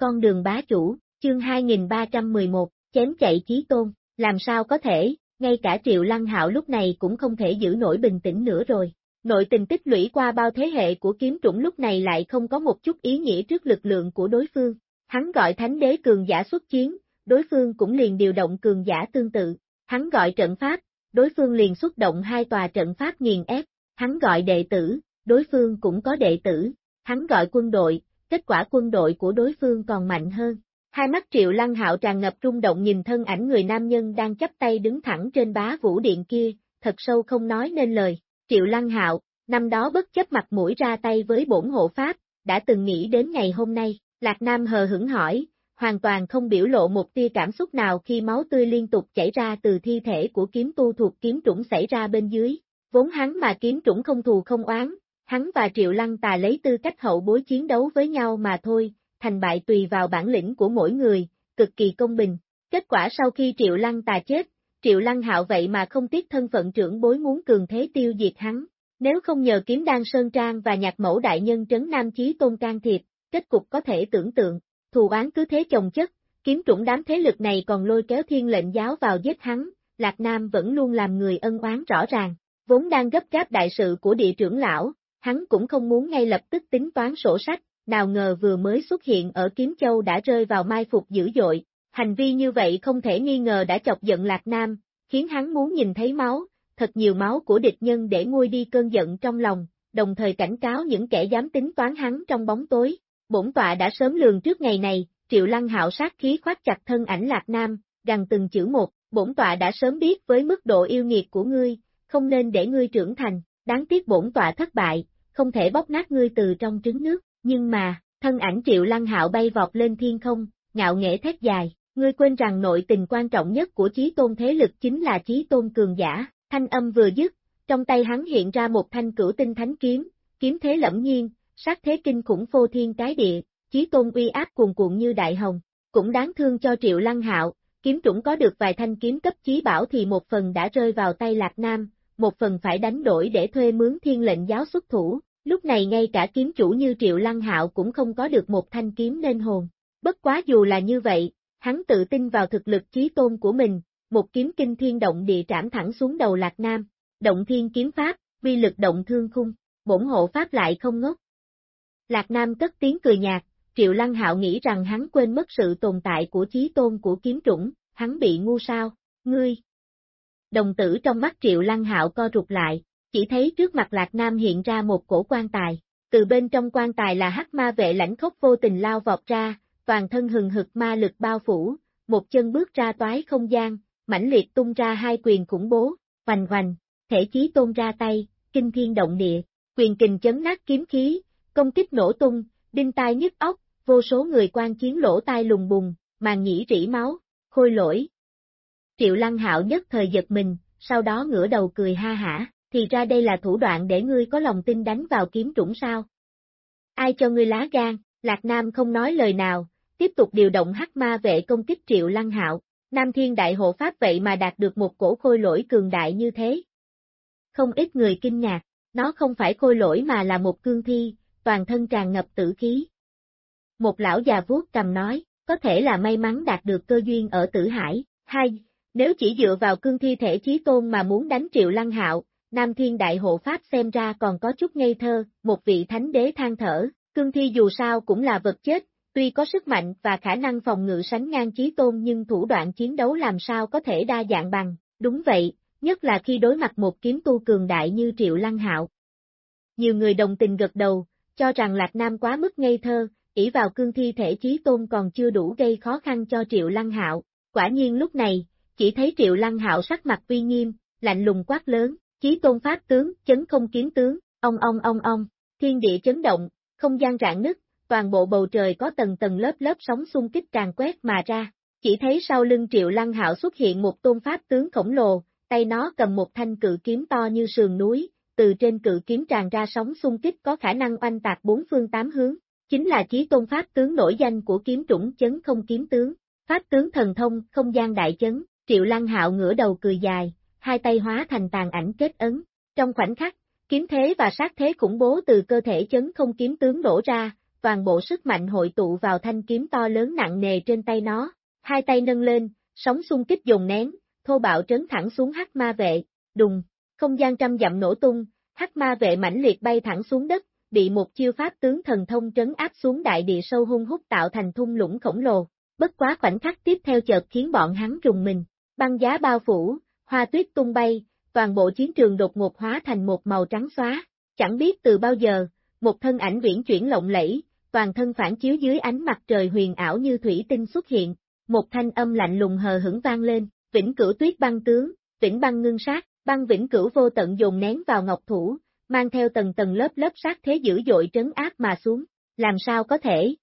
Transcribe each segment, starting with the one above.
con đường bá chủ, chương 2311, chém chạy chí tôn, làm sao có thể, ngay cả Triệu Lăng Hạo lúc này cũng không thể giữ nổi bình tĩnh nữa rồi. Nội tình tích lũy qua bao thế hệ của kiếm trũng lúc này lại không có một chút ý nghĩa trước lực lượng của đối phương. Hắn gọi thánh đế cường giả xuất chiến, đối phương cũng liền điều động cường giả tương tự. Hắn gọi trận pháp, đối phương liền xuất động hai tòa trận pháp nghiền ép. Hắn gọi đệ tử, đối phương cũng có đệ tử. Hắn gọi quân đội, kết quả quân đội của đối phương còn mạnh hơn. Hai mắt triệu lăng hạo tràn ngập rung động nhìn thân ảnh người nam nhân đang chắp tay đứng thẳng trên bá vũ điện kia, thật sâu không nói nên lời. Triệu lăng hạo, năm đó bất chấp mặt mũi ra tay với bổn hộ pháp, đã từng nghĩ đến ngày hôm nay, Lạc Nam hờ hững hỏi, hoàn toàn không biểu lộ một tia cảm xúc nào khi máu tươi liên tục chảy ra từ thi thể của kiếm tu thuộc kiếm trũng xảy ra bên dưới. Vốn hắn mà kiếm trũng không thù không oán, hắn và Triệu Lăng Tà lấy tư cách hậu bối chiến đấu với nhau mà thôi, thành bại tùy vào bản lĩnh của mỗi người, cực kỳ công bình. Kết quả sau khi Triệu Lăng Tà chết, Triệu Lăng Hạo vậy mà không tiếc thân phận trưởng bối muốn cường thế tiêu diệt hắn. Nếu không nhờ kiếm đan Sơn Trang và nhạc mẫu đại nhân trấn Nam Chí Tôn can thiệp, kết cục có thể tưởng tượng, thù oán cứ thế chồng chất, kiếm trũng đám thế lực này còn lôi kéo thiên lệnh giáo vào giết hắn, Lạc Nam vẫn luôn làm người ân oán rõ ràng, vốn đang gấp gáp đại sự của địa trưởng lão, hắn cũng không muốn ngay lập tức tính toán sổ sách, nào ngờ vừa mới xuất hiện ở Kiếm Châu đã rơi vào mai phục dữ dội, hành vi như vậy không thể nghi ngờ đã chọc giận Lạc Nam, khiến hắn muốn nhìn thấy máu, thật nhiều máu của địch nhân để nguôi đi cơn giận trong lòng, đồng thời cảnh cáo những kẻ dám tính toán hắn trong bóng tối. Bổn tọa đã sớm lường trước ngày này, Triệu Lăng Hạo sát khí khoát chặt thân ảnh Lạc Nam, gần từng chữ một, bổn tọa đã sớm biết với mức độ yêu nghiệt của ngươi, không nên để ngươi trưởng thành, đáng tiếc bổn tọa thất bại, không thể bóc nát ngươi từ trong trứng nước, nhưng mà, thân ảnh Triệu Lăng Hạo bay vọt lên thiên không, ngạo nghễ thét dài, ngươi quên rằng nội tình quan trọng nhất của chí tôn thế lực chính là chí tôn cường giả, thanh âm vừa dứt, trong tay hắn hiện ra một thanh cửu tinh thánh kiếm, kiếm thế lẫm nhiên, sát thế kinh khủng phô thiên cái địa, chí tôn uy áp cuồn cuộn như đại hồng, cũng đáng thương cho Triệu Lăng Hạo, kiếm trũng có được vài thanh kiếm cấp chí bảo thì một phần đã rơi vào tay Lạc Nam, một phần phải đánh đổi để thuê mướn thiên lệnh giáo xuất thủ, lúc này ngay cả kiếm chủ như Triệu Lăng Hạo cũng không có được một thanh kiếm nên hồn. Bất quá dù là như vậy, hắn tự tin vào thực lực trí tôn của mình, một kiếm kinh thiên động địa trảm thẳng xuống đầu Lạc Nam, động thiên kiếm pháp, vi lực động thương khung, bổn hộ pháp lại không ngốc. Lạc Nam cất tiếng cười nhạt, Triệu Lăng Hạo nghĩ rằng hắn quên mất sự tồn tại của trí tôn của kiếm chủng, hắn bị ngu sao, ngươi. Đồng tử trong mắt Triệu Lăng Hạo co rụt lại, chỉ thấy trước mặt Lạc Nam hiện ra một cổ quan tài, từ bên trong quan tài là hắc ma vệ lãnh khốc vô tình lao vọt ra, toàn thân hừng hực ma lực bao phủ, một chân bước ra toái không gian, mãnh liệt tung ra hai quyền khủng bố, hoành hoành, thể chí tôn ra tay, kinh thiên động địa, quyền kình chấn nát kiếm khí, công kích nổ tung, đinh tai nhức óc, vô số người quan chiến lỗ tai lùng bùng, màn nhĩ rỉ máu, khôi lỗi. Triệu Lăng Hạo nhất thời giật mình, sau đó ngửa đầu cười ha hả, thì ra đây là thủ đoạn để ngươi có lòng tin đánh vào kiếm trũng sao. Ai cho ngươi lá gan, Lạc Nam không nói lời nào, tiếp tục điều động hắc ma vệ công kích Triệu Lăng Hạo, Nam Thiên Đại Hộ Pháp vậy mà đạt được một cổ khôi lỗi cường đại như thế. Không ít người kinh ngạc, nó không phải khôi lỗi mà là một cương thi, toàn thân tràn ngập tử khí. Một lão già vuốt cầm nói, có thể là may mắn đạt được cơ duyên ở tử hải, hai, nếu chỉ dựa vào cương thi thể chí tôn mà muốn đánh triệu lăng hạo, Nam Thiên Đại Hộ Pháp xem ra còn có chút ngây thơ, một vị thánh đế than thở, cương thi dù sao cũng là vật chết, tuy có sức mạnh và khả năng phòng ngự sánh ngang chí tôn nhưng thủ đoạn chiến đấu làm sao có thể đa dạng bằng, đúng vậy, nhất là khi đối mặt một kiếm tu cường đại như Triệu Lăng Hạo. Nhiều người đồng tình gật đầu, cho rằng Lạc Nam quá mức ngây thơ, ỷ vào cương thi thể chí tôn còn chưa đủ gây khó khăn cho Triệu Lăng Hạo. Quả nhiên lúc này, chỉ thấy Triệu Lăng Hạo sắc mặt uy nghiêm, lạnh lùng quát lớn, chí tôn pháp tướng, chấn không kiếm tướng, ong ong ong ong, thiên địa chấn động, không gian rạn nứt, toàn bộ bầu trời có tầng tầng lớp lớp sóng xung kích tràn quét mà ra. Chỉ thấy sau lưng Triệu Lăng Hạo xuất hiện một tôn pháp tướng khổng lồ, tay nó cầm một thanh cự kiếm to như sườn núi, từ trên cự kiếm tràn ra sóng xung kích có khả năng oanh tạc bốn phương tám hướng, chính là chí tôn pháp tướng nổi danh của kiếm chủng chấn không kiếm tướng, pháp tướng thần thông, không gian đại chấn, triệu lăng hạo ngửa đầu cười dài, hai tay hóa thành tàn ảnh kết ấn, trong khoảnh khắc, kiếm thế và sát thế khủng bố từ cơ thể chấn không kiếm tướng đổ ra, toàn bộ sức mạnh hội tụ vào thanh kiếm to lớn nặng nề trên tay nó, hai tay nâng lên, sóng xung kích dồn nén, thô bạo trấn thẳng xuống hắc ma vệ, đùng, không gian trăm dặm nổ tung, hắc ma vệ mãnh liệt bay thẳng xuống đất, bị một chiêu pháp tướng thần thông trấn áp xuống đại địa sâu hung hút tạo thành thung lũng khổng lồ, bất quá khoảnh khắc tiếp theo chợt khiến bọn hắn rùng mình, băng giá bao phủ, hoa tuyết tung bay, toàn bộ chiến trường đột ngột hóa thành một màu trắng xóa, chẳng biết từ bao giờ, một thân ảnh viễn chuyển lộng lẫy, toàn thân phản chiếu dưới ánh mặt trời huyền ảo như thủy tinh xuất hiện, một thanh âm lạnh lùng hờ hững vang lên, vĩnh cửu tuyết băng tướng, vĩnh băng ngưng sát, băng vĩnh cửu vô tận dồn nén vào ngọc thủ, mang theo tầng tầng lớp lớp sát thế dữ dội trấn áp mà xuống, làm sao có thể?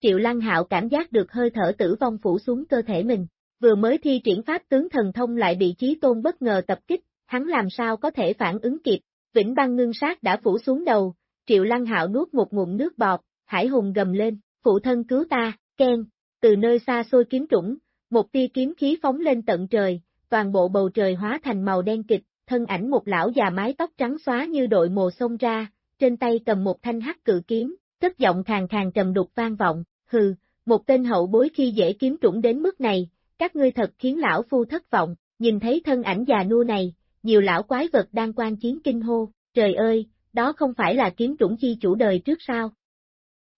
Triệu Lăng Hạo cảm giác được hơi thở tử vong phủ xuống cơ thể mình, vừa mới thi triển pháp tướng thần thông lại bị chí tôn bất ngờ tập kích, hắn làm sao có thể phản ứng kịp, vĩnh băng ngưng sát đã phủ xuống đầu, Triệu Lăng Hạo nuốt một ngụm nước bọt, Hải Hùng gầm lên, phụ thân cứu ta, khen, từ nơi xa xôi kiếm trũng, một tia kiếm khí phóng lên tận trời, toàn bộ bầu trời hóa thành màu đen kịch, thân ảnh một lão già mái tóc trắng xóa như đội mồ sông ra, trên tay cầm một thanh hắc cự kiếm, cất giọng khàn khàn trầm đục vang vọng, hừ, một tên hậu bối khi dễ kiếm trũng đến mức này, các ngươi thật khiến lão phu thất vọng, nhìn thấy thân ảnh già nua này, nhiều lão quái vật đang quan chiến kinh hô, trời ơi, đó không phải là kiếm trũng chi chủ đời trước sao?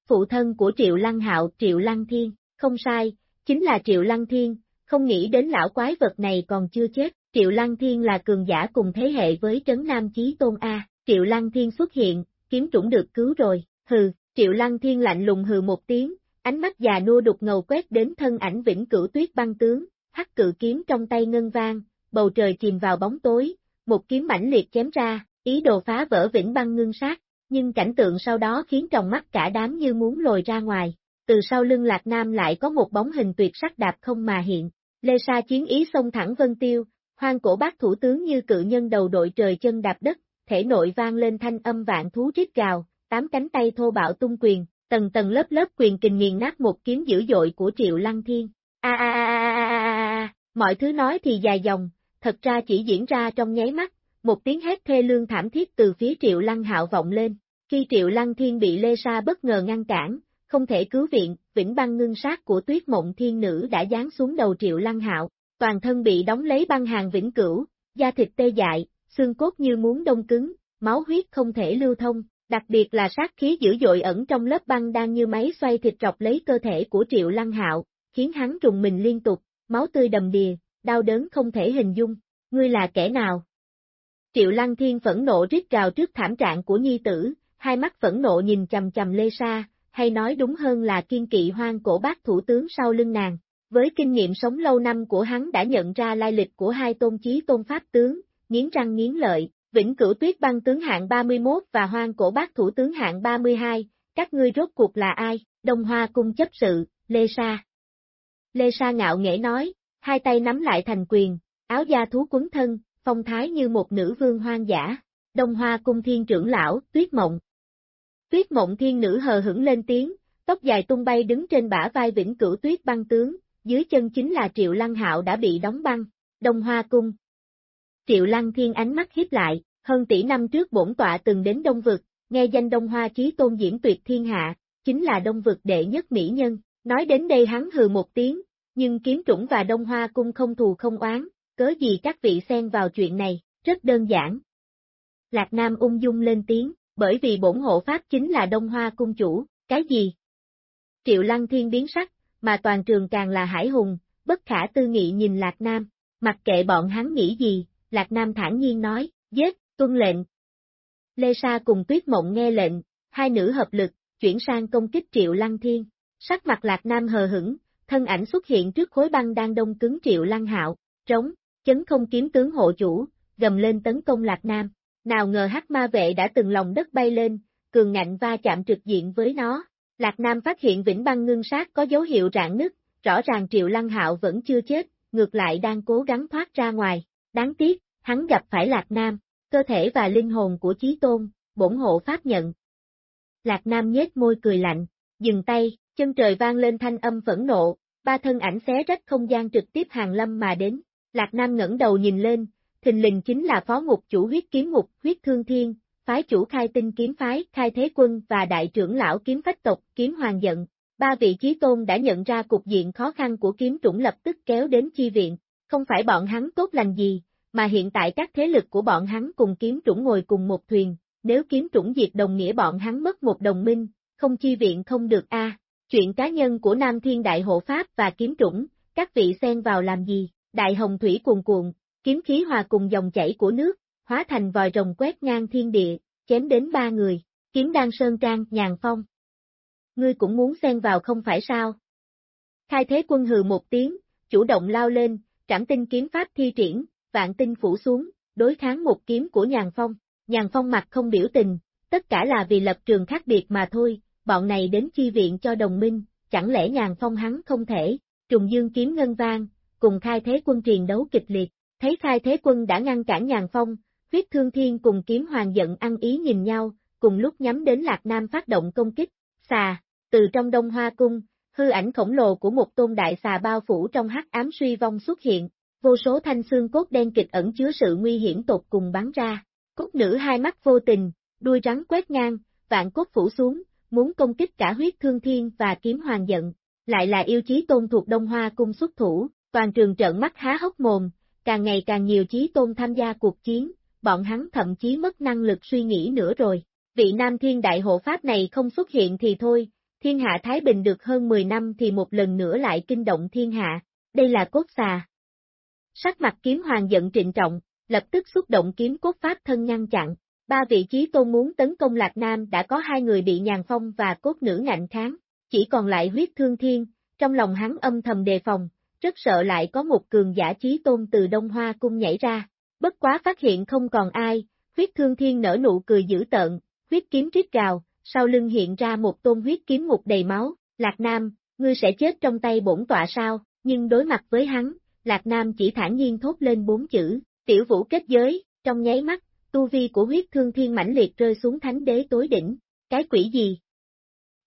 Phụ thân của Triệu Lăng Hạo, Triệu Lăng Thiên, không sai, chính là Triệu Lăng Thiên, không nghĩ đến lão quái vật này còn chưa chết, Triệu Lăng Thiên là cường giả cùng thế hệ với Trấn Nam Chí Tôn A, Triệu Lăng Thiên xuất hiện, kiếm trũng được cứu rồi, hừ, Triệu Lăng Thiên lạnh lùng hừ một tiếng, ánh mắt già nua đục ngầu quét đến thân ảnh vĩnh cửu tuyết băng tướng, hắc cự kiếm trong tay ngân vang, bầu trời chìm vào bóng tối, một kiếm mãnh liệt chém ra, ý đồ phá vỡ vĩnh băng ngưng sát, nhưng cảnh tượng sau đó khiến trong mắt cả đám như muốn lồi ra ngoài. Từ sau lưng Lạc Nam lại có một bóng hình tuyệt sắc đạp không mà hiện. Lê Sa chiến ý xông thẳng Vân Tiêu, hoang cổ bác thủ tướng như cự nhân đầu đội trời chân đạp đất, thể nội vang lên thanh âm vạn thú rít gào, tám cánh tay thô bạo tung quyền, tầng tầng lớp lớp quyền kình nghiền nát một kiếm dữ dội của Triệu Lăng Thiên. A a a a a a mọi thứ nói thì dài dòng, thật ra chỉ diễn ra trong nháy mắt, một tiếng hét thê lương thảm thiết từ phía Triệu Lăng Hạo vọng lên. Khi Triệu Lăng Thiên bị Lê Sa bất ngờ ngăn cản, không thể cứu viện, vĩnh băng ngưng sát của tuyết mộng thiên nữ đã giáng xuống đầu Triệu Lăng Hạo, toàn thân bị đóng lấy băng hàng vĩnh cửu, da thịt tê dại, xương cốt như muốn đông cứng, máu huyết không thể lưu thông, đặc biệt là sát khí dữ dội ẩn trong lớp băng đang như máy xoay thịt rọc lấy cơ thể của Triệu Lăng Hạo, khiến hắn trùng mình liên tục, máu tươi đầm đìa, đau đớn không thể hình dung, ngươi là kẻ nào? Triệu Lăng Thiên phẫn nộ rít rào trước thảm trạng của nhi tử, hai mắt phẫn nộ nhìn chầm chầm Lê Sa, hay nói đúng hơn là kiên kỵ hoang cổ bác thủ tướng sau lưng nàng. Với kinh nghiệm sống lâu năm của hắn đã nhận ra lai lịch của hai tôn chí tôn pháp tướng, nghiến răng nghiến lợi, vĩnh cửu tuyết băng tướng hạng 31 và hoang cổ bác thủ tướng hạng 32, các ngươi rốt cuộc là ai, Đông Hoa cung chấp sự, Lê Sa. Lê Sa ngạo nghễ nói, hai tay nắm lại thành quyền, áo da thú quấn thân, phong thái như một nữ vương hoang dã, Đông Hoa cung thiên trưởng lão, tuyết mộng. Tuyết mộng thiên nữ hờ hững lên tiếng, tóc dài tung bay đứng trên bả vai vĩnh cửu tuyết băng tướng, dưới chân chính là Triệu Lăng Hạo đã bị đóng băng, Đông Hoa cung. Triệu Lăng Thiên ánh mắt hiếp lại, hơn tỷ năm trước bổn tọa từng đến Đông Vực, nghe danh Đông Hoa chí tôn diễn tuyệt thiên hạ, chính là Đông Vực đệ nhất mỹ nhân, nói đến đây hắn hừ một tiếng, nhưng kiếm trũng và Đông Hoa cung không thù không oán, cớ gì các vị xen vào chuyện này, rất đơn giản. Lạc Nam ung dung lên tiếng, bởi vì bổn hộ pháp chính là Đông Hoa cung chủ, cái gì? Triệu Lăng Thiên biến sắc, mà toàn trường càng là hải hùng, bất khả tư nghị nhìn Lạc Nam, mặc kệ bọn hắn nghĩ gì, Lạc Nam thản nhiên nói, giết, tuân lệnh. Lê Sa cùng Tuyết Mộng nghe lệnh, hai nữ hợp lực, chuyển sang công kích Triệu Lăng Thiên, sắc mặt Lạc Nam hờ hững, thân ảnh xuất hiện trước khối băng đang đông cứng Triệu Lăng Hạo, trống, chấn không kiếm tướng hộ chủ, gầm lên tấn công Lạc Nam. Nào ngờ hắc ma vệ đã từng lòng đất bay lên, cường ngạnh va chạm trực diện với nó. Lạc Nam phát hiện vĩnh băng ngưng sát có dấu hiệu rạn nứt, rõ ràng Triệu Lăng Hạo vẫn chưa chết, ngược lại đang cố gắng thoát ra ngoài. Đáng tiếc, hắn gặp phải Lạc Nam, cơ thể và linh hồn của Chí Tôn, bổn hộ pháp nhận. Lạc Nam nhếch môi cười lạnh, dừng tay, chân trời vang lên thanh âm phẫn nộ, ba thân ảnh xé rách không gian trực tiếp hàng lâm mà đến. Lạc Nam ngẩng đầu nhìn lên, thình lình chính là phó ngục chủ huyết kiếm ngục huyết thương thiên, phái chủ khai tinh kiếm phái, khai thế quân và đại trưởng lão kiếm phách tộc, kiếm hoàng giận. Ba vị trí tôn đã nhận ra cục diện khó khăn của kiếm chủng lập tức kéo đến chi viện, không phải bọn hắn tốt lành gì, mà hiện tại các thế lực của bọn hắn cùng kiếm trũng ngồi cùng một thuyền, nếu kiếm trũng diệt đồng nghĩa bọn hắn mất một đồng minh, không chi viện không được a. Chuyện cá nhân của Nam Thiên Đại Hộ Pháp và kiếm trũng, các vị xen vào làm gì, đại hồng thủy cuồn cuộn, kiếm khí hòa cùng dòng chảy của nước, hóa thành vòi rồng quét ngang thiên địa, chém đến ba người, kiếm đan sơn trang, nhàn phong. Ngươi cũng muốn xen vào không phải sao? Khai thế quân hừ một tiếng, chủ động lao lên, trảm tinh kiếm pháp thi triển, vạn tinh phủ xuống, đối kháng một kiếm của nhàn phong. Nhàn phong mặt không biểu tình, tất cả là vì lập trường khác biệt mà thôi, bọn này đến chi viện cho đồng minh, chẳng lẽ nhàn phong hắn không thể, trùng dương kiếm ngân vang, cùng khai thế quân triền đấu kịch liệt, thấy khai thế quân đã ngăn cản nhàn phong, huyết thương thiên cùng kiếm hoàng giận ăn ý nhìn nhau, cùng lúc nhắm đến Lạc Nam phát động công kích, xà, từ trong đông hoa cung, hư ảnh khổng lồ của một tôn đại xà bao phủ trong hắc ám suy vong xuất hiện, vô số thanh xương cốt đen kịch ẩn chứa sự nguy hiểm tột cùng bắn ra, cốt nữ hai mắt vô tình, đuôi rắn quét ngang, vạn cốt phủ xuống, muốn công kích cả huyết thương thiên và kiếm hoàng giận, lại là yêu chí tôn thuộc Đông Hoa cung xuất thủ, toàn trường trợn mắt há hốc mồm, càng ngày càng nhiều chí tôn tham gia cuộc chiến, bọn hắn thậm chí mất năng lực suy nghĩ nữa rồi. Vị Nam Thiên Đại Hộ Pháp này không xuất hiện thì thôi, thiên hạ Thái Bình được hơn 10 năm thì một lần nữa lại kinh động thiên hạ, đây là cốt xà. Sắc mặt kiếm hoàng giận trịnh trọng, lập tức xúc động kiếm cốt pháp thân ngăn chặn, ba vị trí tôn muốn tấn công Lạc Nam đã có hai người bị nhàn phong và cốt nữ ngạnh kháng, chỉ còn lại huyết thương thiên, trong lòng hắn âm thầm đề phòng, rất sợ lại có một cường giả trí tôn từ Đông Hoa cung nhảy ra, bất quá phát hiện không còn ai, huyết thương thiên nở nụ cười dữ tợn, huyết kiếm rít gào, sau lưng hiện ra một tôn huyết kiếm ngục đầy máu, Lạc Nam, ngươi sẽ chết trong tay bổn tọa sao, nhưng đối mặt với hắn, Lạc Nam chỉ thản nhiên thốt lên bốn chữ, tiểu vũ kết giới, trong nháy mắt, tu vi của huyết thương thiên mãnh liệt rơi xuống thánh đế tối đỉnh, cái quỷ gì?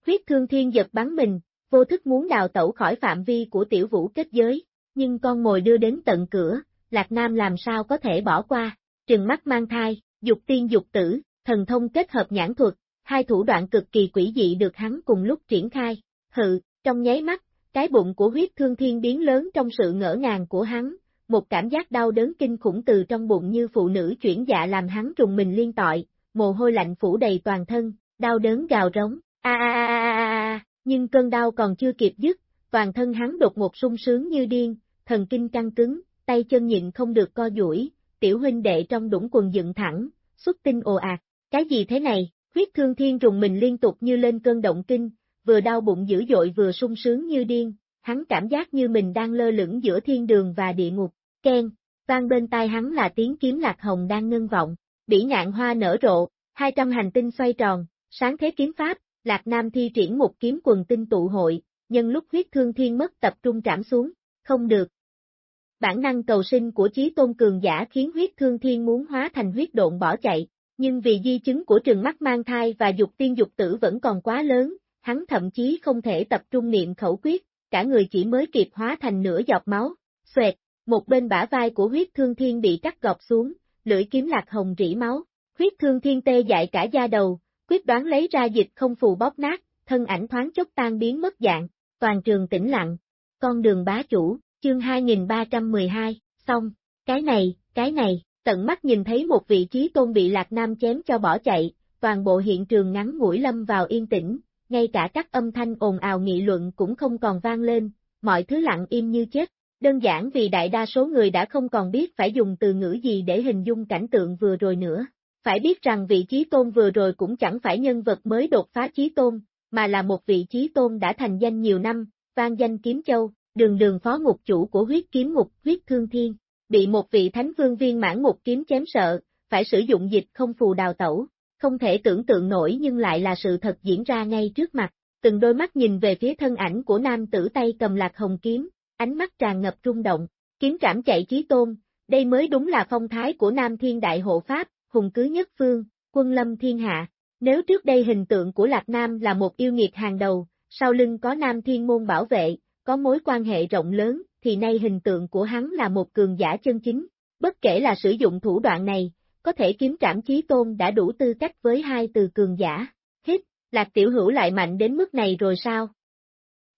Huyết thương thiên giật bắn mình, vô thức muốn đào tẩu khỏi phạm vi của tiểu vũ kết giới, nhưng con mồi đưa đến tận cửa, Lạc Nam làm sao có thể bỏ qua, trừng mắt mang thai, dục tiên dục tử, thần thông kết hợp nhãn thuật, hai thủ đoạn cực kỳ quỷ dị được hắn cùng lúc triển khai, hự, trong nháy mắt, cái bụng của huyết thương thiên biến lớn trong sự ngỡ ngàng của hắn, một cảm giác đau đớn kinh khủng từ trong bụng như phụ nữ chuyển dạ làm hắn trùng mình liên tội, mồ hôi lạnh phủ đầy toàn thân, đau đớn gào rống, a a a a a, nhưng cơn đau còn chưa kịp dứt, toàn thân hắn đột ngột sung sướng như điên, thần kinh căng cứng, tay chân nhịn không được co duỗi, tiểu huynh đệ trong đũng quần dựng thẳng, xuất tinh ồ ạt, cái gì thế này, huyết thương thiên trùng mình liên tục như lên cơn động kinh, vừa đau bụng dữ dội vừa sung sướng như điên, hắn cảm giác như mình đang lơ lửng giữa thiên đường và địa ngục, khen. vang bên tai hắn là tiếng kiếm lạc hồng đang ngân vọng, bỉ ngạn hoa nở rộ, 200 hành tinh xoay tròn, sáng thế kiếm pháp, Lạc Nam thi triển một kiếm quần tinh tụ hội, nhân lúc huyết thương thiên mất tập trung trảm xuống, không được. Bản năng cầu sinh của chí tôn cường giả khiến huyết thương thiên muốn hóa thành huyết độn bỏ chạy, nhưng vì di chứng của trường mắt mang thai và dục tiên dục tử vẫn còn quá lớn, hắn thậm chí không thể tập trung niệm khẩu quyết, cả người chỉ mới kịp hóa thành nửa giọt máu, xoẹt, một bên bả vai của huyết thương thiên bị cắt gọt xuống, lưỡi kiếm lạc hồng rỉ máu, huyết thương thiên tê dại cả da đầu, quyết đoán lấy ra dịch không phù bóp nát, thân ảnh thoáng chốc tan biến mất dạng, toàn trường tĩnh lặng, con đường bá chủ, chương 2312, xong, cái này, cái này, tận mắt nhìn thấy một vị trí tôn bị Lạc Nam chém cho bỏ chạy, toàn bộ hiện trường ngắn ngủi lâm vào yên tĩnh, ngay cả các âm thanh ồn ào nghị luận cũng không còn vang lên, mọi thứ lặng im như chết, Đơn giản vì đại đa số người đã không còn biết phải dùng từ ngữ gì để hình dung cảnh tượng vừa rồi nữa. Phải biết rằng vị trí tôn vừa rồi cũng chẳng phải nhân vật mới đột phá trí tôn, mà là một vị trí tôn đã thành danh nhiều năm, vang danh kiếm châu, đường đường phó ngục chủ của huyết kiếm ngục huyết thương thiên, bị một vị thánh vương viên mãn ngục kiếm chém sợ, phải sử dụng dịch không phù đào tẩu, không thể tưởng tượng nổi nhưng lại là sự thật diễn ra ngay trước mặt, từng đôi mắt nhìn về phía thân ảnh của nam tử tay cầm lạc hồng kiếm, ánh mắt tràn ngập rung động, kiếm trảm chạy chí tôn, đây mới đúng là phong thái của Nam Thiên Đại Hộ Pháp, hùng cứ nhất phương, quân lâm thiên hạ. Nếu trước đây hình tượng của Lạc Nam là một yêu nghiệt hàng đầu, sau lưng có Nam Thiên Môn bảo vệ, có mối quan hệ rộng lớn, thì nay hình tượng của hắn là một cường giả chân chính. Bất kể là sử dụng thủ đoạn này, có thể kiếm trảm chí tôn đã đủ tư cách với hai từ cường giả. Hít, Lạc Tiểu Hữu lại mạnh đến mức này rồi sao?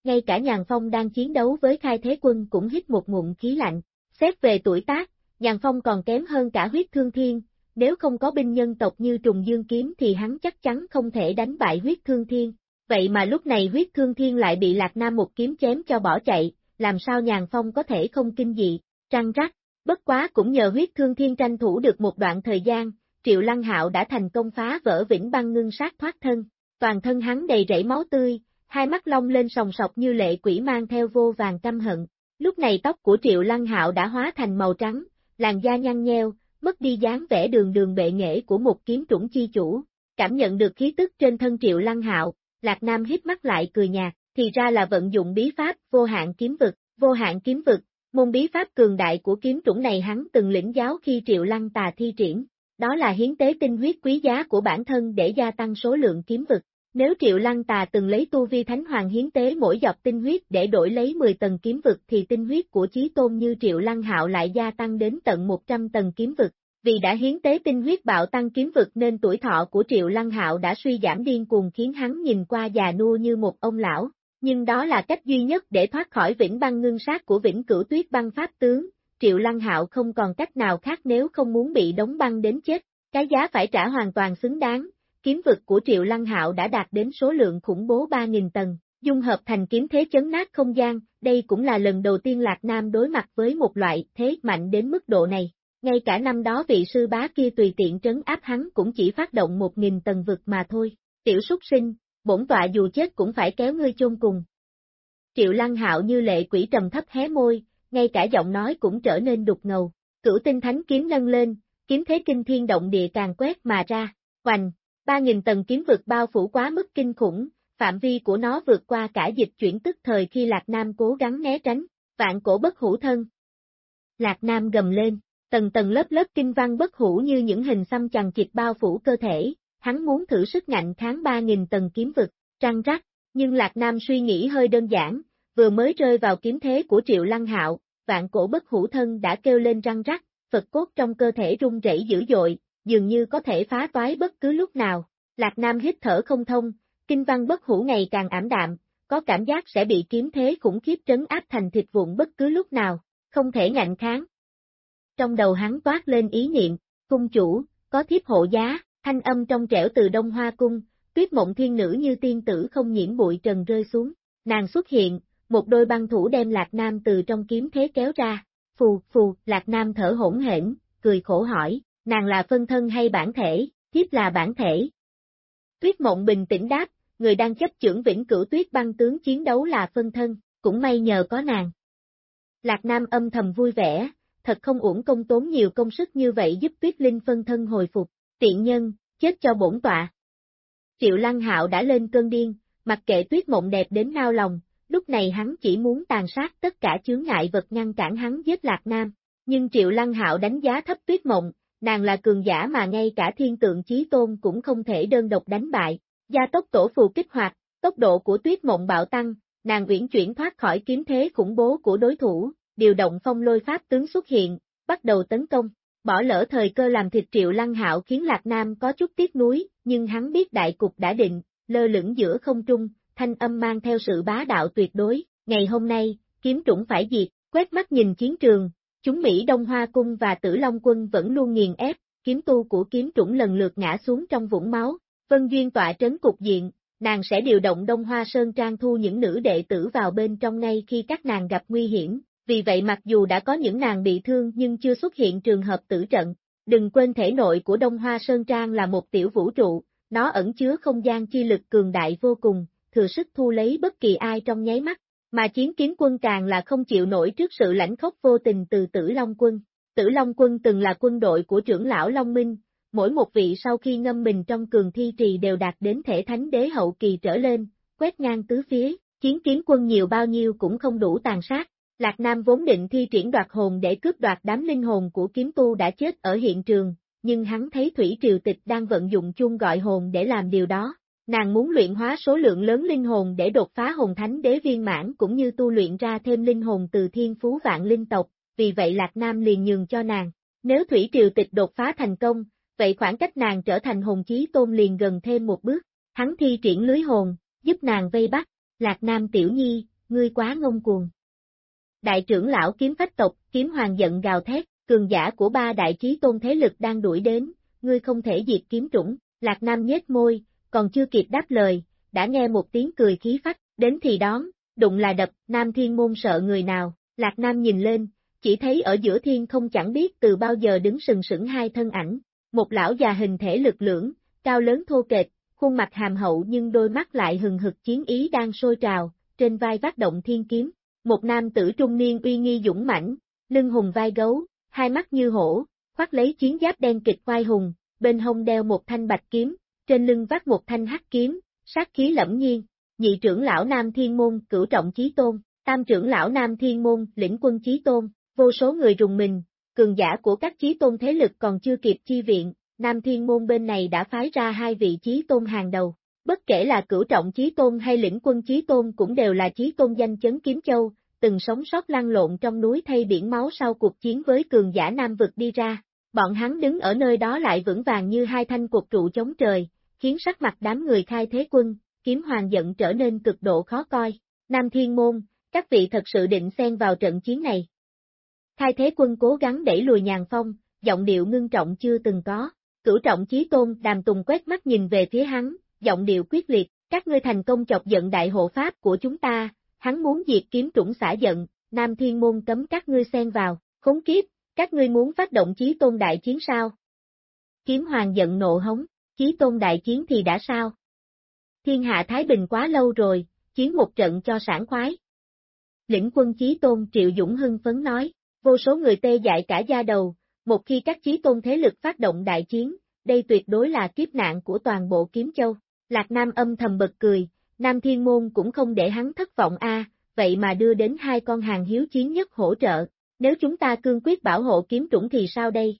Ngay cả Nhàn Phong đang chiến đấu với khai thế quân cũng hít một ngụm khí lạnh. Xét về tuổi tác, Nhàn Phong còn kém hơn cả huyết thương thiên, nếu không có binh nhân tộc như trùng dương kiếm thì hắn chắc chắn không thể đánh bại huyết thương thiên. Vậy mà lúc này huyết thương thiên lại bị Lạc Nam một kiếm chém cho bỏ chạy, làm sao Nhàn Phong có thể không kinh dị, trăng rắc, bất quá cũng nhờ huyết thương thiên tranh thủ được một đoạn thời gian, Triệu Lăng Hạo đã thành công phá vỡ vĩnh băng ngưng sát thoát thân, toàn thân hắn đầy rẫy máu tươi, hai mắt long lên sòng sọc như lệ quỷ mang theo vô vàng căm hận. Lúc này tóc của Triệu Lăng Hạo đã hóa thành màu trắng, làn da nhăn nheo, mất đi dáng vẻ đường đường bệ nghệ của một kiếm trũng chi chủ. Cảm nhận được khí tức trên thân Triệu Lăng Hạo, Lạc Nam hít mắt lại cười nhạt, thì ra là vận dụng bí pháp vô hạn kiếm vực, vô hạn kiếm vực, môn bí pháp cường đại của kiếm chủng này hắn từng lĩnh giáo khi Triệu Lăng tà thi triển, đó là hiến tế tinh huyết quý giá của bản thân để gia tăng số lượng kiếm vực. Nếu Triệu Lăng Tà từng lấy tu vi Thánh Hoàng hiến tế mỗi dọc tinh huyết để đổi lấy 10 tầng kiếm vực thì tinh huyết của chí tôn như Triệu Lăng Hạo lại gia tăng đến tận 100 tầng kiếm vực. Vì đã hiến tế tinh huyết bạo tăng kiếm vực nên tuổi thọ của Triệu Lăng Hạo đã suy giảm điên cuồng khiến hắn nhìn qua già nua như một ông lão. Nhưng đó là cách duy nhất để thoát khỏi vĩnh băng ngưng sát của vĩnh cửu tuyết băng pháp tướng, Triệu Lăng Hạo không còn cách nào khác nếu không muốn bị đóng băng đến chết, cái giá phải trả hoàn toàn xứng đáng, kiếm vực của Triệu Lăng Hạo đã đạt đến số lượng khủng bố 3.000 tầng, dung hợp thành kiếm thế chấn nát không gian, đây cũng là lần đầu tiên Lạc Nam đối mặt với một loại thế mạnh đến mức độ này. Ngay cả năm đó vị sư bá kia tùy tiện trấn áp hắn cũng chỉ phát động 1.000 tầng vực mà thôi. Tiểu súc sinh, bổn tọa dù chết cũng phải kéo ngươi chôn cùng. Triệu Lăng Hạo như lệ quỷ trầm thấp hé môi, ngay cả giọng nói cũng trở nên đục ngầu. Cửu tinh thánh kiếm nâng lên, kiếm thế kinh thiên động địa càng quét mà ra, hoành, ba nghìn tầng kiếm vực bao phủ quá mức kinh khủng, phạm vi của nó vượt qua cả dịch chuyển tức thời khi Lạc Nam cố gắng né tránh, vạn cổ bất hủ thân. Lạc Nam gầm lên, tầng tầng lớp lớp kinh văn bất hủ như những hình xăm chằng chịt bao phủ cơ thể, hắn muốn thử sức ngạnh kháng ba nghìn tầng kiếm vực, trăng rắc, nhưng Lạc Nam suy nghĩ hơi đơn giản, vừa mới rơi vào kiếm thế của Triệu Lăng Hạo, vạn cổ bất hủ thân đã kêu lên răng rắc, Phật cốt trong cơ thể rung rẩy dữ dội, dường như có thể phá toái bất cứ lúc nào. Lạc Nam hít thở không thông, kinh văn bất hủ ngày càng ảm đạm, có cảm giác sẽ bị kiếm thế khủng khiếp trấn áp thành thịt vụn bất cứ lúc nào, không thể ngạnh kháng. Trong đầu hắn toát lên ý niệm, cung chủ, có thiếp hộ giá, thanh âm trong trẻo từ Đông Hoa Cung, tuyết mộng thiên nữ như tiên tử không nhiễm bụi trần rơi xuống, nàng xuất hiện, một đôi băng thủ đem Lạc Nam từ trong kiếm thế kéo ra, phù, phù, Lạc Nam thở hỗn hển, cười khổ hỏi, nàng là phân thân hay bản thể, thiếp là bản thể. Tuyết mộng bình tĩnh đáp, người đang chấp trưởng vĩnh cửu tuyết băng tướng chiến đấu là phân thân, cũng may nhờ có nàng. Lạc Nam âm thầm vui vẻ, thật không uổng công tốn nhiều công sức như vậy giúp tuyết linh phân thân hồi phục, tiện nhân, chết cho bổn tọa. Triệu Lăng Hạo đã lên cơn điên, mặc kệ tuyết mộng đẹp đến nao lòng, lúc này hắn chỉ muốn tàn sát tất cả chướng ngại vật ngăn cản hắn giết Lạc Nam. Nhưng Triệu Lăng Hạo đánh giá thấp tuyết mộng, nàng là cường giả mà ngay cả thiên tượng chí tôn cũng không thể đơn độc đánh bại. Gia tốc tổ phù kích hoạt, tốc độ của tuyết mộng bạo tăng, nàng uyển chuyển thoát khỏi kiếm thế khủng bố của đối thủ, điều động phong lôi pháp tướng xuất hiện, bắt đầu tấn công. Bỏ lỡ thời cơ làm thịt triệu lăng hạo khiến Lạc Nam có chút tiếc nuối, nhưng hắn biết đại cục đã định, lơ lửng giữa không trung, thanh âm mang theo sự bá đạo tuyệt đối, ngày hôm nay, kiếm trũng phải diệt, quét mắt nhìn chiến trường, chúng Mỹ Đông Hoa Cung và Tử Long Quân vẫn luôn nghiền ép, kiếm tu của kiếm trũng lần lượt ngã xuống trong vũng máu, Vân Duyên tọa trấn cục diện, nàng sẽ điều động Đông Hoa Sơn Trang thu những nữ đệ tử vào bên trong ngay khi các nàng gặp nguy hiểm, vì vậy mặc dù đã có những nàng bị thương nhưng chưa xuất hiện trường hợp tử trận. Đừng quên thể nội của Đông Hoa Sơn Trang là một tiểu vũ trụ, nó ẩn chứa không gian chi lực cường đại vô cùng, thừa sức thu lấy bất kỳ ai trong nháy mắt, mà chiến kiến quân càng là không chịu nổi trước sự lãnh khốc vô tình từ Tử Long quân. Tử Long quân từng là quân đội của trưởng lão Long Minh, mỗi một vị sau khi ngâm mình trong cường thi trì đều đạt đến thể thánh đế hậu kỳ trở lên, quét ngang tứ phía, chiến kiến quân nhiều bao nhiêu cũng không đủ tàn sát. Lạc Nam vốn định thi triển đoạt hồn để cướp đoạt đám linh hồn của kiếm tu đã chết ở hiện trường, nhưng hắn thấy Thủy Triều Tịch đang vận dụng chung gọi hồn để làm điều đó, Nàng muốn luyện hóa số lượng lớn linh hồn để đột phá hồn thánh đế viên mãn cũng như tu luyện ra thêm linh hồn từ thiên phú vạn linh tộc, vì vậy Lạc Nam liền nhường cho nàng. Nếu Thủy Triều Tịch đột phá thành công, vậy khoảng cách nàng trở thành hồn chí tôn liền gần thêm một bước, hắn thi triển lưới hồn, giúp nàng vây bắt, Lạc Nam tiểu nhi, ngươi quá ngông cuồng. Đại trưởng lão kiếm phách tộc, kiếm hoàng giận gào thét, cường giả của ba đại trí tôn thế lực đang đuổi đến, ngươi không thể diệt kiếm trũng, Lạc Nam nhếch môi, còn chưa kịp đáp lời, đã nghe một tiếng cười khí phách, đến thì đón, đụng là đập, Nam Thiên Môn sợ người nào, Lạc Nam nhìn lên, chỉ thấy ở giữa thiên không chẳng biết từ bao giờ đứng sừng sững hai thân ảnh, một lão già hình thể lực lưỡng, cao lớn thô kệch, khuôn mặt hàm hậu nhưng đôi mắt lại hừng hực chiến ý đang sôi trào, trên vai vác động thiên kiếm, một nam tử trung niên uy nghi dũng mãnh, lưng hùng vai gấu, hai mắt như hổ, khoác lấy chiến giáp đen kịch vai hùng, bên hông đeo một thanh bạch kiếm, trên lưng vác một thanh hắc kiếm, sát khí lẫm nhiên, nhị trưởng lão Nam Thiên Môn, cửu trọng chí tôn, tam trưởng lão Nam Thiên Môn, lĩnh quân chí tôn, vô số người rùng mình, cường giả của các chí tôn thế lực còn chưa kịp chi viện, Nam Thiên Môn bên này đã phái ra hai vị chí tôn hàng đầu. Bất kể là cửu trọng chí tôn hay lĩnh quân chí tôn cũng đều là chí tôn danh chấn kiếm châu, từng sống sót lăn lộn trong núi thay biển máu sau cuộc chiến với cường giả Nam vực đi ra. Bọn hắn đứng ở nơi đó lại vững vàng như hai thanh cột trụ chống trời, khiến sắc mặt đám người khai thế quân, kiếm hoàng giận trở nên cực độ khó coi. Nam Thiên Môn, các vị thật sự định xen vào trận chiến này. Khai thế quân cố gắng đẩy lùi nhàn phong, giọng điệu ngưng trọng chưa từng có. Cửu trọng chí tôn đàm tùng quét mắt nhìn về phía hắn, giọng điệu quyết liệt, các ngươi thành công chọc giận đại hộ pháp của chúng ta, hắn muốn diệt kiếm trũng xả giận, Nam Thiên Môn cấm các ngươi xen vào, khốn kiếp, các ngươi muốn phát động chí tôn đại chiến sao? Kiếm hoàng giận nộ hống, chí tôn đại chiến thì đã sao? Thiên hạ Thái Bình quá lâu rồi, chiến một trận cho sảng khoái. Lĩnh quân chí tôn Triệu Dũng hưng phấn nói, vô số người tê dại cả da đầu, một khi các chí tôn thế lực phát động đại chiến, đây tuyệt đối là kiếp nạn của toàn bộ kiếm châu. Lạc Nam âm thầm bật cười, Nam Thiên Môn cũng không để hắn thất vọng a, vậy mà đưa đến hai con hàng hiếu chiến nhất hỗ trợ, nếu chúng ta cương quyết bảo hộ kiếm trũng thì sao đây?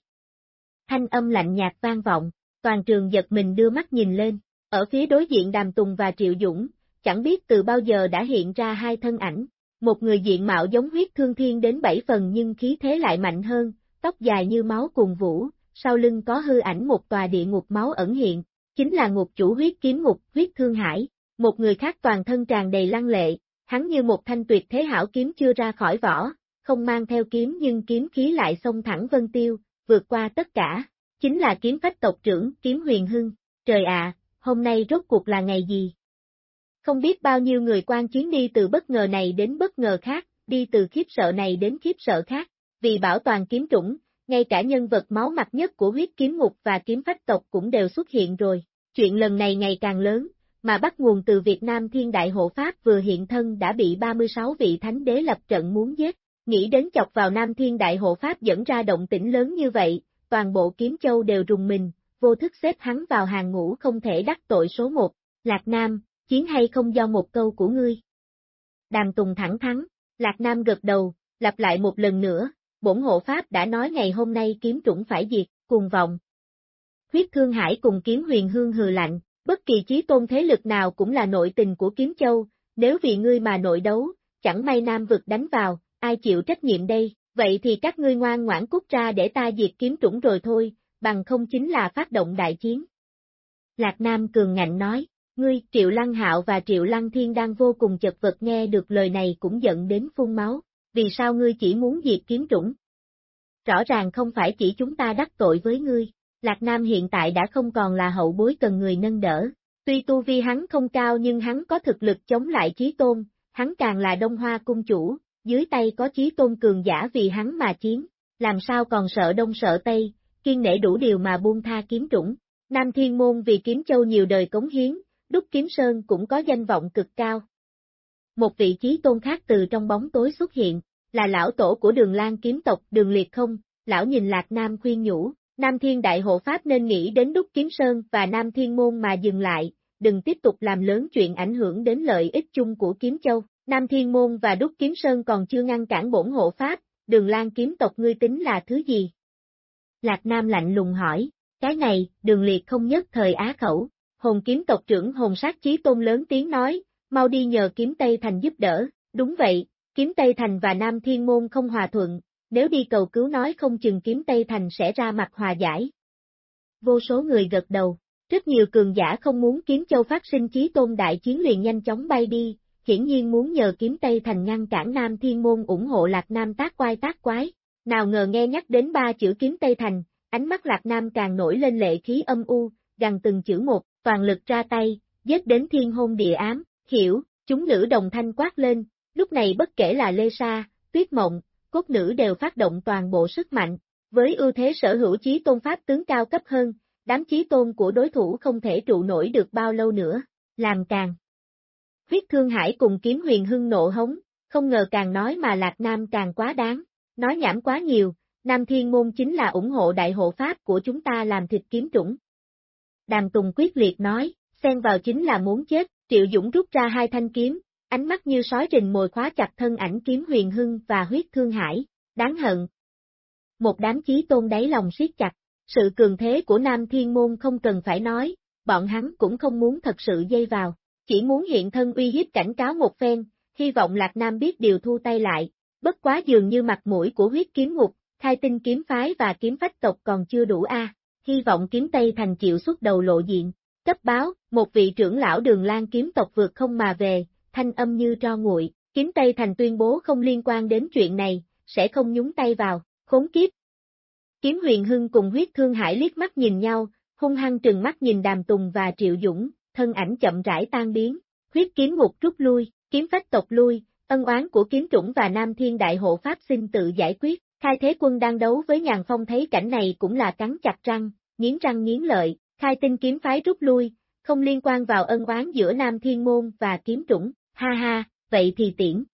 Thanh âm lạnh nhạt vang vọng, toàn trường giật mình đưa mắt nhìn lên, ở phía đối diện Đàm Tùng và Triệu Dũng, chẳng biết từ bao giờ đã hiện ra hai thân ảnh, một người diện mạo giống huyết thương thiên đến bảy phần nhưng khí thế lại mạnh hơn, tóc dài như máu cùng vũ, sau lưng có hư ảnh một tòa địa ngục máu ẩn hiện, chính là ngục chủ huyết kiếm ngục huyết thương hải, một người khác toàn thân tràn đầy lăng lệ, hắn như một thanh tuyệt thế hảo kiếm chưa ra khỏi vỏ, không mang theo kiếm nhưng kiếm khí lại xông thẳng vân tiêu, vượt qua tất cả, chính là kiếm phách tộc trưởng kiếm huyền hưng, trời ạ, hôm nay rốt cuộc là ngày gì? Không biết bao nhiêu người quan chiến đi từ bất ngờ này đến bất ngờ khác, đi từ khiếp sợ này đến khiếp sợ khác, vì bảo toàn kiếm trũng, ngay cả nhân vật máu mặt nhất của huyết kiếm ngục và kiếm phách tộc cũng đều xuất hiện rồi. Chuyện lần này ngày càng lớn, mà bắt nguồn từ Việt Nam Thiên Đại Hộ Pháp vừa hiện thân đã bị 36 vị thánh đế lập trận muốn giết. Nghĩ đến chọc vào Nam Thiên Đại Hộ Pháp dẫn ra động tĩnh lớn như vậy, toàn bộ kiếm châu đều rùng mình, vô thức xếp hắn vào hàng ngũ không thể đắc tội số một. Lạc Nam, chiến hay không do một câu của ngươi. Đàm Tùng thẳng thắn, Lạc Nam gật đầu, lặp lại một lần nữa, bổn hộ Pháp đã nói ngày hôm nay kiếm trũng phải diệt, cùng vọng. Huyết Thương Hải cùng kiếm huyền hương hừ lạnh, bất kỳ chí tôn thế lực nào cũng là nội tình của kiếm châu, nếu vì ngươi mà nội đấu, chẳng may Nam vực đánh vào, ai chịu trách nhiệm đây, vậy thì các ngươi ngoan ngoãn cút ra để ta diệt kiếm trũng rồi thôi, bằng không chính là phát động đại chiến. Lạc Nam cường ngạnh nói, ngươi, Triệu Lăng Hạo và Triệu Lăng Thiên đang vô cùng chật vật nghe được lời này cũng giận đến phun máu, vì sao ngươi chỉ muốn diệt kiếm trũng? Rõ ràng không phải chỉ chúng ta đắc tội với ngươi, Lạc Nam hiện tại đã không còn là hậu bối cần người nâng đỡ, tuy tu vi hắn không cao nhưng hắn có thực lực chống lại chí tôn, hắn càng là đông hoa cung chủ, dưới tay có chí tôn cường giả vì hắn mà chiến, làm sao còn sợ đông sợ tây, kiên nể đủ điều mà buông tha kiếm trũng. Nam Thiên Môn vì kiếm châu nhiều đời cống hiến, Đúc Kiếm Sơn cũng có danh vọng cực cao. Một vị trí tôn khác từ trong bóng tối xuất hiện, là lão tổ của đường Lan kiếm tộc đường liệt không, lão nhìn Lạc Nam khuyên nhủ, Nam Thiên Đại Hộ Pháp nên nghĩ đến Đúc Kiếm Sơn và Nam Thiên Môn mà dừng lại, đừng tiếp tục làm lớn chuyện ảnh hưởng đến lợi ích chung của Kiếm Châu. Nam Thiên Môn và Đúc Kiếm Sơn còn chưa ngăn cản bổn hộ Pháp, đường Lan kiếm tộc ngươi tính là thứ gì? Lạc Nam lạnh lùng hỏi, cái này, đường liệt không nhất thời á khẩu, hồn kiếm tộc trưởng hồn sát chí tôn lớn tiếng nói, mau đi nhờ kiếm Tây Thành giúp đỡ, đúng vậy, kiếm Tây Thành và Nam Thiên Môn không hòa thuận, nếu đi cầu cứu nói không chừng kiếm Tây Thành sẽ ra mặt hòa giải. vô số người gật đầu. Rất nhiều cường giả không muốn kiếm châu phát sinh chí tôn đại chiến liền nhanh chóng bay đi, hiển nhiên muốn nhờ kiếm Tây Thành ngăn cản Nam Thiên Môn ủng hộ Lạc Nam tác quái tác quái. Nào ngờ nghe nhắc đến ba chữ kiếm Tây Thành, ánh mắt Lạc Nam càng nổi lên lệ khí âm u, gần từng chữ một, toàn lực ra tay, giết đến thiên hôn địa ám, hiểu, chúng nữ đồng thanh quát lên, lúc này bất kể là Lê Sa, Tuyết Mộng, cốt nữ đều phát động toàn bộ sức mạnh, với ưu thế sở hữu chí tôn pháp tướng cao cấp hơn, đám chí tôn của đối thủ không thể trụ nổi được bao lâu nữa, làm càng. Huyết Thương Hải cùng kiếm huyền hưng nộ hống, không ngờ càng nói mà Lạc Nam càng quá đáng, nói nhảm quá nhiều, Nam Thiên Môn chính là ủng hộ đại hộ pháp của chúng ta làm thịt kiếm chủng. Đàm Tùng quyết liệt nói, xen vào chính là muốn chết, Triệu Dũng rút ra hai thanh kiếm, ánh mắt như sói rình mồi khóa chặt thân ảnh kiếm huyền hưng và huyết thương hải, đáng hận. Một đám chí tôn đáy lòng siết chặt, sự cường thế của Nam Thiên Môn không cần phải nói, bọn hắn cũng không muốn thật sự dây vào, chỉ muốn hiện thân uy hiếp cảnh cáo một phen, hy vọng Lạc Nam biết điều thu tay lại, bất quá dường như mặt mũi của huyết kiếm ngục, khai tinh kiếm phái và kiếm phách tộc còn chưa đủ a. hy vọng kiếm Tây thành chịu xuất đầu lộ diện. Cấp báo, một vị trưởng lão đường lan kiếm tộc vượt không mà về, thanh âm như tro nguội, kiếm Tây thành tuyên bố không liên quan đến chuyện này, sẽ không nhúng tay vào, khốn kiếp. Kiếm huyền hưng cùng huyết thương hải liếc mắt nhìn nhau, hung hăng trừng mắt nhìn đàm tùng và triệu dũng, thân ảnh chậm rãi tan biến, huyết kiếm ngục rút lui, kiếm phách tộc lui, ân oán của kiếm trũng và nam thiên đại hộ pháp xin tự giải quyết, khai thế quân đang đấu với nhàn phong thấy cảnh này cũng là cắn chặt răng, nghiến răng nghiến lợi, khai tinh kiếm phái rút lui, không liên quan vào ân oán giữa nam thiên môn và kiếm trũng, ha ha, vậy thì tiễn.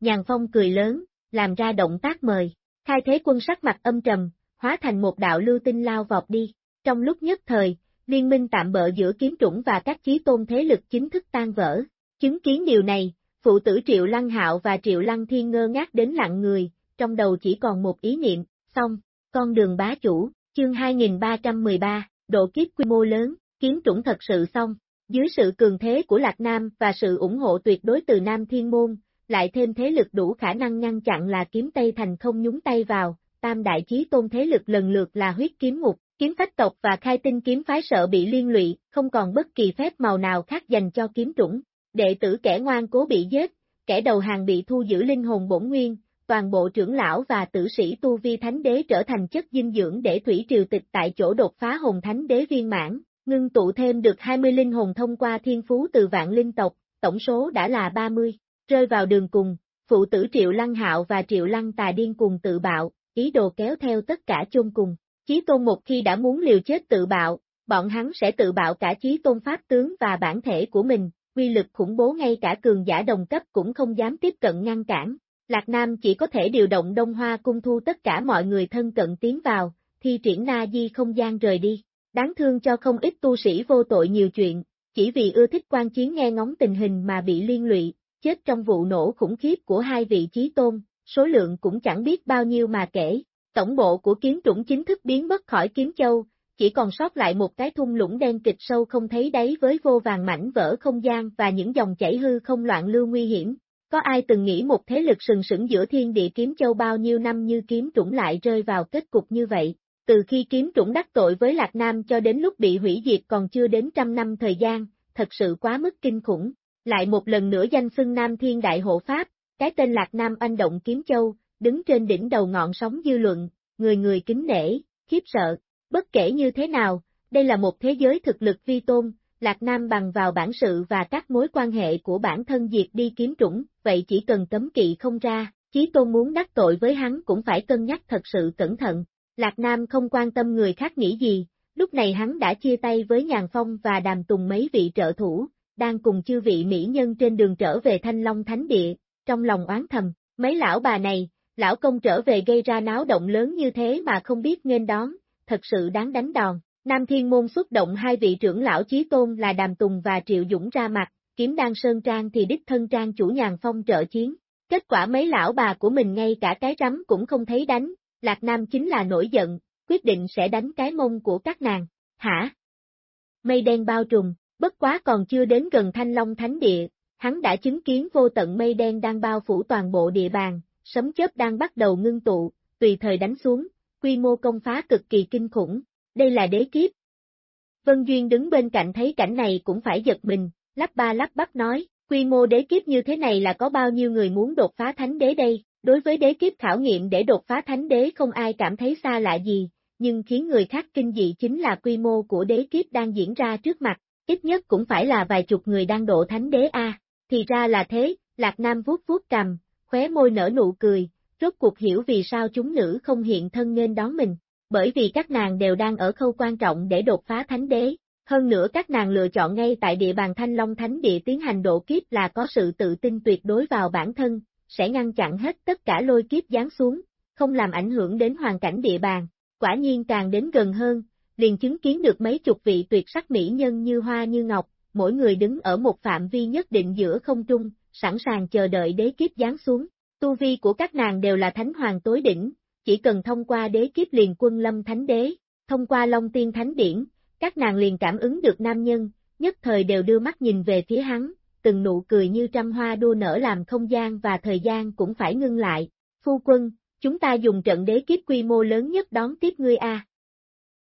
Nhàn phong cười lớn, làm ra động tác mời, khai thế quân sắc mặt âm trầm, hóa thành một đạo lưu tinh lao vọt đi, trong lúc nhất thời, liên minh tạm bỡ giữa kiếm trũng và các chí tôn thế lực chính thức tan vỡ. Chứng kiến điều này, phụ tử Triệu Lăng Hạo và Triệu Lăng Thiên ngơ ngác đến lặng người, trong đầu chỉ còn một ý niệm, xong, con đường bá chủ, chương 2313, độ kiếp quy mô lớn, kiếm trũng thật sự xong. Dưới sự cường thế của Lạc Nam và sự ủng hộ tuyệt đối từ Nam Thiên Môn, lại thêm thế lực đủ khả năng ngăn chặn là kiếm Tây Thành không nhúng tay vào, tam đại chí tôn thế lực lần lượt là huyết kiếm ngục, Kiếm phách tộc và khai tinh kiếm phái sợ bị liên lụy, không còn bất kỳ phép màu nào khác dành cho kiếm trũng. Đệ tử kẻ ngoan cố bị giết, kẻ đầu hàng bị thu giữ linh hồn bổn nguyên, toàn bộ trưởng lão và tử sĩ tu vi thánh đế trở thành chất dinh dưỡng để thủy triều tịch tại chỗ đột phá hồn thánh đế viên mãn, ngưng tụ thêm được 20 linh hồn thông qua thiên phú từ vạn linh tộc, tổng số đã là 30, rơi vào đường cùng, phụ tử Triệu Lăng Hạo và Triệu Lăng Tà điên cùng tự bạo, ý đồ kéo theo tất cả chôn cùng. Chí tôn một khi đã muốn liều chết tự bạo, bọn hắn sẽ tự bạo cả chí tôn pháp tướng và bản thể của mình, quy lực khủng bố ngay cả cường giả đồng cấp cũng không dám tiếp cận ngăn cản. Lạc Nam chỉ có thể điều động Đông Hoa cung thu tất cả mọi người thân cận tiến vào, thi triển na di không gian rời đi. Đáng thương cho không ít tu sĩ vô tội nhiều chuyện, chỉ vì ưa thích quan chiến nghe ngóng tình hình mà bị liên lụy, chết trong vụ nổ khủng khiếp của hai vị chí tôn, số lượng cũng chẳng biết bao nhiêu mà kể. Tổng bộ của kiếm trũng chính thức biến mất khỏi kiếm châu, chỉ còn sót lại một cái thung lũng đen kịch sâu không thấy đáy với vô vàng mảnh vỡ không gian và những dòng chảy hư không loạn lưu nguy hiểm. Có ai từng nghĩ một thế lực sừng sững giữa thiên địa kiếm châu bao nhiêu năm như kiếm trũng lại rơi vào kết cục như vậy? Từ khi kiếm trũng đắc tội với Lạc Nam cho đến lúc bị hủy diệt còn chưa đến trăm năm thời gian, thật sự quá mức kinh khủng. Lại một lần nữa danh xưng Nam Thiên Đại Hộ Pháp, cái tên Lạc Nam anh động kiếm châu, đứng trên đỉnh đầu ngọn sóng dư luận, người người kính nể, khiếp sợ. Bất kể như thế nào, đây là một thế giới thực lực vi tôn, Lạc Nam bằng vào bản sự và các mối quan hệ của bản thân diệt đi kiếm trũng, vậy chỉ cần cấm kỵ không ra, Chí Tôn muốn đắc tội với hắn cũng phải cân nhắc thật sự cẩn thận. Lạc Nam không quan tâm người khác nghĩ gì, lúc này hắn đã chia tay với Nhàn Phong và Đàm Tùng mấy vị trợ thủ, đang cùng chư vị mỹ nhân trên đường trở về Thanh Long Thánh Địa, trong lòng oán thầm, mấy lão bà này, lão công trở về gây ra náo động lớn như thế mà không biết nên đón, thật sự đáng đánh đòn. Nam Thiên Môn xuất động hai vị trưởng lão chí tôn là Đàm Tùng và Triệu Dũng ra mặt, kiếm đan Sơn Trang thì đích thân trang chủ nhàn phong trợ chiến. Kết quả mấy lão bà của mình ngay cả cái rắm cũng không thấy đánh, Lạc Nam chính là nổi giận, quyết định sẽ đánh cái mông của các nàng. Hả? Mây đen bao trùm, bất quá còn chưa đến gần Thanh Long Thánh Địa, hắn đã chứng kiến vô tận mây đen đang bao phủ toàn bộ địa bàn, sấm chớp đang bắt đầu ngưng tụ, tùy thời đánh xuống, quy mô công phá cực kỳ kinh khủng đây là đế kiếp. Vân Duyên đứng bên cạnh thấy cảnh này cũng phải giật mình, lắp ba lắp bắp nói, quy mô đế kiếp như thế này là có bao nhiêu người muốn đột phá thánh đế đây, đối với đế kiếp khảo nghiệm để đột phá thánh đế không ai cảm thấy xa lạ gì, nhưng khiến người khác kinh dị chính là quy mô của đế kiếp đang diễn ra trước mặt, ít nhất cũng phải là vài chục người đang độ thánh đế A, thì ra là thế, Lạc Nam vuốt vuốt cầm, khóe môi nở nụ cười, rốt cuộc hiểu vì sao chúng nữ không hiện thân nên đón mình, bởi vì các nàng đều đang ở khâu quan trọng để đột phá thánh đế. Hơn nữa các nàng lựa chọn ngay tại địa bàn Thanh Long Thánh Địa tiến hành độ kiếp là có sự tự tin tuyệt đối vào bản thân, sẽ ngăn chặn hết tất cả lôi kiếp giáng xuống, không làm ảnh hưởng đến hoàn cảnh địa bàn. Quả nhiên càng đến gần hơn, liền chứng kiến được mấy chục vị tuyệt sắc mỹ nhân như hoa như ngọc, mỗi người đứng ở một phạm vi nhất định giữa không trung, sẵn sàng chờ đợi đế kiếp giáng xuống. Tu vi của các nàng đều là thánh hoàng tối đỉnh, chỉ cần thông qua đế kiếp liền quân lâm thánh đế, thông qua Long Tiên Thánh Điển, các nàng liền cảm ứng được nam nhân, nhất thời đều đưa mắt nhìn về phía hắn, từng nụ cười như trăm hoa đua nở làm không gian và thời gian cũng phải ngưng lại. Phu quân, chúng ta dùng trận đế kiếp quy mô lớn nhất đón tiếp ngươi a.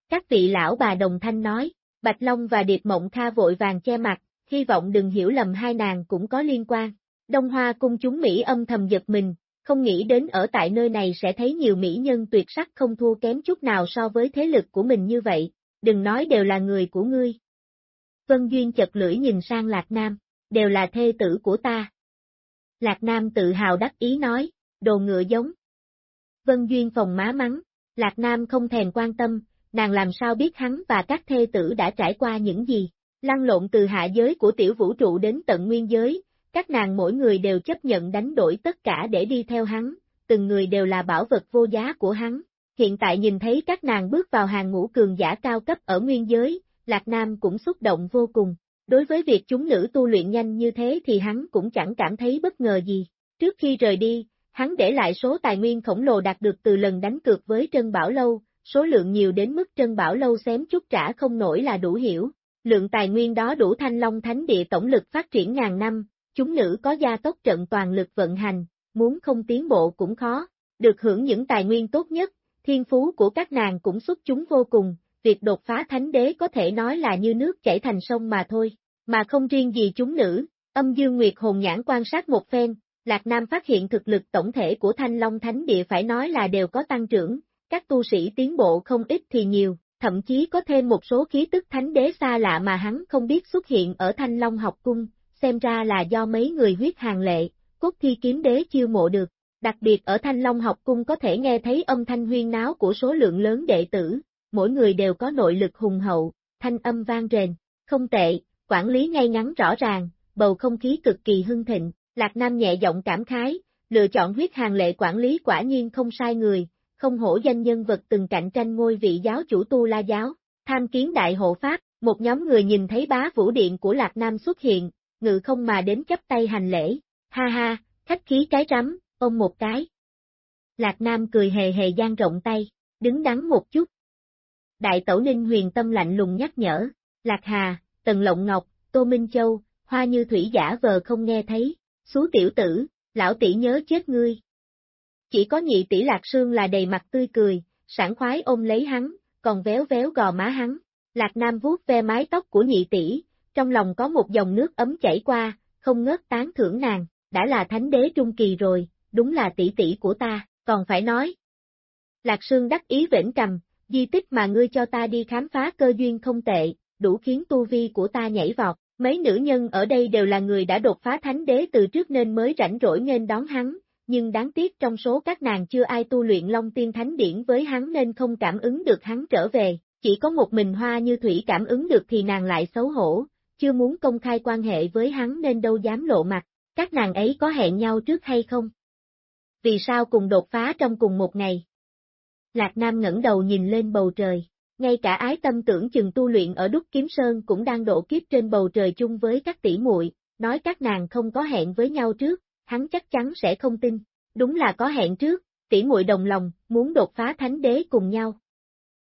Các vị lão bà đồng thanh nói, Bạch Long và Điệp Mộng Kha vội vàng che mặt, hy vọng đừng hiểu lầm hai nàng cũng có liên quan. Đông Hoa cung chúng Mỹ âm thầm giật mình, không nghĩ đến ở tại nơi này sẽ thấy nhiều mỹ nhân tuyệt sắc không thua kém chút nào so với thế lực của mình như vậy, đừng nói đều là người của ngươi. Vân Duyên chật lưỡi nhìn sang Lạc Nam, đều là thê tử của ta. Lạc Nam tự hào đắc ý nói, đồ ngựa giống. Vân Duyên phòng má mắng, Lạc Nam không thèm quan tâm, nàng làm sao biết hắn và các thê tử đã trải qua những gì, lăn lộn từ hạ giới của tiểu vũ trụ đến tận nguyên giới, các nàng mỗi người đều chấp nhận đánh đổi tất cả để đi theo hắn, từng người đều là bảo vật vô giá của hắn. Hiện tại nhìn thấy các nàng bước vào hàng ngũ cường giả cao cấp ở nguyên giới, Lạc Nam cũng xúc động vô cùng. Đối với việc chúng nữ tu luyện nhanh như thế thì hắn cũng chẳng cảm thấy bất ngờ gì. Trước khi rời đi, hắn để lại số tài nguyên khổng lồ đạt được từ lần đánh cược với Trân Bảo Lâu, số lượng nhiều đến mức Trân Bảo Lâu xém chút trả không nổi là đủ hiểu. Lượng tài nguyên đó đủ thanh long thánh địa tổng lực phát triển ngàn năm, chúng nữ có gia tốc trận toàn lực vận hành, muốn không tiến bộ cũng khó, được hưởng những tài nguyên tốt nhất, thiên phú của các nàng cũng xuất chúng vô cùng, việc đột phá thánh đế có thể nói là như nước chảy thành sông mà thôi, mà không riêng gì chúng nữ, âm dương nguyệt hồn nhãn quan sát một phen, Lạc Nam phát hiện thực lực tổng thể của Thanh Long Thánh Địa phải nói là đều có tăng trưởng, các tu sĩ tiến bộ không ít thì nhiều, thậm chí có thêm một số khí tức thánh đế xa lạ mà hắn không biết xuất hiện ở Thanh Long học cung, xem ra là do mấy người huyết hàng lệ, cốt thi kiếm đế chiêu mộ được. Đặc biệt ở Thanh Long học cung có thể nghe thấy âm thanh huyên náo của số lượng lớn đệ tử, mỗi người đều có nội lực hùng hậu, thanh âm vang rền, không tệ, quản lý ngay ngắn rõ ràng, bầu không khí cực kỳ hưng thịnh, Lạc Nam nhẹ giọng cảm khái, lựa chọn huyết hàng lệ quản lý quả nhiên không sai người, không hổ danh nhân vật từng cạnh tranh ngôi vị giáo chủ tu la giáo, tham kiến đại hộ pháp, một nhóm người nhìn thấy bá vũ điện của Lạc Nam xuất hiện, ngự không mà đến chấp tay hành lễ, ha ha, khách khí cái rắm, ôm một cái. Lạc Nam cười hề hề gian rộng tay, đứng đắn một chút. Đại tẩu ninh huyền tâm lạnh lùng nhắc nhở, Lạc Hà, Tần Lộng Ngọc, Tô Minh Châu, hoa như thủy giả vờ không nghe thấy, xú tiểu tử, lão tỷ nhớ chết ngươi. Chỉ có nhị tỷ Lạc Sương là đầy mặt tươi cười, sảng khoái ôm lấy hắn, còn véo véo gò má hắn. Lạc Nam vuốt ve mái tóc của nhị tỷ, trong lòng có một dòng nước ấm chảy qua, không ngớt tán thưởng nàng, đã là thánh đế trung kỳ rồi, đúng là tỷ tỷ của ta, còn phải nói. Lạc Sương đắc ý vĩnh cầm, di tích mà ngươi cho ta đi khám phá cơ duyên không tệ, đủ khiến tu vi của ta nhảy vọt, mấy nữ nhân ở đây đều là người đã đột phá thánh đế từ trước nên mới rảnh rỗi nên đón hắn, nhưng đáng tiếc trong số các nàng chưa ai tu luyện Long Tiên Thánh Điển với hắn nên không cảm ứng được hắn trở về, chỉ có một mình hoa như thủy cảm ứng được thì nàng lại xấu hổ, chưa muốn công khai quan hệ với hắn nên đâu dám lộ mặt, các nàng ấy có hẹn nhau trước hay không? Vì sao cùng đột phá trong cùng một ngày? Lạc Nam ngẩng đầu nhìn lên bầu trời, ngay cả ái tâm tưởng chừng tu luyện ở Đúc Kiếm Sơn cũng đang độ kiếp trên bầu trời chung với các tỷ muội, nói các nàng không có hẹn với nhau trước, hắn chắc chắn sẽ không tin, đúng là có hẹn trước, tỷ muội đồng lòng, muốn đột phá thánh đế cùng nhau.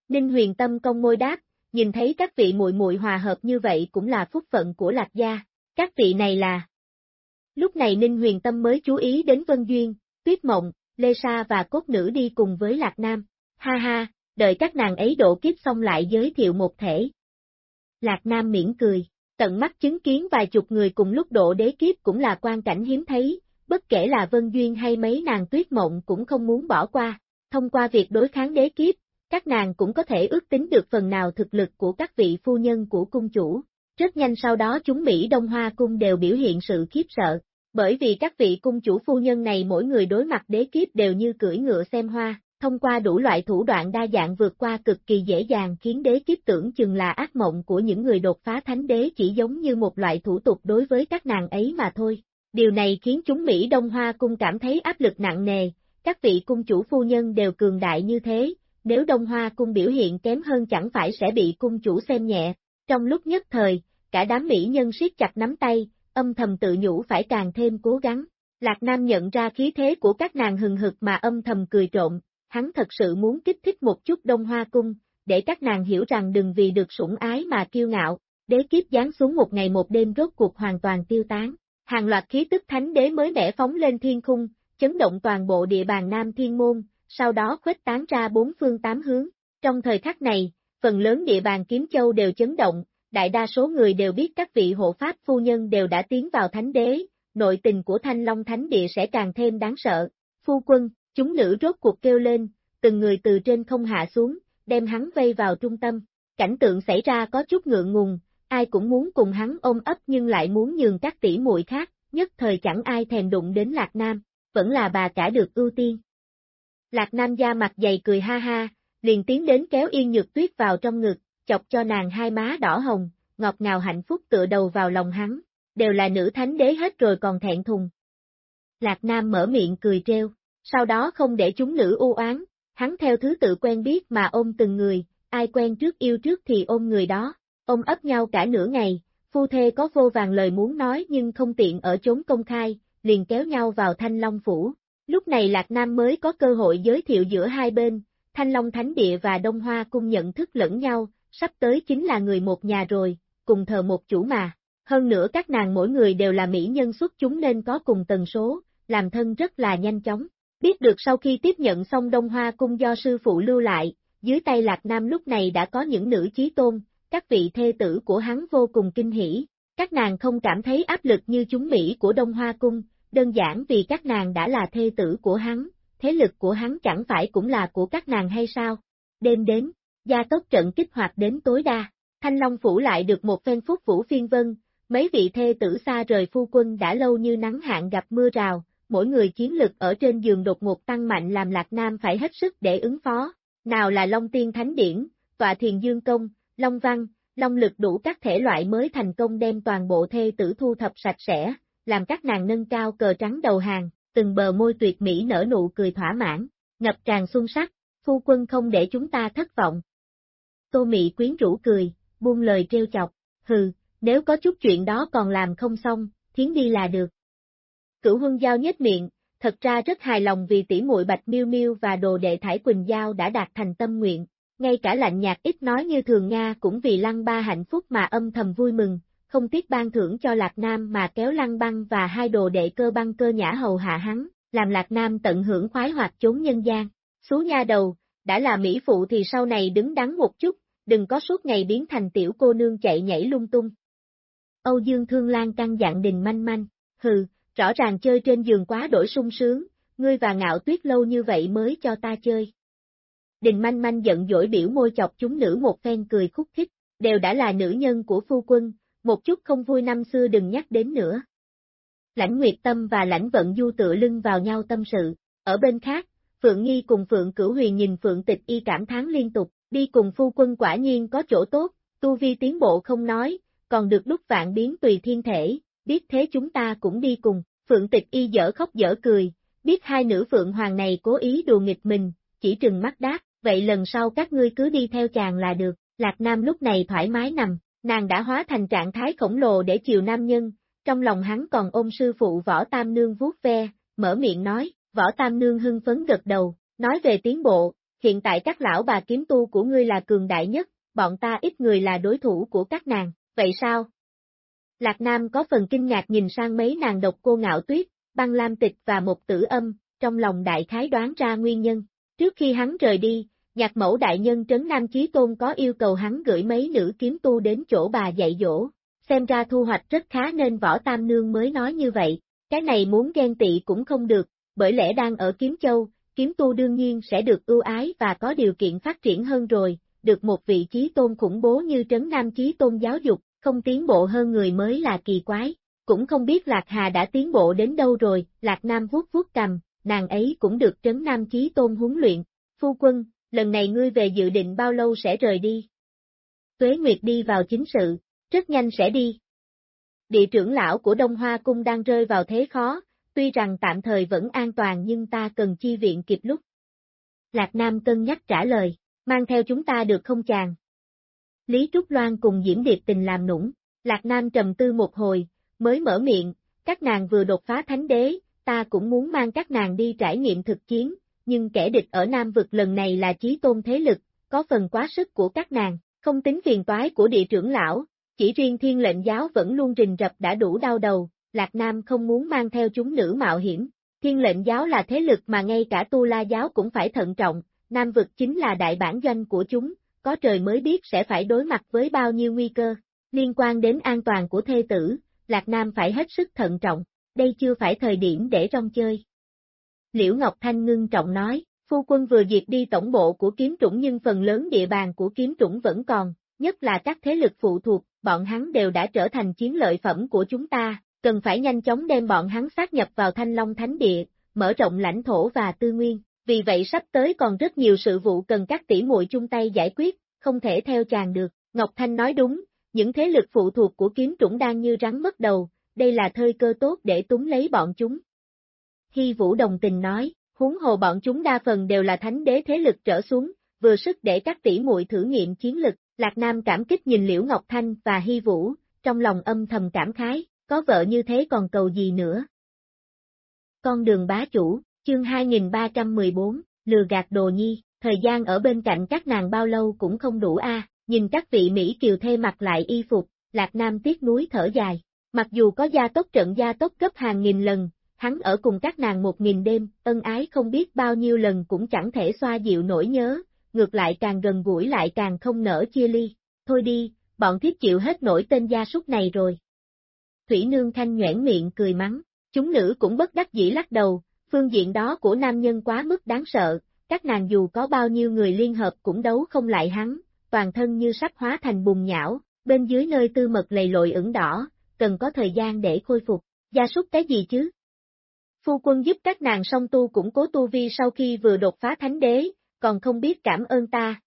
Ninh huyền tâm công môi đáp, nhìn thấy các vị muội muội hòa hợp như vậy cũng là phúc phận của Lạc gia. Các vị này là Lúc này Ninh Huyền Tâm mới chú ý đến Vân Duyên, Tuyết Mộng, Lê Sa và Cốt Nữ đi cùng với Lạc Nam. Ha ha, đợi các nàng ấy độ kiếp xong lại giới thiệu một thể. Lạc Nam miễn cười, tận mắt chứng kiến vài chục người cùng lúc độ đế kiếp cũng là quan cảnh hiếm thấy, bất kể là Vân Duyên hay mấy nàng tuyết mộng cũng không muốn bỏ qua. Thông qua việc đối kháng đế kiếp, các nàng cũng có thể ước tính được phần nào thực lực của các vị phu nhân của cung chủ. Rất nhanh sau đó chúng Mỹ Đông Hoa Cung đều biểu hiện sự khiếp sợ, bởi vì các vị cung chủ phu nhân này mỗi người đối mặt đế kiếp đều như cưỡi ngựa xem hoa, thông qua đủ loại thủ đoạn đa dạng vượt qua cực kỳ dễ dàng khiến đế kiếp tưởng chừng là ác mộng của những người đột phá thánh đế chỉ giống như một loại thủ tục đối với các nàng ấy mà thôi. Điều này khiến chúng Mỹ Đông Hoa Cung cảm thấy áp lực nặng nề, các vị cung chủ phu nhân đều cường đại như thế, nếu Đông Hoa Cung biểu hiện kém hơn chẳng phải sẽ bị cung chủ xem nhẹ. Trong lúc nhất thời, cả đám Mỹ nhân siết chặt nắm tay, âm thầm tự nhủ phải càng thêm cố gắng. Lạc Nam nhận ra khí thế của các nàng hừng hực mà âm thầm cười trộn, hắn thật sự muốn kích thích một chút Đông Hoa Cung, để các nàng hiểu rằng đừng vì được sủng ái mà kiêu ngạo, đế kiếp giáng xuống một ngày một đêm rốt cuộc hoàn toàn tiêu tán. Hàng loạt khí tức thánh đế mới mẻ phóng lên thiên khung, chấn động toàn bộ địa bàn Nam Thiên Môn, sau đó khuếch tán ra bốn phương tám hướng. Trong thời khắc này, phần lớn địa bàn Kiếm Châu đều chấn động, đại đa số người đều biết các vị hộ pháp phu nhân đều đã tiến vào thánh đế, nội tình của Thanh Long Thánh Địa sẽ càng thêm đáng sợ. Phu quân, chúng nữ rốt cuộc kêu lên, từng người từ trên không hạ xuống, đem hắn vây vào trung tâm. Cảnh tượng xảy ra có chút ngượng ngùng, ai cũng muốn cùng hắn ôm ấp nhưng lại muốn nhường các tỷ muội khác, nhất thời chẳng ai thèm đụng đến Lạc Nam, vẫn là bà cả được ưu tiên. Lạc Nam da mặt dày cười ha ha, liền tiến đến kéo Yên Nhược Tuyết vào trong ngực, chọc cho nàng hai má đỏ hồng, ngọt ngào hạnh phúc tựa đầu vào lòng hắn, đều là nữ thánh đế hết rồi còn thẹn thùng. Lạc Nam mở miệng cười treo, sau đó không để chúng nữ u oán, hắn theo thứ tự quen biết mà ôm từng người, ai quen trước yêu trước thì ôm người đó, ôm ấp nhau cả nửa ngày, phu thê có vô vàng lời muốn nói nhưng không tiện ở chốn công khai, liền kéo nhau vào Thanh Long Phủ. Lúc này Lạc Nam mới có cơ hội giới thiệu giữa hai bên, Thanh Long Thánh Địa và Đông Hoa Cung nhận thức lẫn nhau, sắp tới chính là người một nhà rồi, cùng thờ một chủ mà. Hơn nữa các nàng mỗi người đều là mỹ nhân xuất chúng nên có cùng tần số, làm thân rất là nhanh chóng. Biết được sau khi tiếp nhận xong Đông Hoa Cung do sư phụ lưu lại, dưới tay Lạc Nam lúc này đã có những nữ chí tôn, các vị thê tử của hắn vô cùng kinh hỉ. Các nàng không cảm thấy áp lực như chúng Mỹ của Đông Hoa Cung, đơn giản vì các nàng đã là thê tử của hắn, thế lực của hắn chẳng phải cũng là của các nàng hay sao? Đêm đến, gia tốc trận kích hoạt đến tối đa, Thanh Long Phủ lại được một phen phúc vũ phiên vân, mấy vị thê tử xa rời phu quân đã lâu như nắng hạn gặp mưa rào, mỗi người chiến lực ở trên giường đột ngột tăng mạnh làm Lạc Nam phải hết sức để ứng phó, nào là Long Tiên Thánh Điển, Tọa Thiền Dương Công, Long Văn, Long Lực đủ các thể loại mới thành công đem toàn bộ thê tử thu thập sạch sẽ, làm các nàng nâng cao cờ trắng đầu hàng, từng bờ môi tuyệt mỹ nở nụ cười thỏa mãn, ngập tràn xuân sắc, phu quân không để chúng ta thất vọng. Tô Mị quyến rũ cười, buông lời trêu chọc, hừ, nếu có chút chuyện đó còn làm không xong, thiến đi là được. Cửu hưng Giao nhếch miệng, thật ra rất hài lòng vì tỷ muội Bạch Miêu Miêu và đồ đệ Thải Quỳnh Giao đã đạt thành tâm nguyện, ngay cả lạnh nhạt ít nói như thường Nga cũng vì lăng ba hạnh phúc mà âm thầm vui mừng, không tiếc ban thưởng cho Lạc Nam mà kéo lăng băng và hai đồ đệ cơ băng cơ nhã hầu hạ hắn, làm Lạc Nam tận hưởng khoái hoạt chốn nhân gian. Xú nha đầu, đã là Mỹ phụ thì sau này đứng đắn một chút, đừng có suốt ngày biến thành tiểu cô nương chạy nhảy lung tung. Âu Dương Thương Lan căng dặn đình manh manh, hừ, rõ ràng chơi trên giường quá đổi sung sướng, ngươi và ngạo tuyết lâu như vậy mới cho ta chơi. Đình manh manh giận dỗi biểu môi chọc chúng nữ một phen cười khúc khích, đều đã là nữ nhân của phu quân, một chút không vui năm xưa đừng nhắc đến nữa. Lãnh Nguyệt Tâm và Lãnh Vận Du tựa lưng vào nhau tâm sự, ở bên khác, Phượng Nghi cùng Phượng Cửu Huyền nhìn Phượng Tịch y cảm thán liên tục, đi cùng phu quân quả nhiên có chỗ tốt, tu vi tiến bộ không nói, còn được đúc vạn biến tùy thiên thể, biết thế chúng ta cũng đi cùng, Phượng Tịch y dở khóc dở cười, biết hai nữ Phượng Hoàng này cố ý đùa nghịch mình, chỉ trừng mắt đáp, vậy lần sau các ngươi cứ đi theo chàng là được, Lạc Nam lúc này thoải mái nằm, nàng đã hóa thành trạng thái khổng lồ để chiều nam nhân, trong lòng hắn còn ôm sư phụ Võ Tam Nương vuốt ve, mở miệng nói, Võ Tam Nương hưng phấn gật đầu, nói về tiến bộ, hiện tại các lão bà kiếm tu của ngươi là cường đại nhất, bọn ta ít người là đối thủ của các nàng, vậy sao? Lạc Nam có phần kinh ngạc nhìn sang mấy nàng độc cô ngạo tuyết, băng lam tịch và một tử âm, trong lòng đại khái đoán ra nguyên nhân. Trước khi hắn rời đi, nhạc mẫu đại nhân Trấn Nam Chí Tôn có yêu cầu hắn gửi mấy nữ kiếm tu đến chỗ bà dạy dỗ, xem ra thu hoạch rất khá nên võ tam nương mới nói như vậy, cái này muốn ghen tị cũng không được, bởi lẽ đang ở Kiếm Châu, kiếm tu đương nhiên sẽ được ưu ái và có điều kiện phát triển hơn rồi, được một vị trí tôn khủng bố như Trấn Nam Chí Tôn giáo dục, không tiến bộ hơn người mới là kỳ quái. Cũng không biết Lạc Hà đã tiến bộ đến đâu rồi, Lạc Nam vuốt vuốt cầm, nàng ấy cũng được Trấn Nam Chí Tôn huấn luyện. Phu quân, lần này ngươi về dự định bao lâu sẽ rời đi? Tuế Nguyệt đi vào chính sự, rất nhanh sẽ đi. Địa trưởng lão của Đông Hoa Cung đang rơi vào thế khó, tuy rằng tạm thời vẫn an toàn nhưng ta cần chi viện kịp lúc. Lạc Nam cân nhắc trả lời, mang theo chúng ta được không chàng? Lý Trúc Loan cùng Diễm Điệp tình làm nũng, Lạc Nam trầm tư một hồi, mới mở miệng, các nàng vừa đột phá thánh đế, ta cũng muốn mang các nàng đi trải nghiệm thực chiến, nhưng kẻ địch ở Nam vực lần này là chí tôn thế lực, có phần quá sức của các nàng, không tính phiền toái của địa trưởng lão, chỉ riêng thiên lệnh giáo vẫn luôn rình rập đã đủ đau đầu, Lạc Nam không muốn mang theo chúng nữ mạo hiểm. Thiên lệnh giáo là thế lực mà ngay cả tu la giáo cũng phải thận trọng, Nam vực chính là đại bản doanh của chúng, có trời mới biết sẽ phải đối mặt với bao nhiêu nguy cơ. Liên quan đến an toàn của thê tử, Lạc Nam phải hết sức thận trọng, đây chưa phải thời điểm để rong chơi. Liễu Ngọc Thanh ngưng trọng nói, phu quân vừa diệt đi tổng bộ của kiếm trũng nhưng phần lớn địa bàn của kiếm trũng vẫn còn, nhất là các thế lực phụ thuộc, bọn hắn đều đã trở thành chiến lợi phẩm của chúng ta, cần phải nhanh chóng đem bọn hắn sát nhập vào Thanh Long Thánh Địa, mở rộng lãnh thổ và tư nguyên. Vì vậy sắp tới còn rất nhiều sự vụ cần các tỷ muội chung tay giải quyết, không thể theo chàng được. Ngọc Thanh nói đúng, những thế lực phụ thuộc của kiếm trũng đang như rắn mất đầu, đây là thời cơ tốt để túng lấy bọn chúng. Hy Vũ đồng tình nói, huống hồ bọn chúng đa phần đều là thánh đế thế lực trở xuống, vừa sức để các tỷ muội thử nghiệm chiến lực, Lạc Nam cảm kích nhìn Liễu Ngọc Thanh và Hy Vũ, trong lòng âm thầm cảm khái, có vợ như thế còn cầu gì nữa. Con đường bá chủ, chương 2314, lừa gạt đồ nhi, thời gian ở bên cạnh các nàng bao lâu cũng không đủ a. nhìn các vị Mỹ kiều thê mặc lại y phục, Lạc Nam tiếc núi thở dài, mặc dù có gia tốc trận gia tốc cấp hàng nghìn lần, hắn ở cùng các nàng một nghìn đêm, ân ái không biết bao nhiêu lần cũng chẳng thể xoa dịu nỗi nhớ, ngược lại càng gần gũi lại càng không nở chia ly, thôi đi, bọn thiết chịu hết nổi tên gia súc này rồi. Thủy Nương Thanh nhoẻn miệng cười mắng, chúng nữ cũng bất đắc dĩ lắc đầu, phương diện đó của nam nhân quá mức đáng sợ, các nàng dù có bao nhiêu người liên hợp cũng đấu không lại hắn, toàn thân như sắp hóa thành bùn nhão, bên dưới nơi tư mật lầy lội ửng đỏ, cần có thời gian để khôi phục, gia súc cái gì chứ? Phu quân giúp các nàng song tu củng cố tu vi sau khi vừa đột phá thánh đế, còn không biết cảm ơn ta.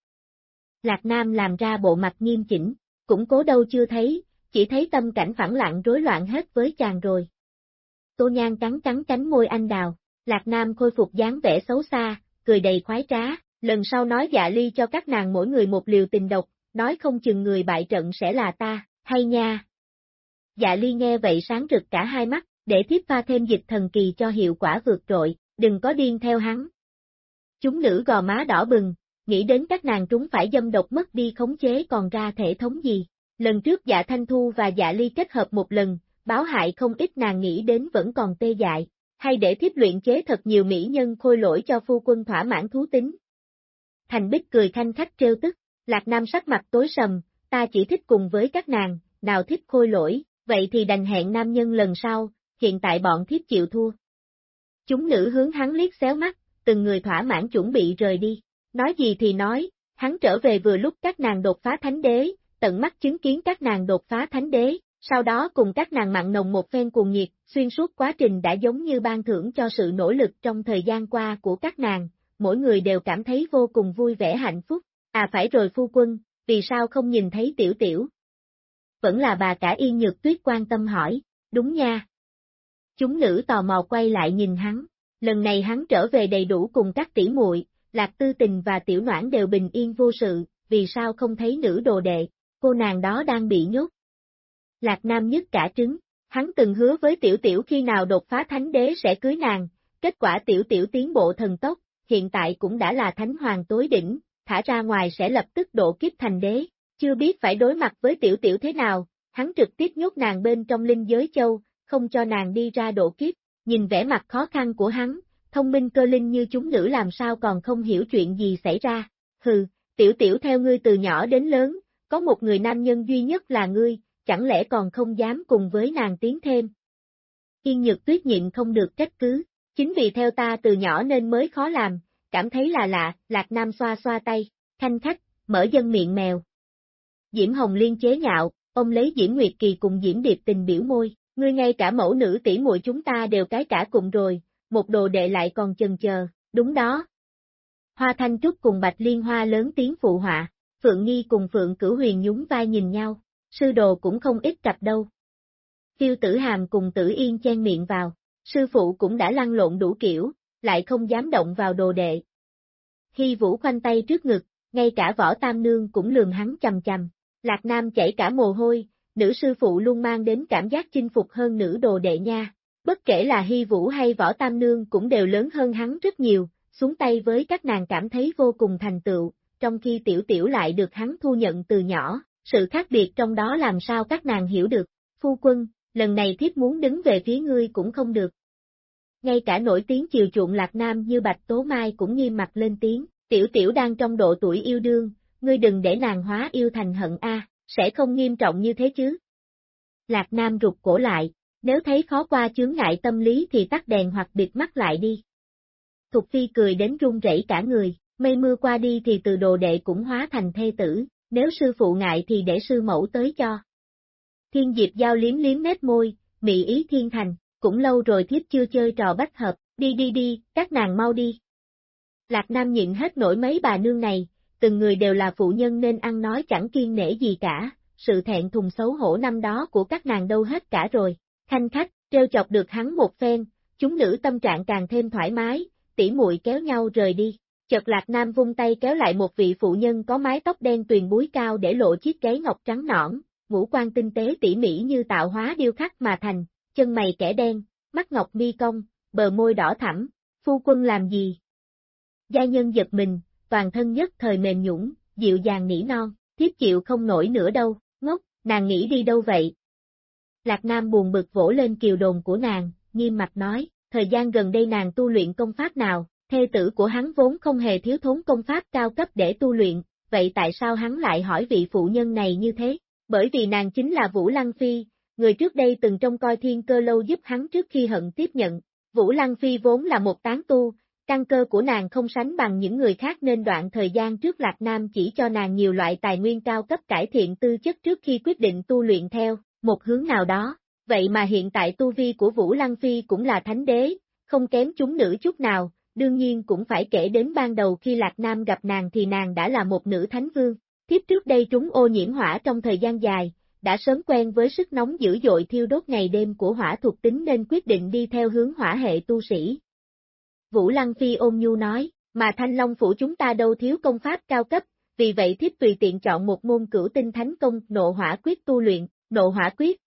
Lạc Nam làm ra bộ mặt nghiêm chỉnh, củng cố đâu chưa thấy, chỉ thấy tâm cảnh phản lặng rối loạn hết với chàng rồi. Tô Nhan cắn cắn cánh môi anh đào, Lạc Nam khôi phục dáng vẻ xấu xa, cười đầy khoái trá, lần sau nói dạ ly cho các nàng mỗi người một liều tình độc, nói không chừng người bại trận sẽ là ta, hay nha. Dạ ly nghe vậy sáng rực cả hai mắt, để thiếp pha thêm dịch thần kỳ cho hiệu quả vượt trội, đừng có điên theo hắn. Chúng nữ gò má đỏ bừng, nghĩ đến các nàng trúng phải dâm độc mất đi khống chế còn ra thể thống gì. Lần trước dạ Thanh Thu và dạ Ly kết hợp một lần, báo hại không ít nàng nghĩ đến vẫn còn tê dại, hay để thiếp luyện chế thật nhiều mỹ nhân khôi lỗi cho phu quân thỏa mãn thú tính. Thành Bích cười thanh khách trêu tức, Lạc Nam sắc mặt tối sầm, ta chỉ thích cùng với các nàng, nào thích khôi lỗi, vậy thì đành hẹn nam nhân lần sau, hiện tại bọn thiếp chịu thua. Chúng nữ hướng hắn liếc xéo mắt, từng người thỏa mãn chuẩn bị rời đi. Nói gì thì nói, hắn trở về vừa lúc các nàng đột phá thánh đế, tận mắt chứng kiến các nàng đột phá thánh đế, sau đó cùng các nàng mặn nồng một phen cuồng nhiệt, xuyên suốt quá trình đã giống như ban thưởng cho sự nỗ lực trong thời gian qua của các nàng, mỗi người đều cảm thấy vô cùng vui vẻ hạnh phúc. À phải rồi phu quân, vì sao không nhìn thấy tiểu tiểu? Vẫn là bà cả yên nhược tuyết quan tâm hỏi, đúng nha. Chúng nữ tò mò quay lại nhìn hắn, lần này hắn trở về đầy đủ cùng các tỷ muội, Lạc Tư Tình và Tiểu Noãn đều bình yên vô sự, vì sao không thấy nữ đồ đệ, cô nàng đó đang bị nhốt. Lạc Nam nhất cả trứng, hắn từng hứa với Tiểu Tiểu khi nào đột phá thánh đế sẽ cưới nàng, kết quả Tiểu Tiểu tiến bộ thần tốc, hiện tại cũng đã là thánh hoàng tối đỉnh, thả ra ngoài sẽ lập tức độ kiếp thành đế, chưa biết phải đối mặt với Tiểu Tiểu thế nào, hắn trực tiếp nhốt nàng bên trong linh giới châu, không cho nàng đi ra độ kiếp, nhìn vẻ mặt khó khăn của hắn, thông minh cơ linh như chúng nữ làm sao còn không hiểu chuyện gì xảy ra, hừ, tiểu tiểu theo ngươi từ nhỏ đến lớn, có một người nam nhân duy nhất là ngươi, chẳng lẽ còn không dám cùng với nàng tiến thêm. Yên nhược tuyết nhịn không được trách cứ, chính vì theo ta từ nhỏ nên mới khó làm, cảm thấy là lạ, lạc nam xoa xoa tay, thanh khách, mở dân miệng mèo. Diễm Hồng liên chế nhạo, ông lấy Diễm Nguyệt Kỳ cùng Diễm Điệp tình biểu môi, ngươi ngay cả mẫu nữ tỷ muội chúng ta đều cái cả cùng rồi, một đồ đệ lại còn chần chờ, đúng đó. Hoa Thanh Trúc cùng Bạch Liên Hoa lớn tiếng phụ họa, Phượng Nghi cùng Phượng Cửu Huyền nhún vai nhìn nhau, sư đồ cũng không ít cặp đâu. Tiêu tử hàm cùng tử yên chen miệng vào, sư phụ cũng đã lăn lộn đủ kiểu, lại không dám động vào đồ đệ. Khi vũ khoanh tay trước ngực, ngay cả võ tam nương cũng lườm hắn chầm chầm, lạc nam chảy cả mồ hôi, nữ sư phụ luôn mang đến cảm giác chinh phục hơn nữ đồ đệ nha. Bất kể là Hy Vũ hay Võ Tam Nương cũng đều lớn hơn hắn rất nhiều, xuống tay với các nàng cảm thấy vô cùng thành tựu, trong khi tiểu tiểu lại được hắn thu nhận từ nhỏ, sự khác biệt trong đó làm sao các nàng hiểu được. Phu quân, lần này thiếp muốn đứng về phía ngươi cũng không được. Ngay cả nổi tiếng chiều chuộng lạc nam như Bạch Tố Mai cũng nghiêm mặt lên tiếng, tiểu tiểu đang trong độ tuổi yêu đương, ngươi đừng để nàng hóa yêu thành hận a, sẽ không nghiêm trọng như thế chứ. Lạc nam rụt cổ lại, nếu thấy khó qua chướng ngại tâm lý thì tắt đèn hoặc bịt mắt lại đi. Thục Phi cười đến run rẩy cả người, mây mưa qua đi thì từ đồ đệ cũng hóa thành thê tử, nếu sư phụ ngại thì để sư mẫu tới cho. Thiên Diệp giao liếm liếm nét môi, mị ý thiên thành, cũng lâu rồi thiếp chưa chơi trò bách hợp, đi đi đi, các nàng mau đi. Lạc Nam nhịn hết nổi mấy bà nương này, từng người đều là phụ nhân nên ăn nói chẳng kiên nể gì cả, sự thẹn thùng xấu hổ năm đó của các nàng đâu hết cả rồi. Thanh khách, treo chọc được hắn một phen, chúng nữ tâm trạng càng thêm thoải mái, tỉ muội kéo nhau rời đi. Chợt Lạc Nam vung tay kéo lại một vị phụ nhân có mái tóc đen tuyền búi cao để lộ chiếc gáy ngọc trắng nõn, ngũ quan tinh tế tỉ mỉ như tạo hóa điêu khắc mà thành, chân mày kẻ đen, mắt ngọc mi cong, bờ môi đỏ thẳm, phu quân làm gì? Gia nhân giật mình, toàn thân nhất thời mềm nhũng, dịu dàng nỉ non, thiếp chịu không nổi nữa đâu, ngốc, nàng nghĩ đi đâu vậy? Lạc Nam buồn bực vỗ lên kiều đồn của nàng, nghiêm mặt nói, thời gian gần đây nàng tu luyện công pháp nào, thê tử của hắn vốn không hề thiếu thốn công pháp cao cấp để tu luyện, vậy tại sao hắn lại hỏi vị phụ nhân này như thế? Bởi vì nàng chính là Vũ Lăng Phi, người trước đây từng trông coi thiên cơ lâu giúp hắn trước khi hận tiếp nhận. Vũ Lăng Phi vốn là một tán tu, căn cơ của nàng không sánh bằng những người khác nên đoạn thời gian trước Lạc Nam chỉ cho nàng nhiều loại tài nguyên cao cấp cải thiện tư chất trước khi quyết định tu luyện theo một hướng nào đó. Vậy mà hiện tại tu vi của Vũ Lăng Phi cũng là thánh đế, không kém chúng nữ chút nào, đương nhiên cũng phải kể đến ban đầu khi Lạc Nam gặp nàng thì nàng đã là một nữ thánh vương. Tiếp trước đây chúng ô nhiễm hỏa trong thời gian dài, đã sớm quen với sức nóng dữ dội thiêu đốt ngày đêm của hỏa thuộc tính nên quyết định đi theo hướng hỏa hệ tu sĩ. Vũ Lăng Phi ôm nhu nói, mà Thanh Long Phủ chúng ta đâu thiếu công pháp cao cấp, vì vậy thiếp tùy tiện chọn một môn cửu tinh thánh công nộ hỏa quyết tu luyện, nộ hỏa quyết.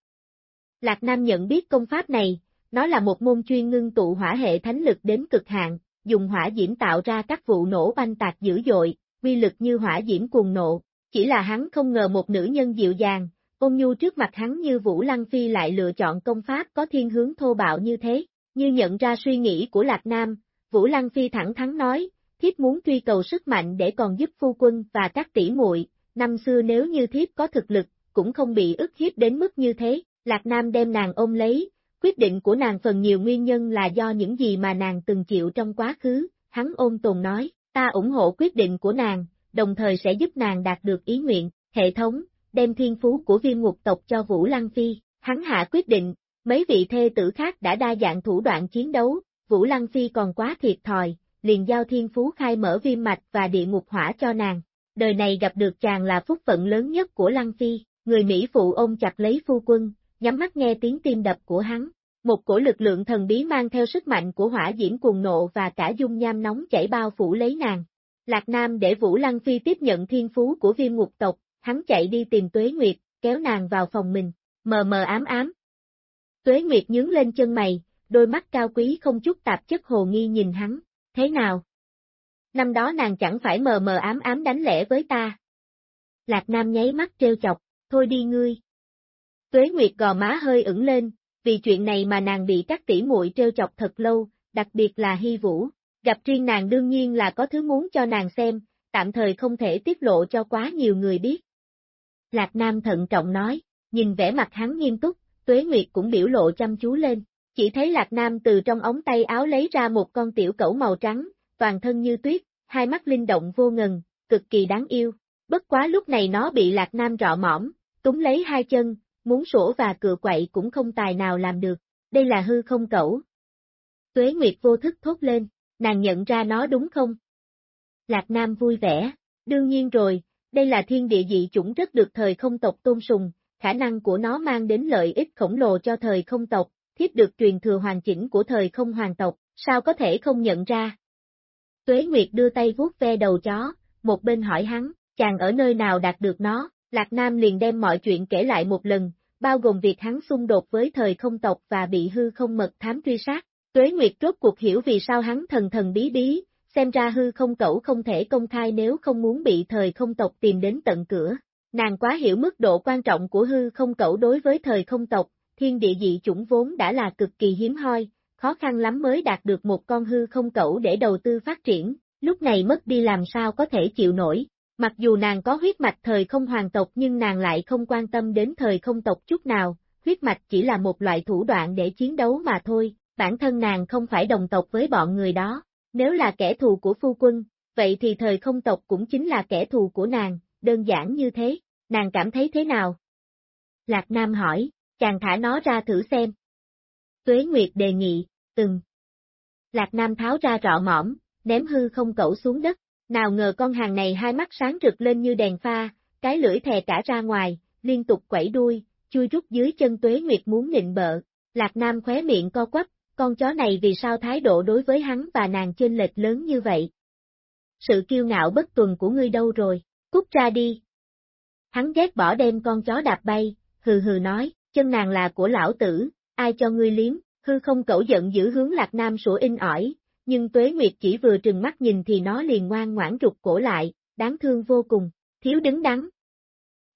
Lạc Nam nhận biết công pháp này, nó là một môn chuyên ngưng tụ hỏa hệ thánh lực đến cực hạn, dùng hỏa diễm tạo ra các vụ nổ banh tạc dữ dội, quy lực như hỏa diễm cuồng nộ. Chỉ là hắn không ngờ một nữ nhân dịu dàng, ôn nhu trước mặt hắn như Vũ Lăng Phi lại lựa chọn công pháp có thiên hướng thô bạo như thế, như nhận ra suy nghĩ của Lạc Nam, Vũ Lăng Phi thẳng thắn nói, thiếp muốn truy cầu sức mạnh để còn giúp phu quân và các tỷ muội. năm xưa nếu như thiếp có thực lực, cũng không bị ức hiếp đến mức như thế, Lạc Nam đem nàng ôm lấy, quyết định của nàng phần nhiều nguyên nhân là do những gì mà nàng từng chịu trong quá khứ, hắn ôm tồn nói, ta ủng hộ quyết định của nàng, đồng thời sẽ giúp nàng đạt được ý nguyện, hệ thống, đem thiên phú của viên ngục tộc cho Vũ Lăng Phi, hắn hạ quyết định, mấy vị thê tử khác đã đa dạng thủ đoạn chiến đấu, Vũ Lăng Phi còn quá thiệt thòi, liền giao thiên phú khai mở viêm mạch và địa ngục hỏa cho nàng. Đời này gặp được chàng là phúc phận lớn nhất của Lăng Phi, người Mỹ phụ ôm chặt lấy phu quân, nhắm mắt nghe tiếng tim đập của hắn. Một cổ lực lượng thần bí mang theo sức mạnh của hỏa diễm cuồng nộ và cả dung nham nóng chảy bao phủ lấy nàng. Lạc Nam để Vũ Lăng Phi tiếp nhận thiên phú của viêm ngục tộc, hắn chạy đi tìm Tuế Nguyệt, kéo nàng vào phòng mình, mờ mờ ám ám. Tuế Nguyệt nhướng lên chân mày, đôi mắt cao quý không chút tạp chất hồ nghi nhìn hắn, thế nào? Năm đó nàng chẳng phải mờ mờ ám ám đánh lẻ với ta. Lạc Nam nháy mắt treo chọc, thôi đi ngươi. Tuế Nguyệt gò má hơi ửng lên, vì chuyện này mà nàng bị các tỷ muội treo chọc thật lâu, đặc biệt là Hy Vũ. Gặp riêng nàng đương nhiên là có thứ muốn cho nàng xem, tạm thời không thể tiết lộ cho quá nhiều người biết. Lạc Nam thận trọng nói, nhìn vẻ mặt hắn nghiêm túc, Tuế Nguyệt cũng biểu lộ chăm chú lên, chỉ thấy Lạc Nam từ trong ống tay áo lấy ra một con tiểu cẩu màu trắng, toàn thân như tuyết, hai mắt linh động vô ngần, cực kỳ đáng yêu. Bất quá lúc này nó bị Lạc Nam rọ mõm, túng lấy hai chân, muốn sổ và cựa quậy cũng không tài nào làm được. Đây là hư không cẩu. Tuế Nguyệt vô thức thốt lên, nàng nhận ra nó đúng không? Lạc Nam vui vẻ, đương nhiên rồi, đây là thiên địa dị chủng rất được thời không tộc tôn sùng, khả năng của nó mang đến lợi ích khổng lồ cho thời không tộc, thiếp được truyền thừa hoàn chỉnh của thời không hoàng tộc, sao có thể không nhận ra. Tuế Nguyệt đưa tay vuốt ve đầu chó, một bên hỏi hắn, chàng ở nơi nào đạt được nó, Lạc Nam liền đem mọi chuyện kể lại một lần, bao gồm việc hắn xung đột với thời không tộc và bị hư không mật thám truy sát. Tuế Nguyệt rốt cuộc hiểu vì sao hắn thần thần bí bí, xem ra hư không cẩu không thể công khai nếu không muốn bị thời không tộc tìm đến tận cửa. Nàng quá hiểu mức độ quan trọng của hư không cẩu đối với thời không tộc, thiên địa dị chủng vốn đã là cực kỳ hiếm hoi, khó khăn lắm mới đạt được một con hư không cẩu để đầu tư phát triển, lúc này mất đi làm sao có thể chịu nổi. Mặc dù nàng có huyết mạch thời không hoàng tộc nhưng nàng lại không quan tâm đến thời không tộc chút nào, huyết mạch chỉ là một loại thủ đoạn để chiến đấu mà thôi, bản thân nàng không phải đồng tộc với bọn người đó. Nếu là kẻ thù của phu quân, vậy thì thời không tộc cũng chính là kẻ thù của nàng, đơn giản như thế, nàng cảm thấy thế nào? Lạc Nam hỏi, chàng thả nó ra thử xem. Tuế Nguyệt đề nghị, từng. Lạc Nam tháo ra rọ mỏm, ném hư không cẩu xuống đất, nào ngờ con hàng này hai mắt sáng rực lên như đèn pha, cái lưỡi thè cả ra ngoài, liên tục quẩy đuôi, chui rút dưới chân Tuế Nguyệt muốn nịnh bợ. Lạc Nam khóe miệng co quắp, con chó này vì sao thái độ đối với hắn và nàng chênh lệch lớn như vậy? Sự kiêu ngạo bất tuần của ngươi đâu rồi, cút ra đi. Hắn ghét bỏ đem con chó đạp bay, hừ hừ nói, chân nàng là của lão tử, ai cho ngươi liếm, hư không cẩu giận giữ hướng lạc nam sủa in ỏi, nhưng tuế nguyệt chỉ vừa trừng mắt nhìn thì nó liền ngoan ngoãn rụt cổ lại, đáng thương vô cùng, thiếu đứng đắn.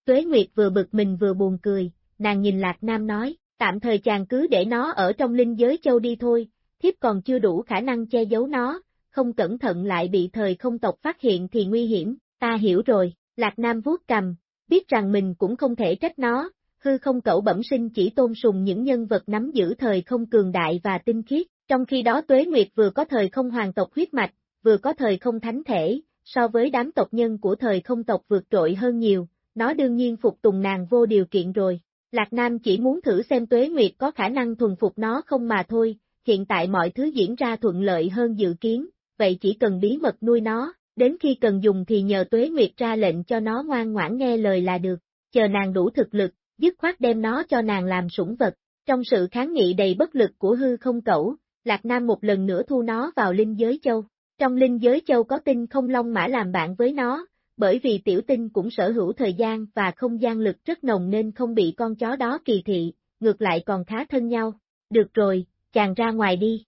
Tuế nguyệt vừa bực mình vừa buồn cười, nàng nhìn lạc nam nói, tạm thời chàng cứ để nó ở trong linh giới châu đi thôi, thiếp còn chưa đủ khả năng che giấu nó, không cẩn thận lại bị thời không tộc phát hiện thì nguy hiểm, ta hiểu rồi, Lạc Nam vuốt cầm, biết rằng mình cũng không thể trách nó, hư không cẩu bẩm sinh chỉ tôn sùng những nhân vật nắm giữ thời không cường đại và tinh khiết, trong khi đó Tuế Nguyệt vừa có thời không hoàng tộc huyết mạch, vừa có thời không thánh thể, so với đám tộc nhân của thời không tộc vượt trội hơn nhiều, nó đương nhiên phục tùng nàng vô điều kiện rồi. Lạc Nam chỉ muốn thử xem Tuế Nguyệt có khả năng thuần phục nó không mà thôi, hiện tại mọi thứ diễn ra thuận lợi hơn dự kiến, vậy chỉ cần bí mật nuôi nó, đến khi cần dùng thì nhờ Tuế Nguyệt ra lệnh cho nó ngoan ngoãn nghe lời là được, chờ nàng đủ thực lực, dứt khoát đem nó cho nàng làm sủng vật. Trong sự kháng nghị đầy bất lực của hư không cẩu, Lạc Nam một lần nữa thu nó vào linh giới châu. Trong linh giới châu có tinh không long mã làm bạn với nó, bởi vì tiểu tinh cũng sở hữu thời gian và không gian lực rất nồng nên không bị con chó đó kỳ thị, ngược lại còn khá thân nhau. Được rồi, chàng ra ngoài đi.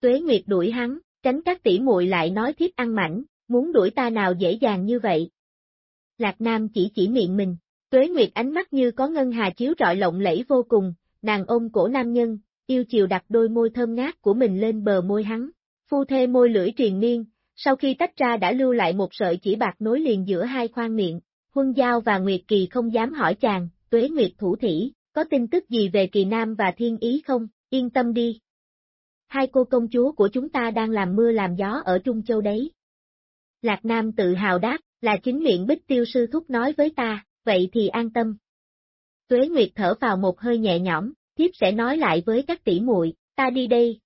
Tuế Nguyệt đuổi hắn, tránh các tỷ muội lại nói thiếp ăn mảnh, muốn đuổi ta nào dễ dàng như vậy. Lạc Nam chỉ chỉ miệng mình, Tuế Nguyệt ánh mắt như có ngân hà chiếu rọi lộng lẫy vô cùng, nàng ôm cổ nam nhân, yêu chiều đặt đôi môi thơm ngát của mình lên bờ môi hắn. Phu thê môi lưỡi triền miên, sau khi tách ra đã lưu lại một sợi chỉ bạc nối liền giữa hai khoang miệng. Huân Giao và Nguyệt Kỳ không dám hỏi chàng, Tuế Nguyệt thủ thỉ, có tin tức gì về Kỳ Nam và Thiên Ý không, yên tâm đi. Hai cô công chúa của chúng ta đang làm mưa làm gió ở Trung Châu đấy. Lạc Nam tự hào đáp, là chính miệng bích tiêu sư thúc nói với ta vậy thì an tâm. Tuế Nguyệt thở vào một hơi nhẹ nhõm, tiếp sẽ nói lại với các tỷ muội, ta đi đây.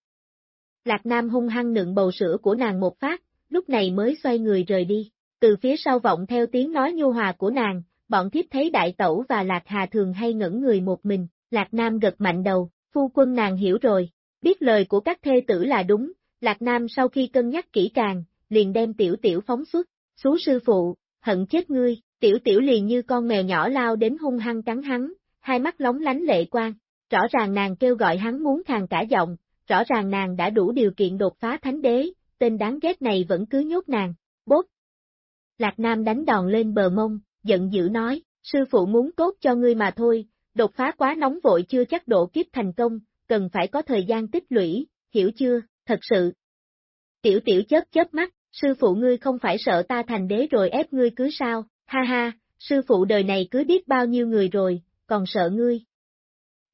Lạc Nam hung hăng nựng bầu sữa của nàng một phát, lúc này mới xoay người rời đi. Từ phía sau vọng theo tiếng nói nhu hòa của nàng, bọn thiếp thấy đại tẩu và Lạc Hà thường hay ngẩn người một mình, Lạc Nam gật mạnh đầu, phu quân nàng hiểu rồi, biết lời của các thê tử là đúng, Lạc Nam sau khi cân nhắc kỹ càng, liền đem tiểu tiểu phóng xuất, xú sư phụ, hận chết ngươi, Tiểu tiểu liền như con mèo nhỏ lao đến hung hăng cắn hắn, hai mắt lóng lánh lệ quang. Rõ ràng nàng kêu gọi hắn muốn khàn cả giọng, rõ ràng nàng đã đủ điều kiện đột phá thánh đế, tên đáng ghét này vẫn cứ nhốt nàng. Bốt! Lạc Nam đánh đòn lên bờ mông, giận dữ nói, sư phụ muốn tốt cho ngươi mà thôi, đột phá quá nóng vội chưa chắc độ kiếp thành công, cần phải có thời gian tích lũy, hiểu chưa, thật sự. Tiểu tiểu chớp chớp mắt, sư phụ ngươi không phải sợ ta thành đế rồi ép ngươi cứ sao, ha ha, sư phụ đời này cưới biết bao nhiêu người rồi, còn sợ ngươi.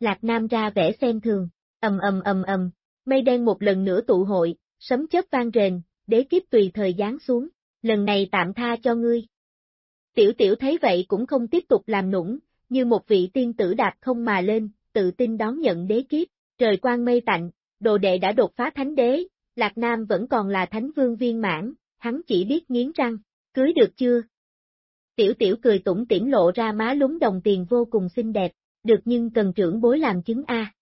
Lạc Nam ra vẻ xem thường, ầm ầm ầm ầm, mây đen một lần nữa tụ hội, sấm chớp vang rền, đế kiếp tùy thời giáng xuống, lần này tạm tha cho ngươi. Tiểu tiểu thấy vậy cũng không tiếp tục làm nũng, như một vị tiên tử đạp không mà lên, tự tin đón nhận đế kiếp, trời quang mây tạnh, đồ đệ đã đột phá thánh đế, Lạc Nam vẫn còn là thánh vương viên mãn, hắn chỉ biết nghiến răng, cưới được chưa? Tiểu tiểu cười tủm tỉm lộ ra má lúng đồng tiền vô cùng xinh đẹp, được nhưng cần trưởng bối làm chứng A.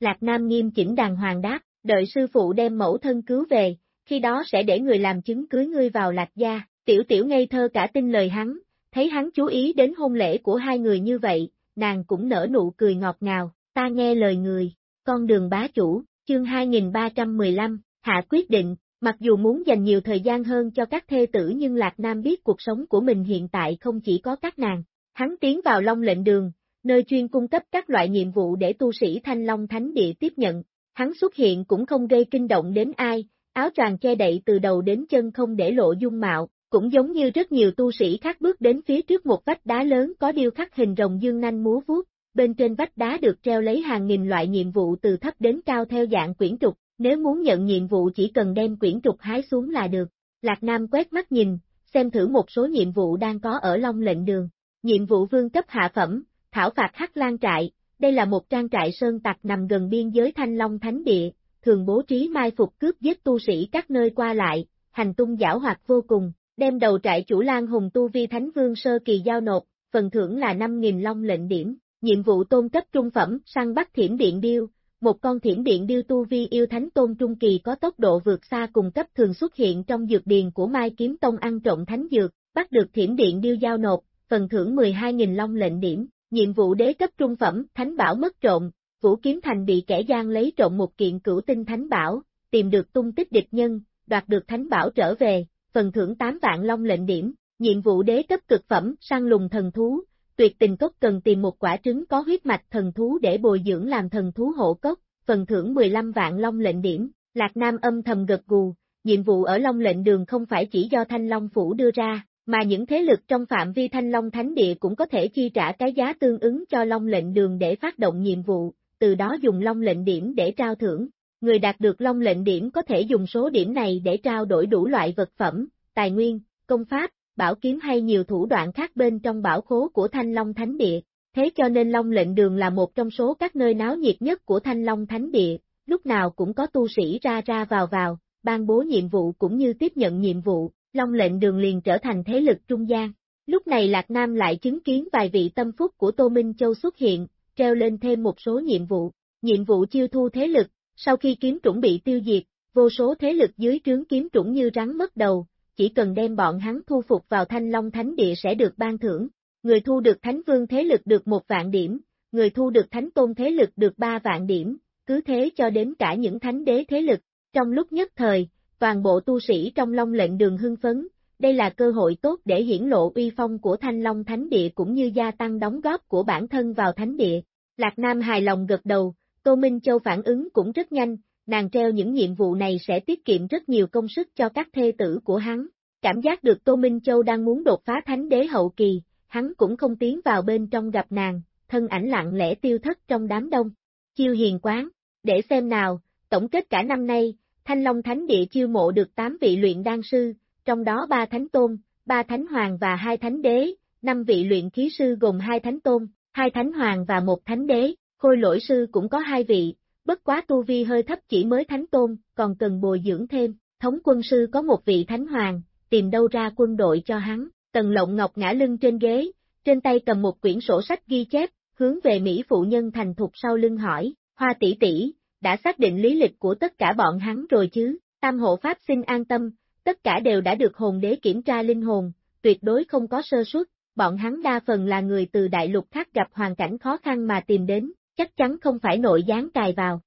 Lạc Nam nghiêm chỉnh đàng hoàng đáp, đợi sư phụ đem mẫu thân cứu về, khi đó sẽ để người làm chứng cưới ngươi vào lạc gia, tiểu tiểu ngây thơ cả tin lời hắn, thấy hắn chú ý đến hôn lễ của hai người như vậy, nàng cũng nở nụ cười ngọt ngào, ta nghe lời người, con đường bá chủ, chương 2315, hạ quyết định, mặc dù muốn dành nhiều thời gian hơn cho các thê tử nhưng Lạc Nam biết cuộc sống của mình hiện tại không chỉ có các nàng, hắn tiến vào Long lệnh đường, nơi chuyên cung cấp các loại nhiệm vụ để tu sĩ Thanh Long Thánh Địa tiếp nhận, hắn xuất hiện cũng không gây kinh động đến ai, áo tràng che đậy từ đầu đến chân không để lộ dung mạo, cũng giống như rất nhiều tu sĩ khác bước đến phía trước một vách đá lớn có điêu khắc hình rồng dương nanh múa vuốt, bên trên vách đá được treo lấy hàng nghìn loại nhiệm vụ từ thấp đến cao theo dạng quyển trục, nếu muốn nhận nhiệm vụ chỉ cần đem quyển trục hái xuống là được. Lạc Nam quét mắt nhìn, xem thử một số nhiệm vụ đang có ở Long lệnh đường. Nhiệm vụ vương cấp hạ phẩm, thảo phạt Hắc Lan trại, đây là một trang trại sơn tặc nằm gần biên giới Thanh Long Thánh Địa, thường bố trí mai phục cướp giết tu sĩ các nơi qua lại, hành tung giảo hoạt vô cùng, đem đầu trại chủ Lan Hùng Tu Vi Thánh Vương Sơ Kỳ giao nộp, phần thưởng là 5.000 long lệnh điểm, nhiệm vụ tôn cấp trung phẩm, săn bắt thiểm điện điêu, một con thiểm điện điêu Tu Vi yêu Thánh Tôn Trung Kỳ có tốc độ vượt xa cùng cấp thường xuất hiện trong dược điền của Mai Kiếm Tông ăn trộm thánh dược, bắt được thiểm điện điêu giao nộp, phần thưởng 12.000 long lệnh điểm, nhiệm vụ đế cấp trung phẩm, thánh bảo mất trộm, Vũ Kiếm Thành bị kẻ gian lấy trộm một kiện cửu tinh thánh bảo, tìm được tung tích địch nhân, đoạt được thánh bảo trở về, phần thưởng 8 vạn long lệnh điểm, nhiệm vụ đế cấp cực phẩm, săn lùng thần thú, tuyệt tình cốc cần tìm một quả trứng có huyết mạch thần thú để bồi dưỡng làm thần thú hộ cốc, phần thưởng 15 vạn long lệnh điểm, Lạc Nam âm thầm gật gù, nhiệm vụ ở long lệnh đường không phải chỉ do Thanh Long Phủ đưa ra, mà những thế lực trong phạm vi Thanh Long Thánh Địa cũng có thể chi trả cái giá tương ứng cho long lệnh đường để phát động nhiệm vụ, từ đó dùng long lệnh điểm để trao thưởng. Người đạt được long lệnh điểm có thể dùng số điểm này để trao đổi đủ loại vật phẩm, tài nguyên, công pháp, bảo kiếm hay nhiều thủ đoạn khác bên trong bảo khố của Thanh Long Thánh Địa. Thế cho nên Long lệnh đường là một trong số các nơi náo nhiệt nhất của Thanh Long Thánh Địa, lúc nào cũng có tu sĩ ra ra vào vào, ban bố nhiệm vụ cũng như tiếp nhận nhiệm vụ, Long lệnh đường liền trở thành thế lực trung gian. Lúc này Lạc Nam lại chứng kiến vài vị tâm phúc của Tô Minh Châu xuất hiện, treo lên thêm một số nhiệm vụ. Nhiệm vụ chiêu thu thế lực, sau khi kiếm trũng bị tiêu diệt, vô số thế lực dưới trướng kiếm trũng như rắn mất đầu, chỉ cần đem bọn hắn thu phục vào Thanh Long Thánh Địa sẽ được ban thưởng. Người thu được Thánh Vương thế lực được một vạn điểm, người thu được Thánh Tôn thế lực được ba vạn điểm, cứ thế cho đến cả những thánh đế thế lực. Trong lúc nhất thời, toàn bộ tu sĩ trong Long lệnh đường hưng phấn, đây là cơ hội tốt để hiển lộ uy phong của Thanh Long Thánh Địa cũng như gia tăng đóng góp của bản thân vào Thánh Địa. Lạc Nam hài lòng gật đầu, Tô Minh Châu phản ứng cũng rất nhanh, nàng treo những nhiệm vụ này sẽ tiết kiệm rất nhiều công sức cho các thê tử của hắn. Cảm giác được Tô Minh Châu đang muốn đột phá Thánh Đế hậu kỳ, hắn cũng không tiến vào bên trong gặp nàng, thân ảnh lặng lẽ tiêu thất trong đám đông. Chiêu hiền quán, để xem nào, tổng kết cả năm nay, Thanh Long Thánh Địa chiêu mộ được 8 vị luyện đan sư, trong đó ba thánh tôn, ba thánh hoàng và hai thánh đế, năm vị luyện khí sư gồm hai thánh tôn, hai thánh hoàng và một thánh đế, khôi lỗi sư cũng có hai vị, bất quá tu vi hơi thấp chỉ mới thánh tôn, còn cần bồi dưỡng thêm, thống quân sư có một vị thánh hoàng, tìm đâu ra quân đội cho hắn, tần lộng ngọc ngã lưng trên ghế, trên tay cầm một quyển sổ sách ghi chép, hướng về Mỹ phụ nhân thành thục sau lưng hỏi, hoa tỷ tỷ, đã xác định lý lịch của tất cả bọn hắn rồi chứ, tam hộ pháp xin an tâm, tất cả đều đã được hồn đế kiểm tra linh hồn, tuyệt đối không có sơ suất, bọn hắn đa phần là người từ đại lục khác gặp hoàn cảnh khó khăn mà tìm đến, chắc chắn không phải nội gián cài vào.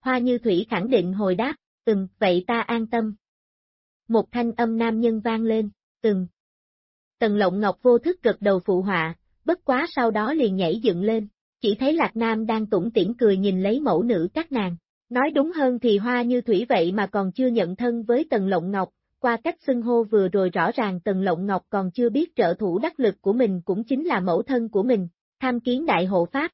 Hoa Như Thủy khẳng định hồi đáp, ừm, vậy ta an tâm. Một thanh âm nam nhân vang lên, ừm. Tần Lộng Ngọc vô thức gật đầu phụ họa, bất quá sau đó liền nhảy dựng lên, chỉ thấy Lạc Nam đang tủm tỉm cười nhìn lấy mẫu nữ các nàng. Nói đúng hơn thì Hoa Như Thủy vậy mà còn chưa nhận thân với Tần Lộng Ngọc, qua cách xưng hô vừa rồi rõ ràng Tần Lộng Ngọc còn chưa biết trợ thủ đắc lực của mình cũng chính là mẫu thân của mình, tham kiến đại hộ pháp.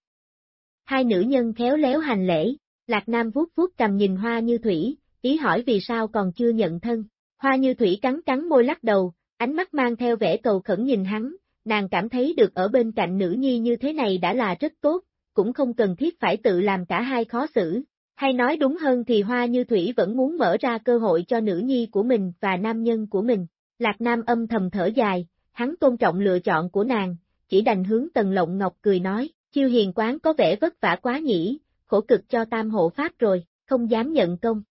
Hai nữ nhân khéo léo hành lễ, Lạc Nam vuốt vuốt cầm nhìn Hoa Như Thủy, ý hỏi vì sao còn chưa nhận thân. Hoa Như Thủy cắn cắn môi lắc đầu, ánh mắt mang theo vẻ cầu khẩn nhìn hắn, nàng cảm thấy được ở bên cạnh nữ nhi như thế này đã là rất tốt, cũng không cần thiết phải tự làm cả hai khó xử. Hay nói đúng hơn thì Hoa Như Thủy vẫn muốn mở ra cơ hội cho nữ nhi của mình và nam nhân của mình. Lạc Nam âm thầm thở dài, hắn tôn trọng lựa chọn của nàng, chỉ đành hướng Tần Lộng Ngọc cười nói, chiêu hiền quán có vẻ vất vả quá nhỉ, khổ cực cho tam hộ pháp rồi, không dám nhận công.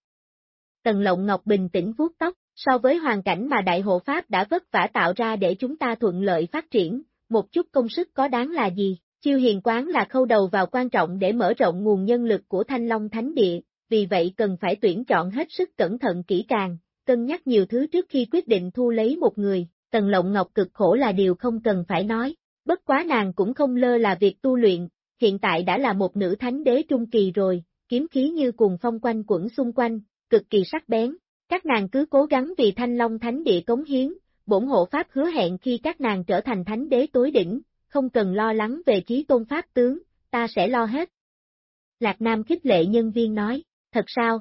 Tần Lộng Ngọc bình tĩnh vuốt tóc, so với hoàn cảnh mà đại hộ pháp đã vất vả tạo ra để chúng ta thuận lợi phát triển, một chút công sức có đáng là gì, chiêu hiền quán là khâu đầu vào quan trọng để mở rộng nguồn nhân lực của Thanh Long Thánh Địa, vì vậy cần phải tuyển chọn hết sức cẩn thận kỹ càng, cân nhắc nhiều thứ trước khi quyết định thu lấy một người, Tần Lộng Ngọc cực khổ là điều không cần phải nói, bất quá nàng cũng không lơ là việc tu luyện, hiện tại đã là một nữ thánh đế trung kỳ rồi, kiếm khí như cùng phong quanh quẩn xung quanh, cực kỳ sắc bén. Các nàng cứ cố gắng vì thanh long thánh địa cống hiến, bổn hộ pháp hứa hẹn khi các nàng trở thành thánh đế tối đỉnh, không cần lo lắng về trí tôn pháp tướng, ta sẽ lo hết. Lạc Nam khích lệ nhân viên nói, thật sao?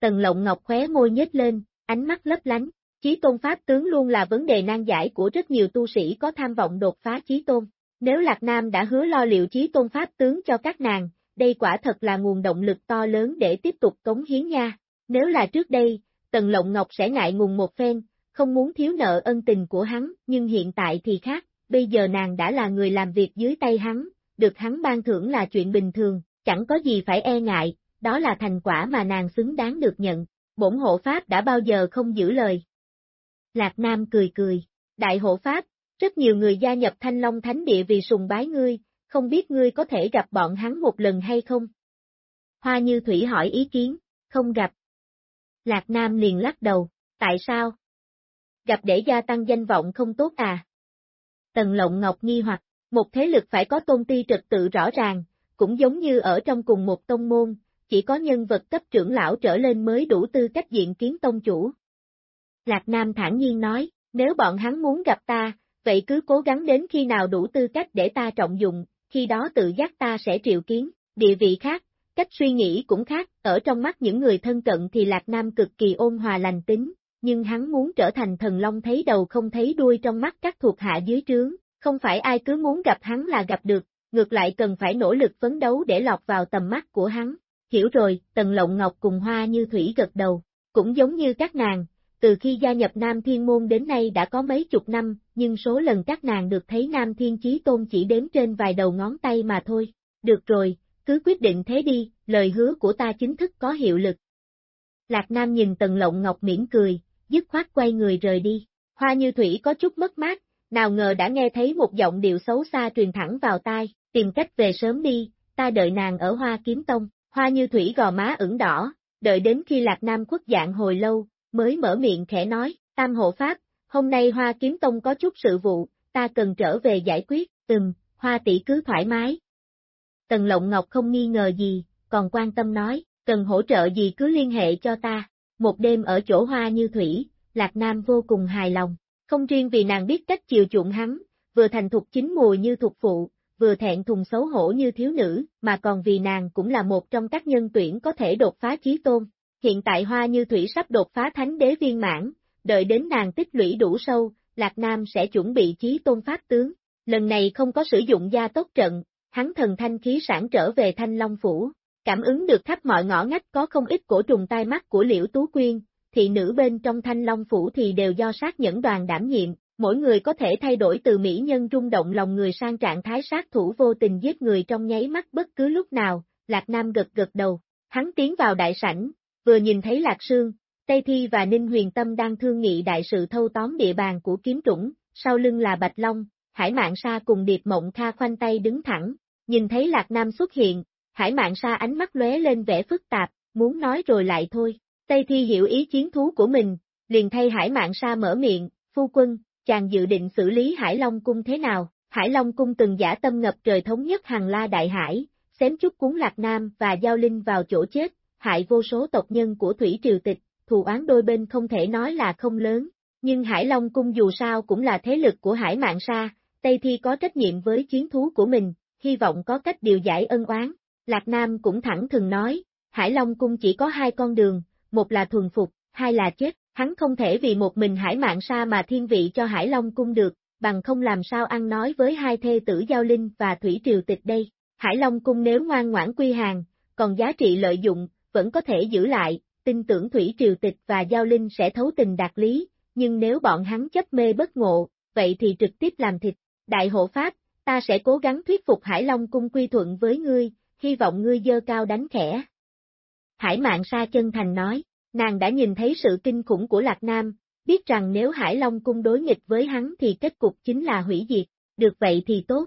Tần lộng ngọc khóe môi nhếch lên, ánh mắt lấp lánh, chí tôn pháp tướng luôn là vấn đề nan giải của rất nhiều tu sĩ có tham vọng đột phá chí tôn. Nếu Lạc Nam đã hứa lo liệu chí tôn pháp tướng cho các nàng, đây quả thật là nguồn động lực to lớn để tiếp tục cống hiến nha. Nếu là trước đây, Tần Lộng Ngọc sẽ ngại ngùng một phen, không muốn thiếu nợ ân tình của hắn, nhưng hiện tại thì khác, bây giờ nàng đã là người làm việc dưới tay hắn, được hắn ban thưởng là chuyện bình thường, chẳng có gì phải e ngại, đó là thành quả mà nàng xứng đáng được nhận. Bổn hộ pháp đã bao giờ không giữ lời. Lạc Nam cười cười, đại hộ pháp, rất nhiều người gia nhập Thanh Long Thánh Địa vì sùng bái ngươi, không biết ngươi có thể gặp bọn hắn một lần hay không? Hoa Như Thủy hỏi ý kiến, không gặp. Lạc Nam liền lắc đầu, tại sao? Gặp để gia tăng danh vọng không tốt à? Tần Lộng Ngọc nghi hoặc, một thế lực phải có tôn ti trật tự rõ ràng, cũng giống như ở trong cùng một tông môn, chỉ có nhân vật cấp trưởng lão trở lên mới đủ tư cách diện kiến tông chủ. Lạc Nam thản nhiên nói, nếu bọn hắn muốn gặp ta, vậy cứ cố gắng đến khi nào đủ tư cách để ta trọng dụng, khi đó tự giác ta sẽ triệu kiến, địa vị khác, cách suy nghĩ cũng khác, ở trong mắt những người thân cận thì Lạc Nam cực kỳ ôn hòa lành tính, nhưng hắn muốn trở thành thần long thấy đầu không thấy đuôi trong mắt các thuộc hạ dưới trướng, không phải ai cứ muốn gặp hắn là gặp được, ngược lại cần phải nỗ lực phấn đấu để lọt vào tầm mắt của hắn. Hiểu rồi, Tần Lộng Ngọc cùng Hoa Như Thủy gật đầu, cũng giống như các nàng, từ khi gia nhập Nam Thiên Môn đến nay đã có mấy chục năm, nhưng số lần các nàng được thấy Nam Thiên Chí Tôn chỉ đếm trên vài đầu ngón tay mà thôi. Được rồi, cứ quyết định thế đi, lời hứa của ta chính thức có hiệu lực. Lạc Nam nhìn Tần Lộng Ngọc mỉm cười, dứt khoát quay người rời đi. Hoa Như Thủy có chút mất mát, nào ngờ đã nghe thấy một giọng điệu xấu xa truyền thẳng vào tai, tìm cách về sớm đi, ta đợi nàng ở Hoa Kiếm Tông. Hoa Như Thủy gò má ửng đỏ, đợi đến khi Lạc Nam khuất dạng hồi lâu, mới mở miệng khẽ nói, Tam hộ pháp, hôm nay Hoa Kiếm Tông có chút sự vụ, ta cần trở về giải quyết, ừm, Hoa tỷ cứ thoải mái. Tần Lộng Ngọc không nghi ngờ gì, còn quan tâm nói, cần hỗ trợ gì cứ liên hệ cho ta, một đêm ở chỗ Hoa như thủy, Lạc Nam vô cùng hài lòng, không riêng vì nàng biết cách chiều chuộng hắn, vừa thành thục chính mùi như thuộc phụ, vừa thẹn thùng xấu hổ như thiếu nữ, mà còn vì nàng cũng là một trong các nhân tuyển có thể đột phá chí tôn, hiện tại hoa như thủy sắp đột phá thánh đế viên mãn, đợi đến nàng tích lũy đủ sâu, Lạc Nam sẽ chuẩn bị chí tôn pháp tướng. Lần này không có sử dụng gia tốc trận, hắn thần thanh khí sản trở về thanh long phủ, cảm ứng được khắp mọi ngõ ngách có không ít cổ trùng tai mắt của liễu tú quyên, thị nữ bên trong thanh long phủ thì đều do sát nhẫn đoàn đảm nhiệm, mỗi người có thể thay đổi từ mỹ nhân rung động lòng người sang trạng thái sát thủ vô tình giết người trong nháy mắt bất cứ lúc nào, Lạc Nam gật gật đầu, hắn tiến vào đại sảnh, vừa nhìn thấy Lạc Sương, Tây Thi và Ninh Huyền Tâm đang thương nghị đại sự thâu tóm địa bàn của kiếm trũng, sau lưng là Bạch Long, Hải mạng Sa cùng Điệp Mộng Kha khoanh tay đứng thẳng, nhìn thấy Lạc Nam xuất hiện, Hải mạng Sa ánh mắt lóe lên vẻ phức tạp, muốn nói rồi lại thôi. Tây Thi hiểu ý chiến thú của mình, liền thay Hải mạng Sa mở miệng, phu quân, chàng dự định xử lý Hải Long Cung thế nào? Hải Long Cung từng giả tâm ngập trời thống nhất hàng la đại hải, xém chút cuốn Lạc Nam và Giao Linh vào chỗ chết, hại vô số tộc nhân của Thủy Triều Tịch, thù oán đôi bên không thể nói là không lớn, nhưng Hải Long Cung dù sao cũng là thế lực của Hải Mạng Sa, Tây Thi có trách nhiệm với chiến thú của mình, hy vọng có cách điều giải ân oán. Lạc Nam cũng thẳng thừng nói, Hải Long Cung chỉ có hai con đường, một là thuần phục, hai là chết, hắn không thể vì một mình Hải Mạng Sa mà thiên vị cho Hải Long Cung được, bằng không làm sao ăn nói với hai thê tử Giao Linh và Thủy Triều Tịch đây. Hải Long Cung nếu ngoan ngoãn quy hàng, còn giá trị lợi dụng, vẫn có thể giữ lại, tin tưởng Thủy Triều Tịch và Giao Linh sẽ thấu tình đạt lý, nhưng nếu bọn hắn chấp mê bất ngộ, vậy thì trực tiếp làm thịt. Đại hộ Pháp, ta sẽ cố gắng thuyết phục Hải Long Cung quy thuận với ngươi, hy vọng ngươi dơ cao đánh khẽ. Hải mạng Sa chân thành nói, nàng đã nhìn thấy sự kinh khủng của Lạc Nam, biết rằng nếu Hải Long Cung đối nghịch với hắn thì kết cục chính là hủy diệt, được vậy thì tốt.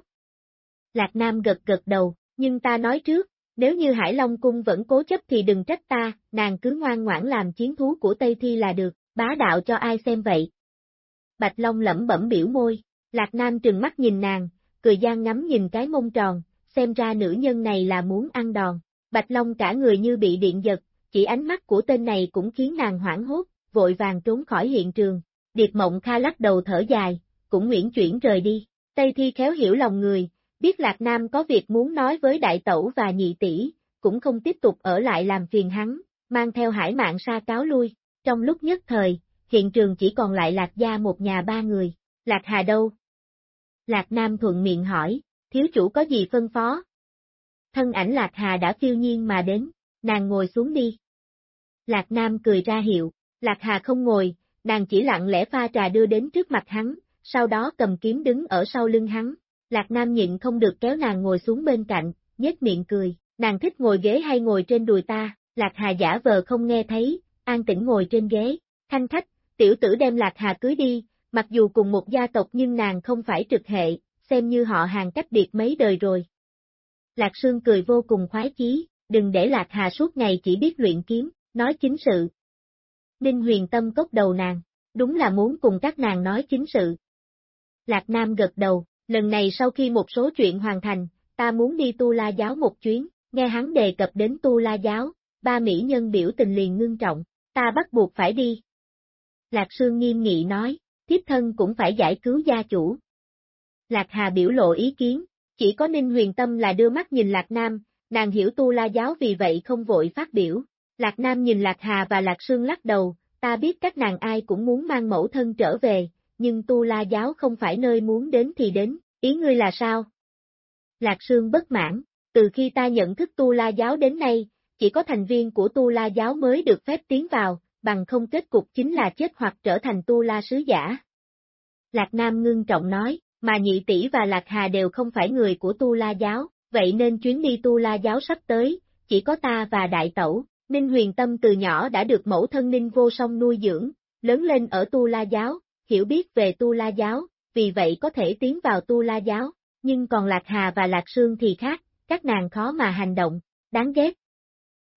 Lạc Nam gật gật đầu, nhưng ta nói trước, nếu như Hải Long Cung vẫn cố chấp thì đừng trách ta, nàng cứ ngoan ngoãn làm chiến thú của Tây Thi là được, bá đạo cho ai xem vậy. Bạch Long lẩm bẩm biểu môi, Lạc Nam trừng mắt nhìn nàng, cười gian ngắm nhìn cái mông tròn, xem ra nữ nhân này là muốn ăn đòn. Bạch Long cả người như bị điện giật, chỉ ánh mắt của tên này cũng khiến nàng hoảng hốt, vội vàng trốn khỏi hiện trường. Điệp Mộng Kha lắc đầu thở dài, cũng nguyện chuyển rời đi. Tây Thi khéo hiểu lòng người, biết Lạc Nam có việc muốn nói với đại tẩu và nhị tỷ, cũng không tiếp tục ở lại làm phiền hắn, mang theo hải mạng sa cáo lui. Trong lúc nhất thời, hiện trường chỉ còn lại Lạc Gia một nhà ba người. Lạc Hà đâu? Lạc Nam thuận miệng hỏi, thiếu chủ có gì phân phó? Thân ảnh Lạc Hà đã phiêu nhiên mà đến, nàng ngồi xuống đi. Lạc Nam cười ra hiệu, Lạc Hà không ngồi, nàng chỉ lặng lẽ pha trà đưa đến trước mặt hắn, sau đó cầm kiếm đứng ở sau lưng hắn. Lạc Nam nhịn không được kéo nàng ngồi xuống bên cạnh, nhếch miệng cười, nàng thích ngồi ghế hay ngồi trên đùi ta, Lạc Hà giả vờ không nghe thấy, an tĩnh ngồi trên ghế, thanh khách, tiểu tử đem Lạc Hà cưới đi, mặc dù cùng một gia tộc nhưng nàng không phải trực hệ, xem như họ hàng cách biệt mấy đời rồi. Lạc Sương cười vô cùng khoái chí, đừng để Lạc Hà suốt ngày chỉ biết luyện kiếm, nói chính sự. Ninh huyền tâm cốc đầu nàng, đúng là muốn cùng các nàng nói chính sự. Lạc Nam gật đầu, lần này sau khi một số chuyện hoàn thành, ta muốn đi tu la giáo một chuyến, nghe hắn đề cập đến tu la giáo, ba mỹ nhân biểu tình liền ngưng trọng, ta bắt buộc phải đi. Lạc Sương nghiêm nghị nói, thiếp thân cũng phải giải cứu gia chủ. Lạc Hà biểu lộ ý kiến, chỉ có Ninh Huyền Tâm là đưa mắt nhìn Lạc Nam, nàng hiểu tu la giáo vì vậy không vội phát biểu. Lạc Nam nhìn Lạc Hà và Lạc Sương lắc đầu, ta biết các nàng ai cũng muốn mang mẫu thân trở về, nhưng tu la giáo không phải nơi muốn đến thì đến, ý ngươi là sao? Lạc Sương bất mãn, từ khi ta nhận thức tu la giáo đến nay, chỉ có thành viên của tu la giáo mới được phép tiến vào, bằng không kết cục chính là chết hoặc trở thành tu la sứ giả. Lạc Nam ngưng trọng nói, mà nhị tỷ và Lạc Hà đều không phải người của tu la giáo, vậy nên chuyến đi tu la giáo sắp tới, chỉ có ta và đại tẩu, Ninh huyền tâm từ nhỏ đã được mẫu thân Ninh vô song nuôi dưỡng, lớn lên ở tu la giáo, hiểu biết về tu la giáo, vì vậy có thể tiến vào tu la giáo, nhưng còn Lạc Hà và Lạc Sương thì khác, các nàng khó mà hành động, đáng ghét.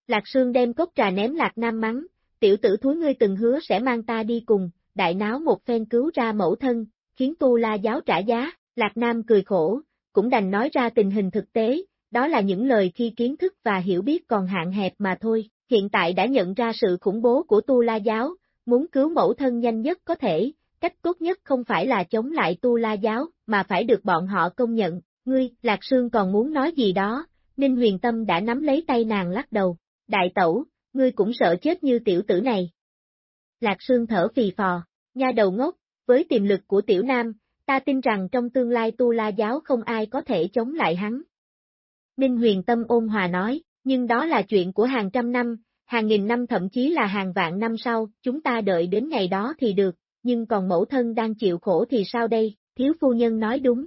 Lạc Sương đem cốc trà ném Lạc Nam mắng, tiểu tử thúi ngươi từng hứa sẽ mang ta đi cùng, đại náo một phen cứu ra mẫu thân, khiến tu la giáo trả giá, Lạc Nam cười khổ, cũng đành nói ra tình hình thực tế, đó là những lời khi kiến thức và hiểu biết còn hạn hẹp mà thôi, hiện tại đã nhận ra sự khủng bố của tu la giáo, muốn cứu mẫu thân nhanh nhất có thể, cách tốt nhất không phải là chống lại tu la giáo, mà phải được bọn họ công nhận, ngươi, Lạc Sương còn muốn nói gì đó, Ninh Huyền Tâm đã nắm lấy tay nàng lắc đầu, đại tẩu, ngươi cũng sợ chết như tiểu tử này. Lạc Sương thở phì phò, nha đầu ngốc, với tiềm lực của tiểu nam, ta tin rằng trong tương lai tu la giáo không ai có thể chống lại hắn. Ninh huyền tâm ôn hòa nói, nhưng đó là chuyện của hàng trăm năm, hàng nghìn năm thậm chí là hàng vạn năm sau, chúng ta đợi đến ngày đó thì được, nhưng còn mẫu thân đang chịu khổ thì sao đây, thiếu phu nhân nói đúng.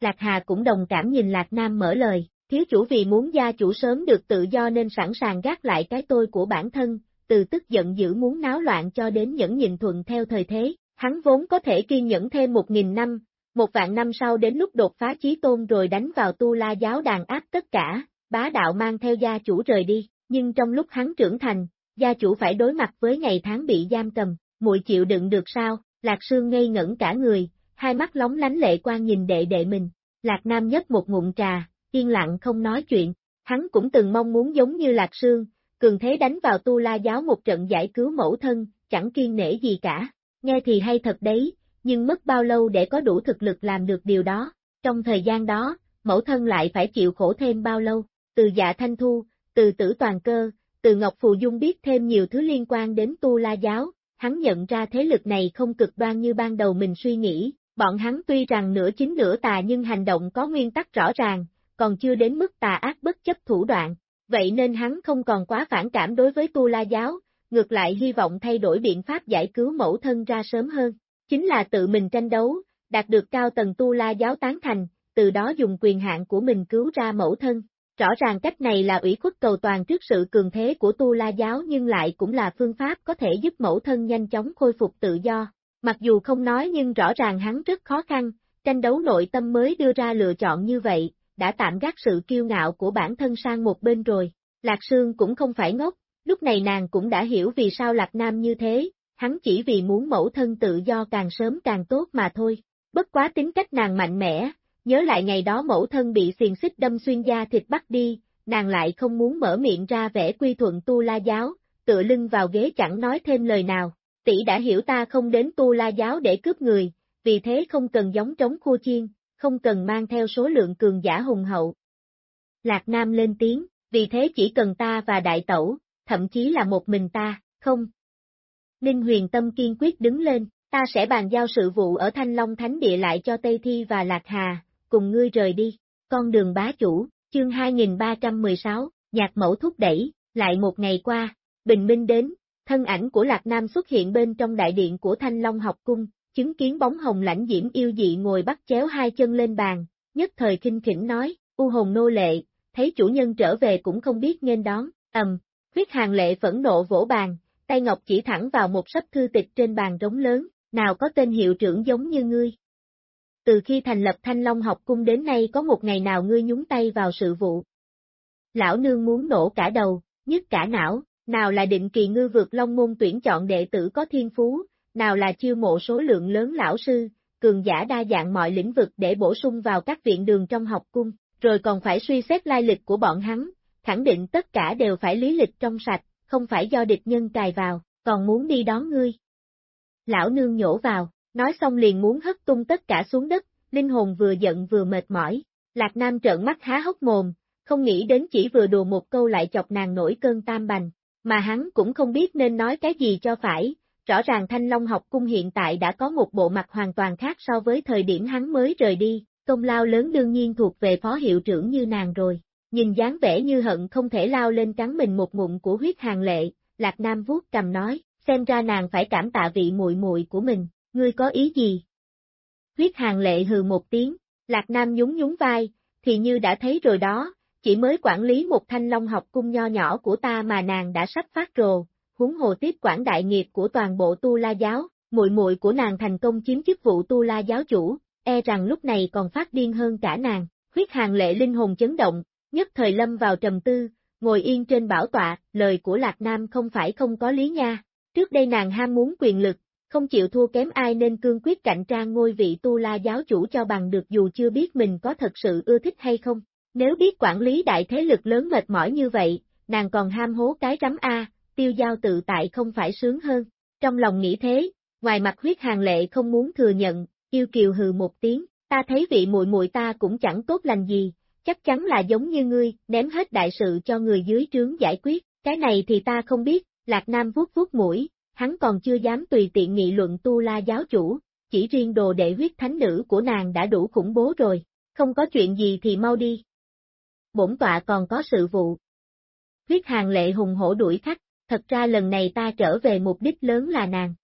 Lạc Hà cũng đồng cảm nhìn Lạc Nam mở lời, thiếu chủ vì muốn gia chủ sớm được tự do nên sẵn sàng gác lại cái tôi của bản thân, từ tức giận dữ muốn náo loạn cho đến nhẫn nhịn thuận theo thời thế, hắn vốn có thể kiên nhẫn thêm một nghìn năm, một vạn năm sau đến lúc đột phá chí tôn rồi đánh vào tu la giáo đàn áp tất cả, bá đạo mang theo gia chủ rời đi, nhưng trong lúc hắn trưởng thành, gia chủ phải đối mặt với ngày tháng bị giam cầm, muội chịu đựng được sao, Lạc Sương ngây ngẩn cả người, hai mắt lóng lánh lệ quan nhìn đệ đệ mình, Lạc Nam nhấp một ngụm trà, yên lặng không nói chuyện, hắn cũng từng mong muốn giống như Lạc Sương, cường thế đánh vào tu la giáo một trận giải cứu mẫu thân, chẳng kiên nể gì cả. Nghe thì hay thật đấy, nhưng mất bao lâu để có đủ thực lực làm được điều đó. Trong thời gian đó, mẫu thân lại phải chịu khổ thêm bao lâu. Từ dạ thanh thu, từ tử toàn cơ, từ Ngọc Phù Dung biết thêm nhiều thứ liên quan đến tu la giáo, hắn nhận ra thế lực này không cực đoan như ban đầu mình suy nghĩ, bọn hắn tuy rằng nửa chính nửa tà nhưng hành động có nguyên tắc rõ ràng, còn chưa đến mức tà ác bất chấp thủ đoạn, vậy nên hắn không còn quá phản cảm đối với tu la giáo, ngược lại hy vọng thay đổi biện pháp giải cứu mẫu thân ra sớm hơn, chính là tự mình tranh đấu, đạt được cao tầng tu la giáo tán thành, từ đó dùng quyền hạn của mình cứu ra mẫu thân. Rõ ràng cách này là ủy khuất cầu toàn trước sự cường thế của tu la giáo nhưng lại cũng là phương pháp có thể giúp mẫu thân nhanh chóng khôi phục tự do. Mặc dù không nói nhưng rõ ràng hắn rất khó khăn, tranh đấu nội tâm mới đưa ra lựa chọn như vậy, đã tạm gác sự kiêu ngạo của bản thân sang một bên rồi. Lạc Sương cũng không phải ngốc, lúc này nàng cũng đã hiểu vì sao Lạc Nam như thế, hắn chỉ vì muốn mẫu thân tự do càng sớm càng tốt mà thôi. Bất quá tính cách nàng mạnh mẽ, nhớ lại ngày đó mẫu thân bị xiềng xích đâm xuyên da thịt bắt đi, nàng lại không muốn mở miệng ra vẻ quy thuận tu la giáo, tựa lưng vào ghế chẳng nói thêm lời nào. Tỷ đã hiểu ta không đến tu la giáo để cướp người, vì thế không cần giống trống khua chiên, không cần mang theo số lượng cường giả hùng hậu. Lạc Nam lên tiếng, vì thế chỉ cần ta và đại tẩu, thậm chí là một mình ta, không. Ninh huyền tâm kiên quyết đứng lên, ta sẽ bàn giao sự vụ ở Thanh Long Thánh Địa lại cho Tây Thi và Lạc Hà, cùng ngươi rời đi, con đường bá chủ, chương 2316, nhạc mẫu thúc đẩy, lại một ngày qua, bình minh đến, thân ảnh của Lạc Nam xuất hiện bên trong đại điện của Thanh Long học cung, chứng kiến bóng hồng lãnh diễm yêu dị ngồi bắt chéo hai chân lên bàn, nhất thời kinh khỉnh nói, u hồn nô lệ, thấy chủ nhân trở về cũng không biết nên đón, ầm, huyết hàng lệ phẫn nộ vỗ bàn, tay ngọc chỉ thẳng vào một sấp thư tịch trên bàn rống lớn, nào có tên hiệu trưởng giống như ngươi. Từ khi thành lập Thanh Long học cung đến nay có một ngày nào ngươi nhúng tay vào sự vụ. Lão nương muốn nổ cả đầu, nhất cả não, nào là định kỳ ngư vượt long môn tuyển chọn đệ tử có thiên phú, nào là chiêu mộ số lượng lớn lão sư, cường giả đa dạng mọi lĩnh vực để bổ sung vào các viện đường trong học cung, rồi còn phải suy xét lai lịch của bọn hắn, khẳng định tất cả đều phải lý lịch trong sạch, không phải do địch nhân cài vào, còn muốn đi đón ngươi. Lão nương nhổ vào, nói xong liền muốn hất tung tất cả xuống đất, linh hồn vừa giận vừa mệt mỏi. Lạc Nam trợn mắt há hốc mồm, không nghĩ đến chỉ vừa đùa một câu lại chọc nàng nổi cơn tam bành, mà hắn cũng không biết nên nói cái gì cho phải, rõ ràng Thanh Long học cung hiện tại đã có một bộ mặt hoàn toàn khác so với thời điểm hắn mới rời đi, công lao lớn đương nhiên thuộc về phó hiệu trưởng như nàng rồi. Nhìn dáng vẻ như hận không thể lao lên cắn mình một ngụm của huyết hàng lệ, Lạc Nam vuốt cầm nói, xem ra nàng phải cảm tạ vị muội muội của mình, ngươi có ý gì? Huyết hàng lệ hừ một tiếng, Lạc Nam nhún nhún vai, thì như đã thấy rồi đó, chỉ mới quản lý một thanh long học cung nho nhỏ của ta mà nàng đã sắp phát rồ, huống hồ tiếp quản đại nghiệp của toàn bộ tu la giáo, muội muội của nàng thành công chiếm chức vụ tu la giáo chủ, e rằng lúc này còn phát điên hơn cả nàng, huyết hàng lệ linh hồn chấn động, nhất thời lâm vào trầm tư, ngồi yên trên bảo tọa, lời của Lạc Nam không phải không có lý nha, trước đây nàng ham muốn quyền lực, không chịu thua kém ai nên cương quyết cạnh tranh ngôi vị tu la giáo chủ cho bằng được dù chưa biết mình có thật sự ưa thích hay không. Nếu biết quản lý đại thế lực lớn mệt mỏi như vậy, nàng còn ham hố cái rắm A, tiêu giao tự tại không phải sướng hơn. Trong lòng nghĩ thế, ngoài mặt huyết hàng lệ không muốn thừa nhận, yêu kiều hừ một tiếng, ta thấy vị muội muội ta cũng chẳng tốt lành gì, chắc chắn là giống như ngươi, ném hết đại sự cho người dưới trướng giải quyết, cái này thì ta không biết, Lạc Nam vuốt vuốt mũi, hắn còn chưa dám tùy tiện nghị luận tu la giáo chủ, chỉ riêng đồ đệ huyết thánh nữ của nàng đã đủ khủng bố rồi, không có chuyện gì thì mau đi. Bổn tọa còn có sự vụ. Huyết hàng lệ hùng hổ đuổi khách, thật ra lần này ta trở về mục đích lớn là nàng.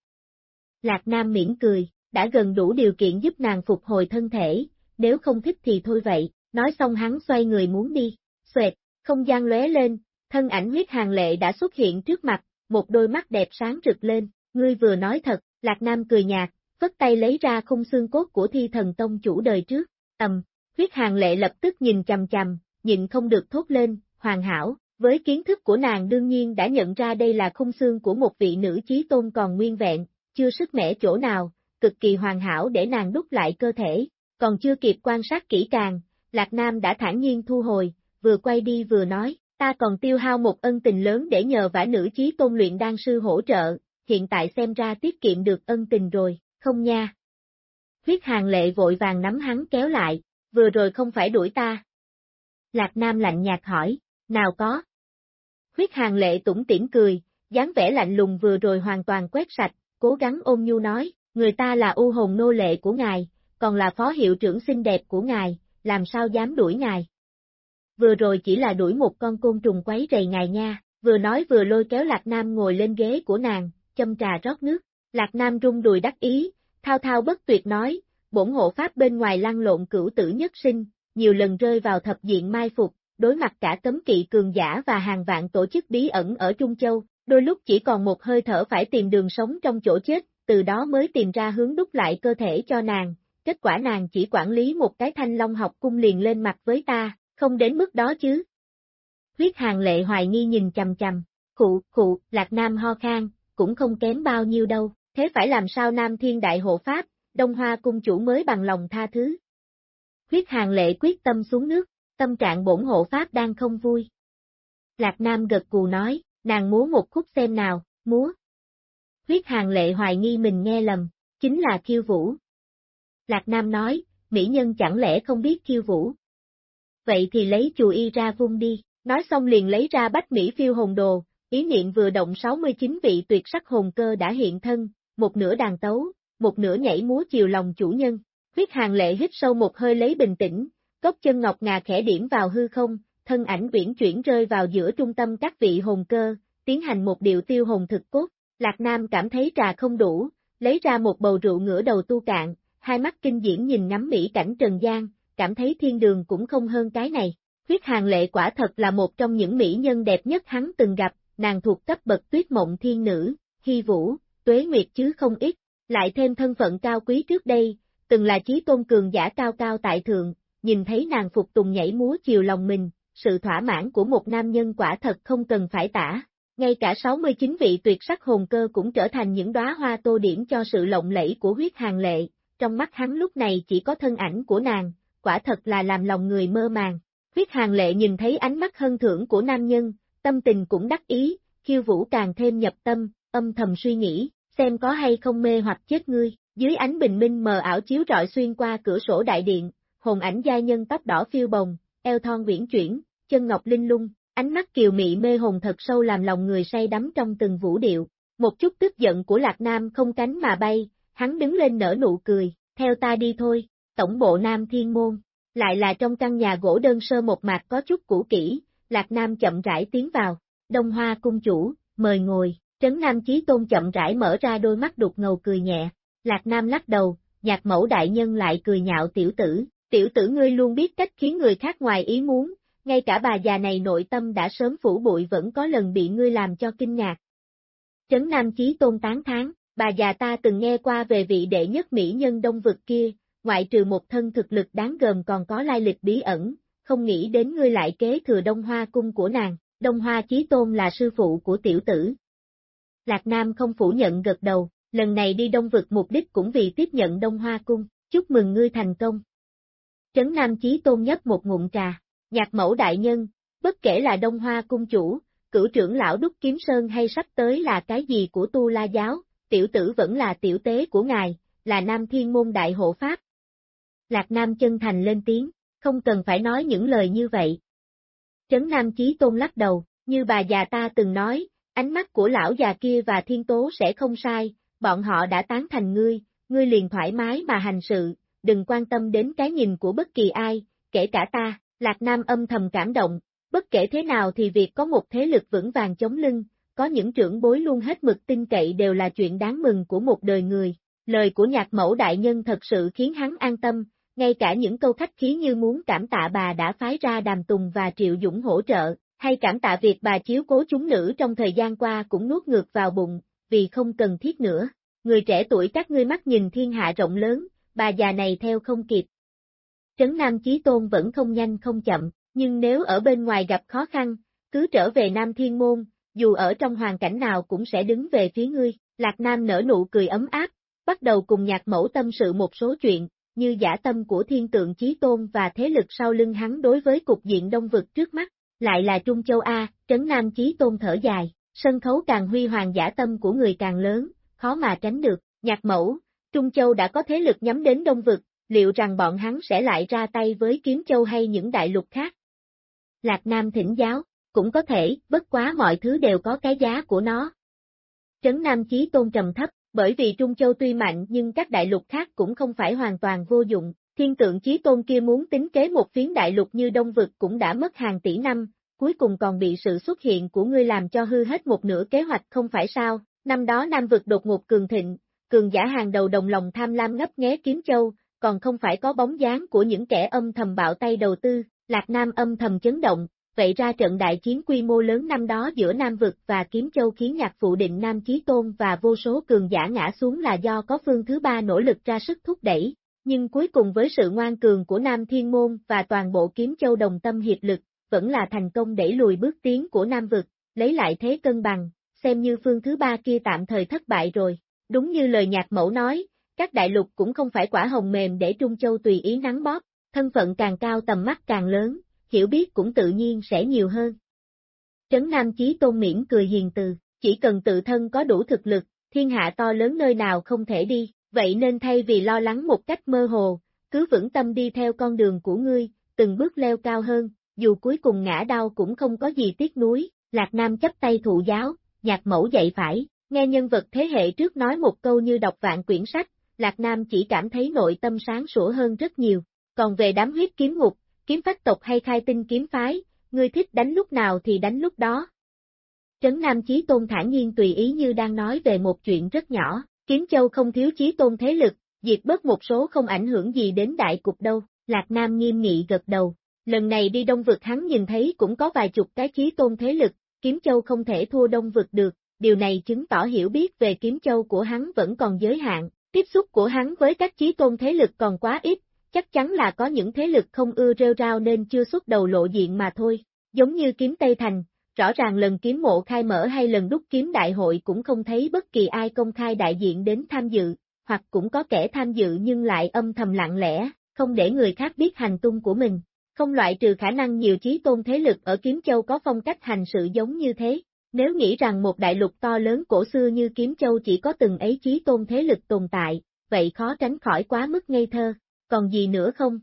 Lạc Nam miễn cười, đã gần đủ điều kiện giúp nàng phục hồi thân thể, nếu không thích thì thôi vậy, nói xong hắn xoay người muốn đi, xoẹt, không gian lóe lên, thân ảnh huyết hàng lệ đã xuất hiện trước mặt, một đôi mắt đẹp sáng rực lên, ngươi vừa nói thật, Lạc Nam cười nhạt, vất tay lấy ra khung xương cốt của thi thần tông chủ đời trước, ầm, huyết hàng lệ lập tức nhìn chầm chầm, nhịn không được thốt lên, hoàn hảo, với kiến thức của nàng đương nhiên đã nhận ra đây là khung xương của một vị nữ chí tôn còn nguyên vẹn, chưa sức mẻ chỗ nào, cực kỳ hoàn hảo để nàng đúc lại cơ thể, còn chưa kịp quan sát kỹ càng, Lạc Nam đã thản nhiên thu hồi, vừa quay đi vừa nói, ta còn tiêu hao một ân tình lớn để nhờ vả nữ chí tôn luyện đan sư hỗ trợ, hiện tại xem ra tiết kiệm được ân tình rồi, không nha. Huyết hàng lệ vội vàng nắm hắn kéo lại, vừa rồi không phải đuổi ta. Lạc Nam lạnh nhạt hỏi, nào có. Huyết hàng lệ tủm tỉm cười, dáng vẻ lạnh lùng vừa rồi hoàn toàn quét sạch, cố gắng ôm nhu nói, người ta là u hồn nô lệ của ngài, còn là phó hiệu trưởng xinh đẹp của ngài, làm sao dám đuổi ngài. Vừa rồi chỉ là đuổi một con côn trùng quấy rầy ngài nha, vừa nói vừa lôi kéo Lạc Nam ngồi lên ghế của nàng, châm trà rót nước, Lạc Nam rung đùi đắc ý, thao thao bất tuyệt nói, bổn hộ pháp bên ngoài lăn lộn cửu tử nhất sinh, nhiều lần rơi vào thập diện mai phục, đối mặt cả cấm kỵ cường giả và hàng vạn tổ chức bí ẩn ở Trung Châu, đôi lúc chỉ còn một hơi thở phải tìm đường sống trong chỗ chết, từ đó mới tìm ra hướng đúc lại cơ thể cho nàng, kết quả nàng chỉ quản lý một cái thanh long học cung liền lên mặt với ta, không đến mức đó chứ. Huyết hàng lệ hoài nghi nhìn chầm chầm, khụ, khụ, lạc nam ho khang cũng không kém bao nhiêu đâu, thế phải làm sao nam thiên đại hộ pháp, đông hoa cung chủ mới bằng lòng tha thứ. Huyết hàng lệ quyết tâm xuống nước, tâm trạng bổn hộ pháp đang không vui. Lạc nam gật cù nói, nàng múa một khúc xem nào, múa. Huyết hàng lệ hoài nghi mình nghe lầm, chính là khiêu vũ. Lạc Nam nói, mỹ nhân chẳng lẽ không biết khiêu vũ. Vậy thì lấy chù y ra vung đi, nói xong liền lấy ra bách Mỹ phiêu hồn đồ, ý niệm vừa động 69 vị tuyệt sắc hồn cơ đã hiện thân, một nửa đàn tấu, một nửa nhảy múa chiều lòng chủ nhân. Huyết hàng lệ hít sâu một hơi lấy bình tĩnh, cốc chân ngọc ngà khẽ điểm vào hư không, thân ảnh uyển chuyển rơi vào giữa trung tâm các vị hồn cơ, tiến hành một điệu tiêu hồn thực cốt. Lạc Nam cảm thấy trà không đủ, lấy ra một bầu rượu ngửa đầu tu cạn, hai mắt kinh diễm nhìn ngắm mỹ cảnh trần gian, cảm thấy thiên đường cũng không hơn cái này. Huyết hàng lệ quả thật là một trong những mỹ nhân đẹp nhất hắn từng gặp, nàng thuộc cấp bậc tuyết mộng thiên nữ, hy vũ, tuế nguyệt chứ không ít, lại thêm thân phận cao quý trước đây, từng là chí tôn cường giả cao cao tại thượng, nhìn thấy nàng phục tùng nhảy múa chiều lòng mình, sự thỏa mãn của một nam nhân quả thật không cần phải tả. Ngay cả 69 vị tuyệt sắc hồn cơ cũng trở thành những đóa hoa tô điểm cho sự lộng lẫy của huyết hàng lệ, trong mắt hắn lúc này chỉ có thân ảnh của nàng, quả thật là làm lòng người mơ màng. Huyết hàng lệ nhìn thấy ánh mắt hân thưởng của nam nhân, tâm tình cũng đắc ý, khiêu vũ càng thêm nhập tâm, âm thầm suy nghĩ, xem có hay không mê hoặc chết ngươi, dưới ánh bình minh mờ ảo chiếu rọi xuyên qua cửa sổ đại điện, hồn ảnh giai nhân tóc đỏ phiêu bồng, eo thon viễn chuyển, chân ngọc linh lung, ánh mắt kiều mị mê hồn thật sâu làm lòng người say đắm trong từng vũ điệu. Một chút tức giận của Lạc Nam không cánh mà bay, hắn đứng lên nở nụ cười, theo ta đi thôi, tổng bộ Nam Thiên Môn, lại là trong căn nhà gỗ đơn sơ một mặt có chút cũ kỹ, Lạc Nam chậm rãi tiến vào, Đông Hoa cung chủ, mời ngồi, Trấn Nam Chí Tôn chậm rãi mở ra đôi mắt đục ngầu cười nhẹ, Lạc Nam lắc đầu, nhạc mẫu đại nhân lại cười nhạo tiểu tử, tiểu tử ngươi luôn biết cách khiến người khác ngoài ý muốn, ngay cả bà già này nội tâm đã sớm phủ bụi vẫn có lần bị ngươi làm cho kinh ngạc. Trấn Nam Chí Tôn tán tháng, bà già ta từng nghe qua về vị đệ nhất mỹ nhân đông vực kia, ngoại trừ một thân thực lực đáng gờm còn có lai lịch bí ẩn, không nghĩ đến ngươi lại kế thừa Đông Hoa cung của nàng, Đông Hoa Chí Tôn là sư phụ của tiểu tử. Lạc Nam không phủ nhận gật đầu, lần này đi đông vực mục đích cũng vì tiếp nhận Đông Hoa cung, chúc mừng ngươi thành công. Trấn Nam Chí Tôn nhấp một ngụm trà, nhạc mẫu đại nhân, bất kể là Đông Hoa cung chủ, cửu trưởng lão Đúc Kiếm Sơn hay sắp tới là cái gì của Tu La Giáo, tiểu tử vẫn là tiểu tế của ngài, là Nam Thiên Môn Đại Hộ Pháp. Lạc Nam chân thành lên tiếng, không cần phải nói những lời như vậy. Trấn Nam Chí Tôn lắc đầu, như bà già ta từng nói, ánh mắt của lão già kia và thiên tố sẽ không sai, bọn họ đã tán thành ngươi, ngươi liền thoải mái mà hành sự, đừng quan tâm đến cái nhìn của bất kỳ ai, kể cả ta, Lạc Nam âm thầm cảm động, bất kể thế nào thì việc có một thế lực vững vàng chống lưng, có những trưởng bối luôn hết mực tin cậy đều là chuyện đáng mừng của một đời người. Lời của nhạc mẫu đại nhân thật sự khiến hắn an tâm, ngay cả những câu khách khí như muốn cảm tạ bà đã phái ra đàm tùng và triệu dũng hỗ trợ, hay cảm tạ việc bà chiếu cố chúng nữ trong thời gian qua cũng nuốt ngược vào bụng, vì không cần thiết nữa. Người trẻ tuổi các ngươi mắt nhìn thiên hạ rộng lớn, bà già này theo không kịp. Trấn Nam Chí Tôn vẫn không nhanh không chậm, nhưng nếu ở bên ngoài gặp khó khăn, cứ trở về Nam Thiên Môn, dù ở trong hoàn cảnh nào cũng sẽ đứng về phía ngươi. Lạc Nam nở nụ cười ấm áp, bắt đầu cùng nhạc mẫu tâm sự một số chuyện, như giả tâm của thiên tượng chí tôn và thế lực sau lưng hắn đối với cục diện đông vực trước mắt. lại là Trung Châu A, Trấn Nam Chí Tôn thở dài, sân khấu càng huy hoàng giả tâm của người càng lớn, khó mà tránh được, nhạc mẫu, Trung Châu đã có thế lực nhắm đến Đông Vực, liệu rằng bọn hắn sẽ lại ra tay với Kiếm Châu hay những đại lục khác? Lạc Nam thỉnh giáo, cũng có thể, bất quá mọi thứ đều có cái giá của nó. Trấn Nam Chí Tôn trầm thấp, bởi vì Trung Châu tuy mạnh nhưng các đại lục khác cũng không phải hoàn toàn vô dụng, thiên tượng Chí Tôn kia muốn tính kế một phiến đại lục như Đông Vực cũng đã mất hàng tỷ năm, cuối cùng còn bị sự xuất hiện của ngươi làm cho hư hết một nửa kế hoạch không phải sao, năm đó Nam Vực đột ngột cường thịnh, cường giả hàng đầu đồng lòng tham lam ngấp nghé kiếm châu, còn không phải có bóng dáng của những kẻ âm thầm bạo tay đầu tư, Lạc Nam âm thầm chấn động, vậy ra trận đại chiến quy mô lớn năm đó giữa Nam Vực và Kiếm Châu khiến nhạc phụ định Nam Chí Tôn và vô số cường giả ngã xuống là do có phương thứ ba nỗ lực ra sức thúc đẩy, nhưng cuối cùng với sự ngoan cường của Nam Thiên Môn và toàn bộ Kiếm Châu đồng tâm hiệp lực, vẫn là thành công đẩy lùi bước tiến của Nam Vực, lấy lại thế cân bằng, xem như phương thứ ba kia tạm thời thất bại rồi. Đúng như lời nhạc mẫu nói, các đại lục cũng không phải quả hồng mềm để Trung Châu tùy ý nắng bóp, thân phận càng cao tầm mắt càng lớn, hiểu biết cũng tự nhiên sẽ nhiều hơn. Trấn Nam Chí Tôn miễn cười hiền từ, chỉ cần tự thân có đủ thực lực, thiên hạ to lớn nơi nào không thể đi, vậy nên thay vì lo lắng một cách mơ hồ, cứ vững tâm đi theo con đường của ngươi, từng bước leo cao hơn, dù cuối cùng ngã đau cũng không có gì tiếc nuối, Lạc Nam chấp tay thụ giáo, nhạc mẫu dạy phải, nghe nhân vật thế hệ trước nói một câu như đọc vạn quyển sách, Lạc Nam chỉ cảm thấy nội tâm sáng sủa hơn rất nhiều, còn về đám huyết kiếm ngục, kiếm phách tộc hay khai tinh kiếm phái, ngươi thích đánh lúc nào thì đánh lúc đó. Trấn Nam Chí Tôn thản nhiên tùy ý như đang nói về một chuyện rất nhỏ, Kiếm Châu không thiếu Chí Tôn thế lực, diệt bớt một số không ảnh hưởng gì đến đại cục đâu, Lạc Nam nghiêm nghị gật đầu. Lần này đi Đông Vực hắn nhìn thấy cũng có vài chục cái Chí Tôn thế lực, Kiếm Châu không thể thua Đông Vực được, điều này chứng tỏ hiểu biết về Kiếm Châu của hắn vẫn còn giới hạn, tiếp xúc của hắn với các Chí Tôn thế lực còn quá ít, chắc chắn là có những thế lực không ưa rêu rao nên chưa xuất đầu lộ diện mà thôi. Giống như kiếm Tây Thành, rõ ràng lần kiếm mộ khai mở hay lần đúc kiếm đại hội cũng không thấy bất kỳ ai công khai đại diện đến tham dự, hoặc cũng có kẻ tham dự nhưng lại âm thầm lặng lẽ, không để người khác biết hành tung của mình. Không loại trừ khả năng nhiều chí tôn thế lực ở Kiếm Châu có phong cách hành sự giống như thế. Nếu nghĩ rằng một đại lục to lớn cổ xưa như Kiếm Châu chỉ có từng ấy chí tôn thế lực tồn tại, vậy khó tránh khỏi quá mức ngây thơ còn gì nữa không?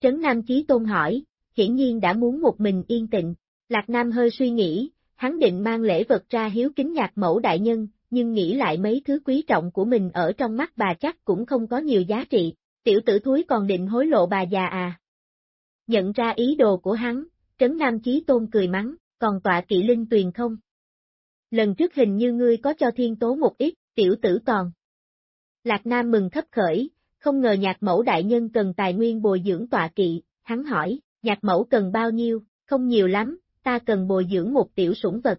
Trấn Nam Chí Tôn hỏi, hiển nhiên đã muốn một mình yên tịnh, Lạc Nam hơi suy nghĩ, hắn định mang lễ vật ra hiếu kính nhạc mẫu đại nhân, nhưng nghĩ lại mấy thứ quý trọng của mình ở trong mắt bà chắc cũng không có nhiều giá trị, tiểu tử thúi còn định hối lộ bà già à. Nhận ra ý đồ của hắn, Trấn Nam Chí Tôn cười mắng, còn tọa kỵ linh tuyền không? Lần trước hình như ngươi có cho thiên tố một ít, tiểu tử còn. Lạc Nam mừng thấp khởi, không ngờ nhạc mẫu đại nhân cần tài nguyên bồi dưỡng tọa kỵ, hắn hỏi, nhạc mẫu cần bao nhiêu, không nhiều lắm, ta cần bồi dưỡng một tiểu sủng vật.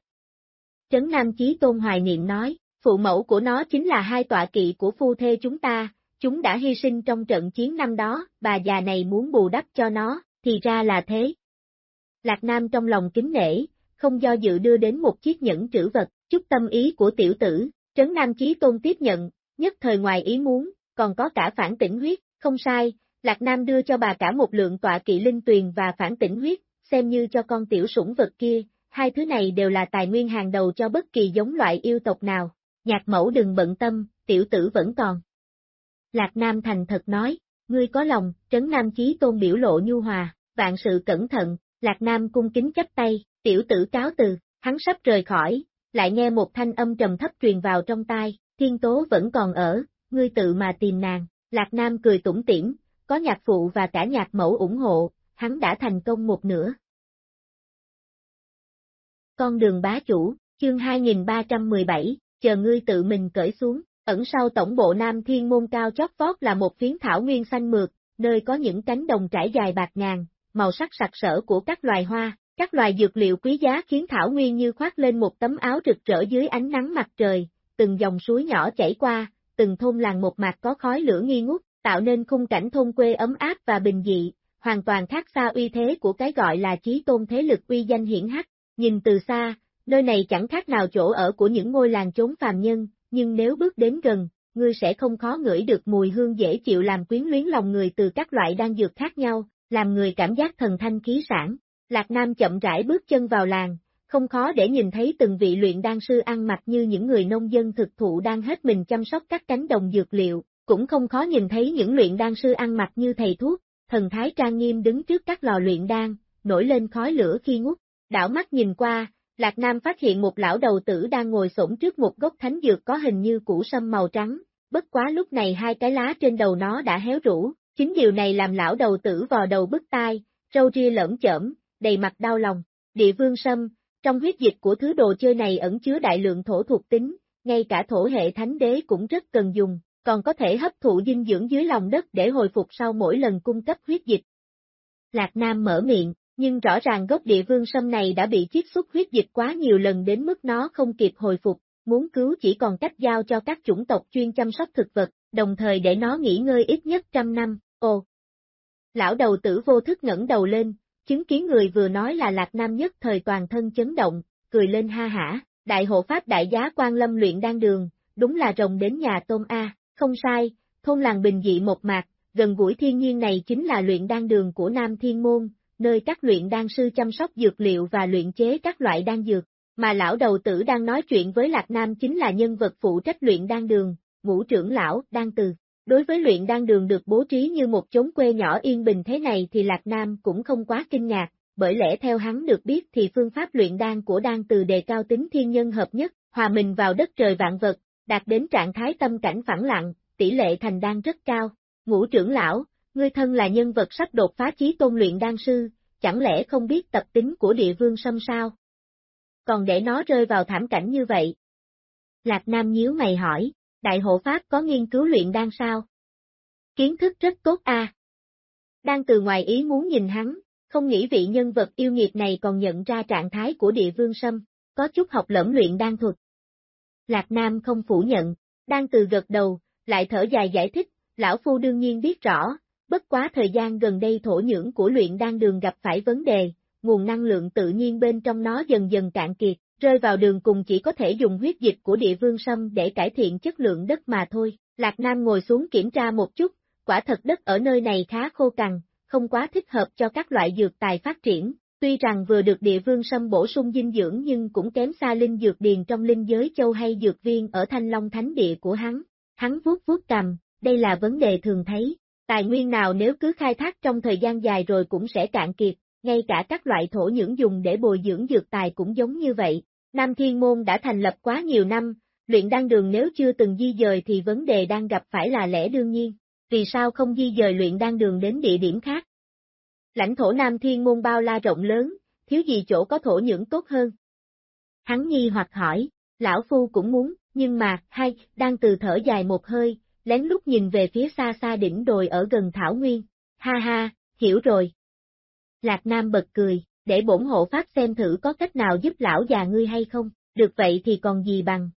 Trấn Nam Chí Tôn Hoài Niệm nói, phụ mẫu của nó chính là hai tọa kỵ của phu thê chúng ta, chúng đã hy sinh trong trận chiến năm đó, bà già này muốn bù đắp cho nó, thì ra là thế. Lạc Nam trong lòng kính nể, không do dự đưa đến một chiếc nhẫn trữ vật, chúc tâm ý của tiểu tử, Trấn Nam Chí Tôn tiếp nhận, nhất thời ngoài ý muốn, còn có cả phản tỉnh huyết, không sai, Lạc Nam đưa cho bà cả một lượng tọa kỵ linh tuyền và phản tỉnh huyết, xem như cho con tiểu sủng vật kia, hai thứ này đều là tài nguyên hàng đầu cho bất kỳ giống loại yêu tộc nào, nhạc mẫu đừng bận tâm, tiểu tử vẫn còn. Lạc Nam thành thật nói, ngươi có lòng, trấn Nam chí tôn biểu lộ nhu hòa, vạn sự cẩn thận, Lạc Nam cung kính chấp tay, tiểu tử cáo từ, hắn sắp rời khỏi, lại nghe một thanh âm trầm thấp truyền vào trong tai, thiên tố vẫn còn ở, ngươi tự mà tìm nàng, Lạc Nam cười tủm tỉm, có nhạc phụ và cả nhạc mẫu ủng hộ, hắn đã thành công một nửa. Con đường bá chủ, chương 2317, chờ ngươi tự mình cởi xuống, ẩn sau tổng bộ Nam Thiên Môn cao chót vót là một phiến thảo nguyên xanh mượt, nơi có những cánh đồng trải dài bạc ngàn, màu sắc sặc sỡ của các loài hoa, các loài dược liệu quý giá khiến thảo nguyên như khoác lên một tấm áo rực rỡ dưới ánh nắng mặt trời, từng dòng suối nhỏ chảy qua, từng thôn làng một mặt có khói lửa nghi ngút, tạo nên khung cảnh thôn quê ấm áp và bình dị, hoàn toàn khác xa uy thế của cái gọi là chí tôn thế lực uy danh hiển hách. Nhìn từ xa, nơi này chẳng khác nào chỗ ở của những ngôi làng chốn phàm nhân, nhưng nếu bước đến gần, ngươi sẽ không khó ngửi được mùi hương dễ chịu làm quyến luyến lòng người từ các loại đan dược khác nhau, làm người cảm giác thần thanh khí sản. Lạc Nam chậm rãi bước chân vào làng, không khó để nhìn thấy từng vị luyện đan sư ăn mặc như những người nông dân thực thụ đang hết mình chăm sóc các cánh đồng dược liệu, cũng không khó nhìn thấy những luyện đan sư ăn mặc như thầy thuốc, thần thái trang nghiêm đứng trước các lò luyện đan, nổi lên khói lửa khi ngút. Đảo mắt nhìn qua, Lạc Nam phát hiện một lão đầu tử đang ngồi xổm trước một gốc thánh dược có hình như củ sâm màu trắng, bất quá lúc này hai cái lá trên đầu nó đã héo rũ, chính điều này làm lão đầu tử vò đầu bứt tai, râu ria lởm chởm, đầy mặt đau lòng. Địa vương sâm, trong huyết dịch của thứ đồ chơi này ẩn chứa đại lượng thổ thuộc tính, ngay cả thổ hệ thánh đế cũng rất cần dùng, còn có thể hấp thụ dinh dưỡng dưới lòng đất để hồi phục sau mỗi lần cung cấp huyết dịch. Lạc Nam mở miệng, nhưng rõ ràng gốc địa vương sâm này đã bị chiết xuất huyết dịch quá nhiều lần đến mức nó không kịp hồi phục, muốn cứu chỉ còn cách giao cho các chủng tộc chuyên chăm sóc thực vật, đồng thời để nó nghỉ ngơi ít nhất trăm năm, ồ. Lão đầu tử vô thức ngẩng đầu lên, chứng kiến người vừa nói là Lạc Nam nhất thời toàn thân chấn động, cười lên ha hả, đại hộ pháp đại giá quan lâm luyện đan đường, đúng là rồng đến nhà tôm A, không sai, thôn làng bình dị một mạc, gần gũi thiên nhiên này chính là luyện đan đường của Nam Thiên Môn, nơi các luyện đan sư chăm sóc dược liệu và luyện chế các loại đan dược, mà lão đầu tử đang nói chuyện với Lạc Nam chính là nhân vật phụ trách luyện đan đường, ngũ trưởng lão, đan từ. Đối với luyện đan đường được bố trí như một chốn quê nhỏ yên bình thế này thì Lạc Nam cũng không quá kinh ngạc, bởi lẽ theo hắn được biết thì phương pháp luyện đan của đan từ đề cao tính thiên nhân hợp nhất, hòa mình vào đất trời vạn vật, đạt đến trạng thái tâm cảnh phẳng lặng, tỷ lệ thành đan rất cao. Ngũ trưởng lão, ngươi thân là nhân vật sắp đột phá chí tôn luyện đan sư, chẳng lẽ không biết tập tính của địa vương sâm sao? Còn để nó rơi vào thảm cảnh như vậy? Lạc Nam nhíu mày hỏi, đại hộ pháp có nghiên cứu luyện đan sao? Kiến thức rất tốt a. Đang từ ngoài ý muốn nhìn hắn, không nghĩ vị nhân vật yêu nghiệt này còn nhận ra trạng thái của địa vương sâm, có chút học lẫm luyện đan thuật. Lạc Nam không phủ nhận, đang từ gật đầu, lại thở dài giải thích, lão phu đương nhiên biết rõ, bất quá thời gian gần đây thổ nhưỡng của luyện đan đường gặp phải vấn đề, nguồn năng lượng tự nhiên bên trong nó dần dần cạn kiệt, rơi vào đường cùng chỉ có thể dùng huyết dịch của địa vương sâm để cải thiện chất lượng đất mà thôi. Lạc Nam ngồi xuống kiểm tra một chút, quả thật đất ở nơi này khá khô cằn, không quá thích hợp cho các loại dược tài phát triển. Tuy rằng vừa được địa vương sâm bổ sung dinh dưỡng nhưng cũng kém xa linh dược điền trong linh giới châu hay dược viên ở Thanh Long Thánh Địa của hắn. Hắn vuốt vuốt cầm, đây là vấn đề thường thấy. Tài nguyên nào nếu cứ khai thác trong thời gian dài rồi cũng sẽ cạn kiệt, ngay cả các loại thổ nhưỡng dùng để bồi dưỡng dược tài cũng giống như vậy. Nam Thiên Môn đã thành lập quá nhiều năm, luyện đan đường nếu chưa từng di dời thì vấn đề đang gặp phải là lẽ đương nhiên. Vì sao không di dời luyện đan đường đến địa điểm khác? Lãnh thổ Nam Thiên Môn bao la rộng lớn, thiếu gì chỗ có thổ nhưỡng tốt hơn? Hắn nghi hoặc hỏi, lão phu cũng muốn, nhưng mà, hay, đang từ thở dài một hơi, lén lút nhìn về phía xa xa đỉnh đồi ở gần Thảo Nguyên. Ha ha, hiểu rồi. Lạc Nam bật cười, để bổn hộ pháp xem thử có cách nào giúp lão già ngươi hay không, được vậy thì còn gì bằng.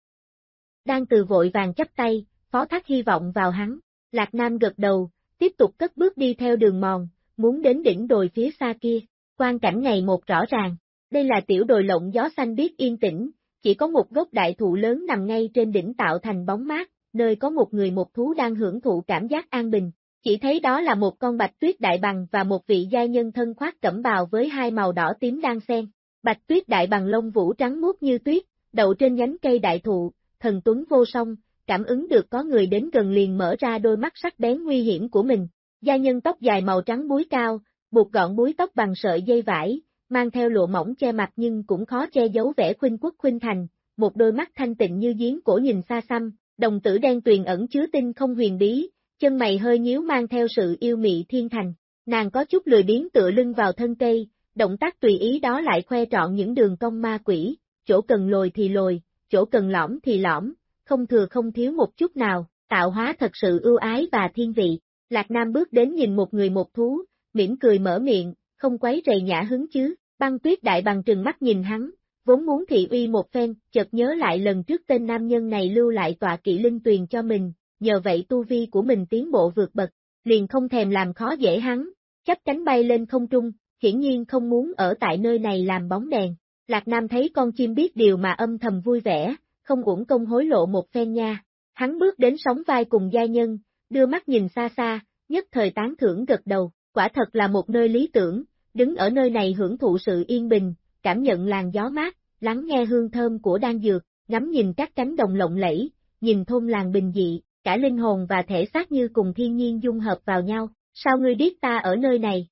Đang từ vội vàng chấp tay, phó thác hy vọng vào hắn, Lạc Nam gật đầu, tiếp tục cất bước đi theo đường mòn, muốn đến đỉnh đồi phía xa kia, quan cảnh ngày một rõ ràng, đây là tiểu đồi lộng gió xanh biết yên tĩnh, chỉ có một gốc đại thụ lớn nằm ngay trên đỉnh tạo thành bóng mát, nơi có một người một thú đang hưởng thụ cảm giác an bình. Chỉ thấy đó là một con bạch tuyết đại bằng và một vị giai nhân thân khoác cẩm bào với hai màu đỏ tím đang xen. Bạch tuyết đại bằng lông vũ trắng muốt như tuyết, đậu trên nhánh cây đại thụ, thần tuấn vô song, cảm ứng được có người đến gần liền mở ra đôi mắt sắc bén nguy hiểm của mình. Gia nhân tóc dài màu trắng búi cao, buộc gọn búi tóc bằng sợi dây vải, mang theo lụa mỏng che mặt nhưng cũng khó che giấu vẻ khuynh quốc khuynh thành, một đôi mắt thanh tịnh như giếng cổ nhìn xa xăm, đồng tử đen tuyền ẩn chứa tinh không huyền bí, chân mày hơi nhíu mang theo sự yêu mị thiên thành, nàng có chút lười biến tựa lưng vào thân cây, động tác tùy ý đó lại khoe trọn những đường cong ma quỷ, chỗ cần lồi thì lồi, chỗ cần lõm thì lõm, không thừa không thiếu một chút nào, tạo hóa thật sự ưu ái và thiên vị. Lạc Nam bước đến nhìn một người một thú, mỉm cười mở miệng, không quấy rầy nhã hứng chứ, băng tuyết đại bằng trừng mắt nhìn hắn, vốn muốn thị uy một phen, chợt nhớ lại lần trước tên nam nhân này lưu lại tọa kỵ linh tuyền cho mình, nhờ vậy tu vi của mình tiến bộ vượt bậc, liền không thèm làm khó dễ hắn, chấp cánh bay lên không trung, hiển nhiên không muốn ở tại nơi này làm bóng đèn. Lạc Nam thấy con chim biết điều mà âm thầm vui vẻ, không uổng công hối lộ một phen nha. Hắn bước đến sóng vai cùng gia nhân, đưa mắt nhìn xa xa, nhất thời tán thưởng gật đầu, quả thật là một nơi lý tưởng, đứng ở nơi này hưởng thụ sự yên bình, cảm nhận làn gió mát, lắng nghe hương thơm của đan dược, ngắm nhìn các cánh đồng lộng lẫy, nhìn thôn làng bình dị, cả linh hồn và thể xác như cùng thiên nhiên dung hợp vào nhau, sao ngươi biết ta ở nơi này?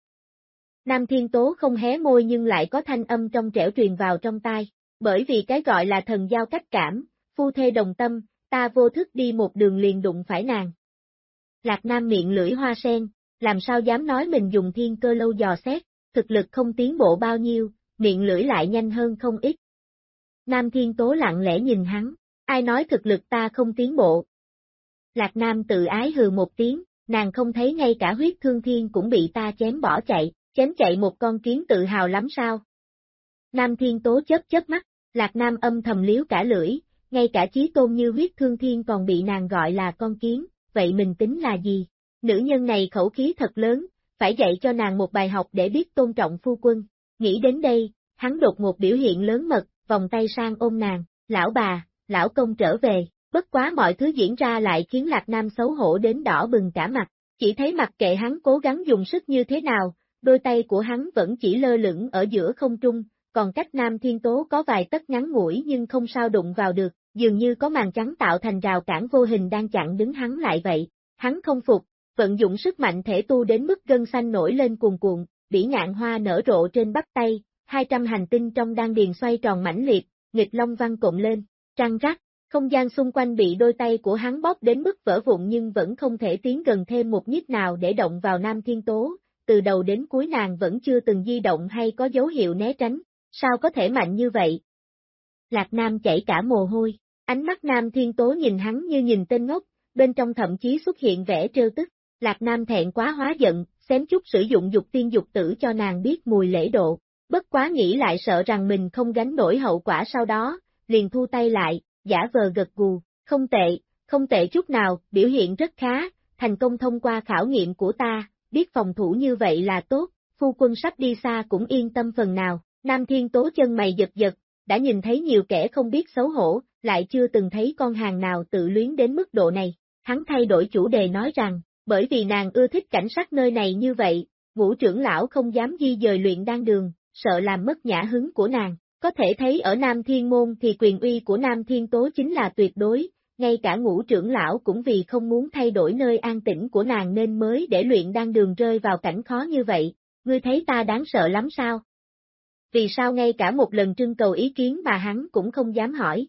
Nam Thiên Tố không hé môi nhưng lại có thanh âm trong trẻo truyền vào trong tai, bởi vì cái gọi là thần giao cách cảm, phu thê đồng tâm, ta vô thức đi một đường liền đụng phải nàng. Lạc Nam miệng lưỡi hoa sen, làm sao dám nói mình dùng thiên cơ lâu dò xét, thực lực không tiến bộ bao nhiêu, miệng lưỡi lại nhanh hơn không ít. Nam Thiên Tố lặng lẽ nhìn hắn, ai nói thực lực ta không tiến bộ. Lạc Nam tự ái hừ một tiếng, nàng không thấy ngay cả huyết thương thiên cũng bị ta chém bỏ chạy, chém chạy một con kiến tự hào lắm sao. Nam Thiên Tố chớp chớp mắt, Lạc Nam âm thầm liếu cả lưỡi, ngay cả chí tôn như huyết thương thiên còn bị nàng gọi là con kiến, vậy mình tính là gì? Nữ nhân này khẩu khí thật lớn, phải dạy cho nàng một bài học để biết tôn trọng phu quân. Nghĩ đến đây, hắn đột một biểu hiện lớn mật, vòng tay sang ôm nàng, lão bà, lão công trở về, bất quá mọi thứ diễn ra lại khiến Lạc Nam xấu hổ đến đỏ bừng cả mặt, chỉ thấy mặt kệ hắn cố gắng dùng sức như thế nào, đôi tay của hắn vẫn chỉ lơ lửng ở giữa không trung, còn cách Nam Thiên Tố có vài tấc ngắn ngủi nhưng không sao đụng vào được, dường như có màn trắng tạo thành rào cản vô hình đang chặn đứng hắn lại vậy. Hắn không phục, vận dụng sức mạnh thể tu đến mức gân xanh nổi lên cuồn cuộn, bỉ ngạn hoa nở rộ trên bắp tay, 200 hành tinh trong đan điền xoay tròn mãnh liệt, nghịch long văn cộm lên, trăng rắc, không gian xung quanh bị đôi tay của hắn bóp đến mức vỡ vụn nhưng vẫn không thể tiến gần thêm một nhíp nào để động vào Nam Thiên Tố, từ đầu đến cuối nàng vẫn chưa từng di động hay có dấu hiệu né tránh, sao có thể mạnh như vậy? Lạc Nam chảy cả mồ hôi, ánh mắt Nam Thiên Tố nhìn hắn như nhìn tên ngốc, bên trong thậm chí xuất hiện vẻ trêu tức, Lạc Nam thẹn quá hóa giận, xém chút sử dụng dục tiên dục tử cho nàng biết mùi lễ độ, bất quá nghĩ lại sợ rằng mình không gánh nổi hậu quả sau đó, liền thu tay lại, giả vờ gật gù, không tệ, không tệ chút nào, biểu hiện rất khá, thành công thông qua khảo nghiệm của ta, biết phòng thủ như vậy là tốt, phu quân sắp đi xa cũng yên tâm phần nào, Nam Thiên Tố chân mày giật giật, đã nhìn thấy nhiều kẻ không biết xấu hổ, lại chưa từng thấy con hàng nào tự luyến đến mức độ này, hắn thay đổi chủ đề nói rằng, bởi vì nàng ưa thích cảnh sát nơi này như vậy, ngũ trưởng lão không dám di dời luyện đan đường, sợ làm mất nhã hứng của nàng. Có thể thấy ở Nam Thiên Môn thì quyền uy của Nam Thiên Tố chính là tuyệt đối, ngay cả ngũ trưởng lão cũng vì không muốn thay đổi nơi an tĩnh của nàng nên mới để luyện đan đường rơi vào cảnh khó như vậy, ngươi thấy ta đáng sợ lắm sao? Vì sao ngay cả một lần trưng cầu ý kiến mà hắn cũng không dám hỏi?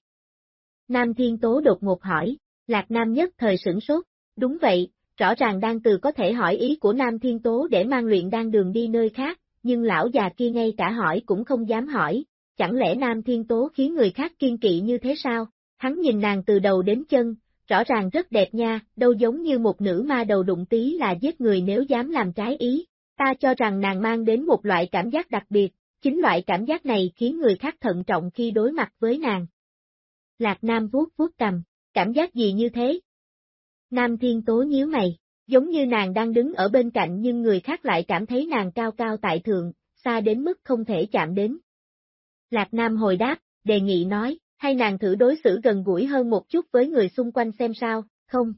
Nam Thiên Tố đột ngột hỏi, Lạc Nam nhất thời sửng sốt, đúng vậy, rõ ràng đang từ có thể hỏi ý của Nam Thiên Tố để mang luyện đan đường đi nơi khác, nhưng lão già kia ngay cả hỏi cũng không dám hỏi, chẳng lẽ Nam Thiên Tố khiến người khác kiên kỵ như thế sao? Hắn nhìn nàng từ đầu đến chân, rõ ràng rất đẹp nha, đâu giống như một nữ ma đầu đụng tí là giết người nếu dám làm trái ý. Ta cho rằng nàng mang đến một loại cảm giác đặc biệt, chính loại cảm giác này khiến người khác thận trọng khi đối mặt với nàng. Lạc Nam vuốt vuốt cầm, cảm giác gì như thế? Nam Thiên Tố nhíu mày, giống như nàng đang đứng ở bên cạnh nhưng người khác lại cảm thấy nàng cao cao tại thượng, xa đến mức không thể chạm đến. Lạc Nam hồi đáp, đề nghị nói, hay nàng thử đối xử gần gũi hơn một chút với người xung quanh xem sao, không?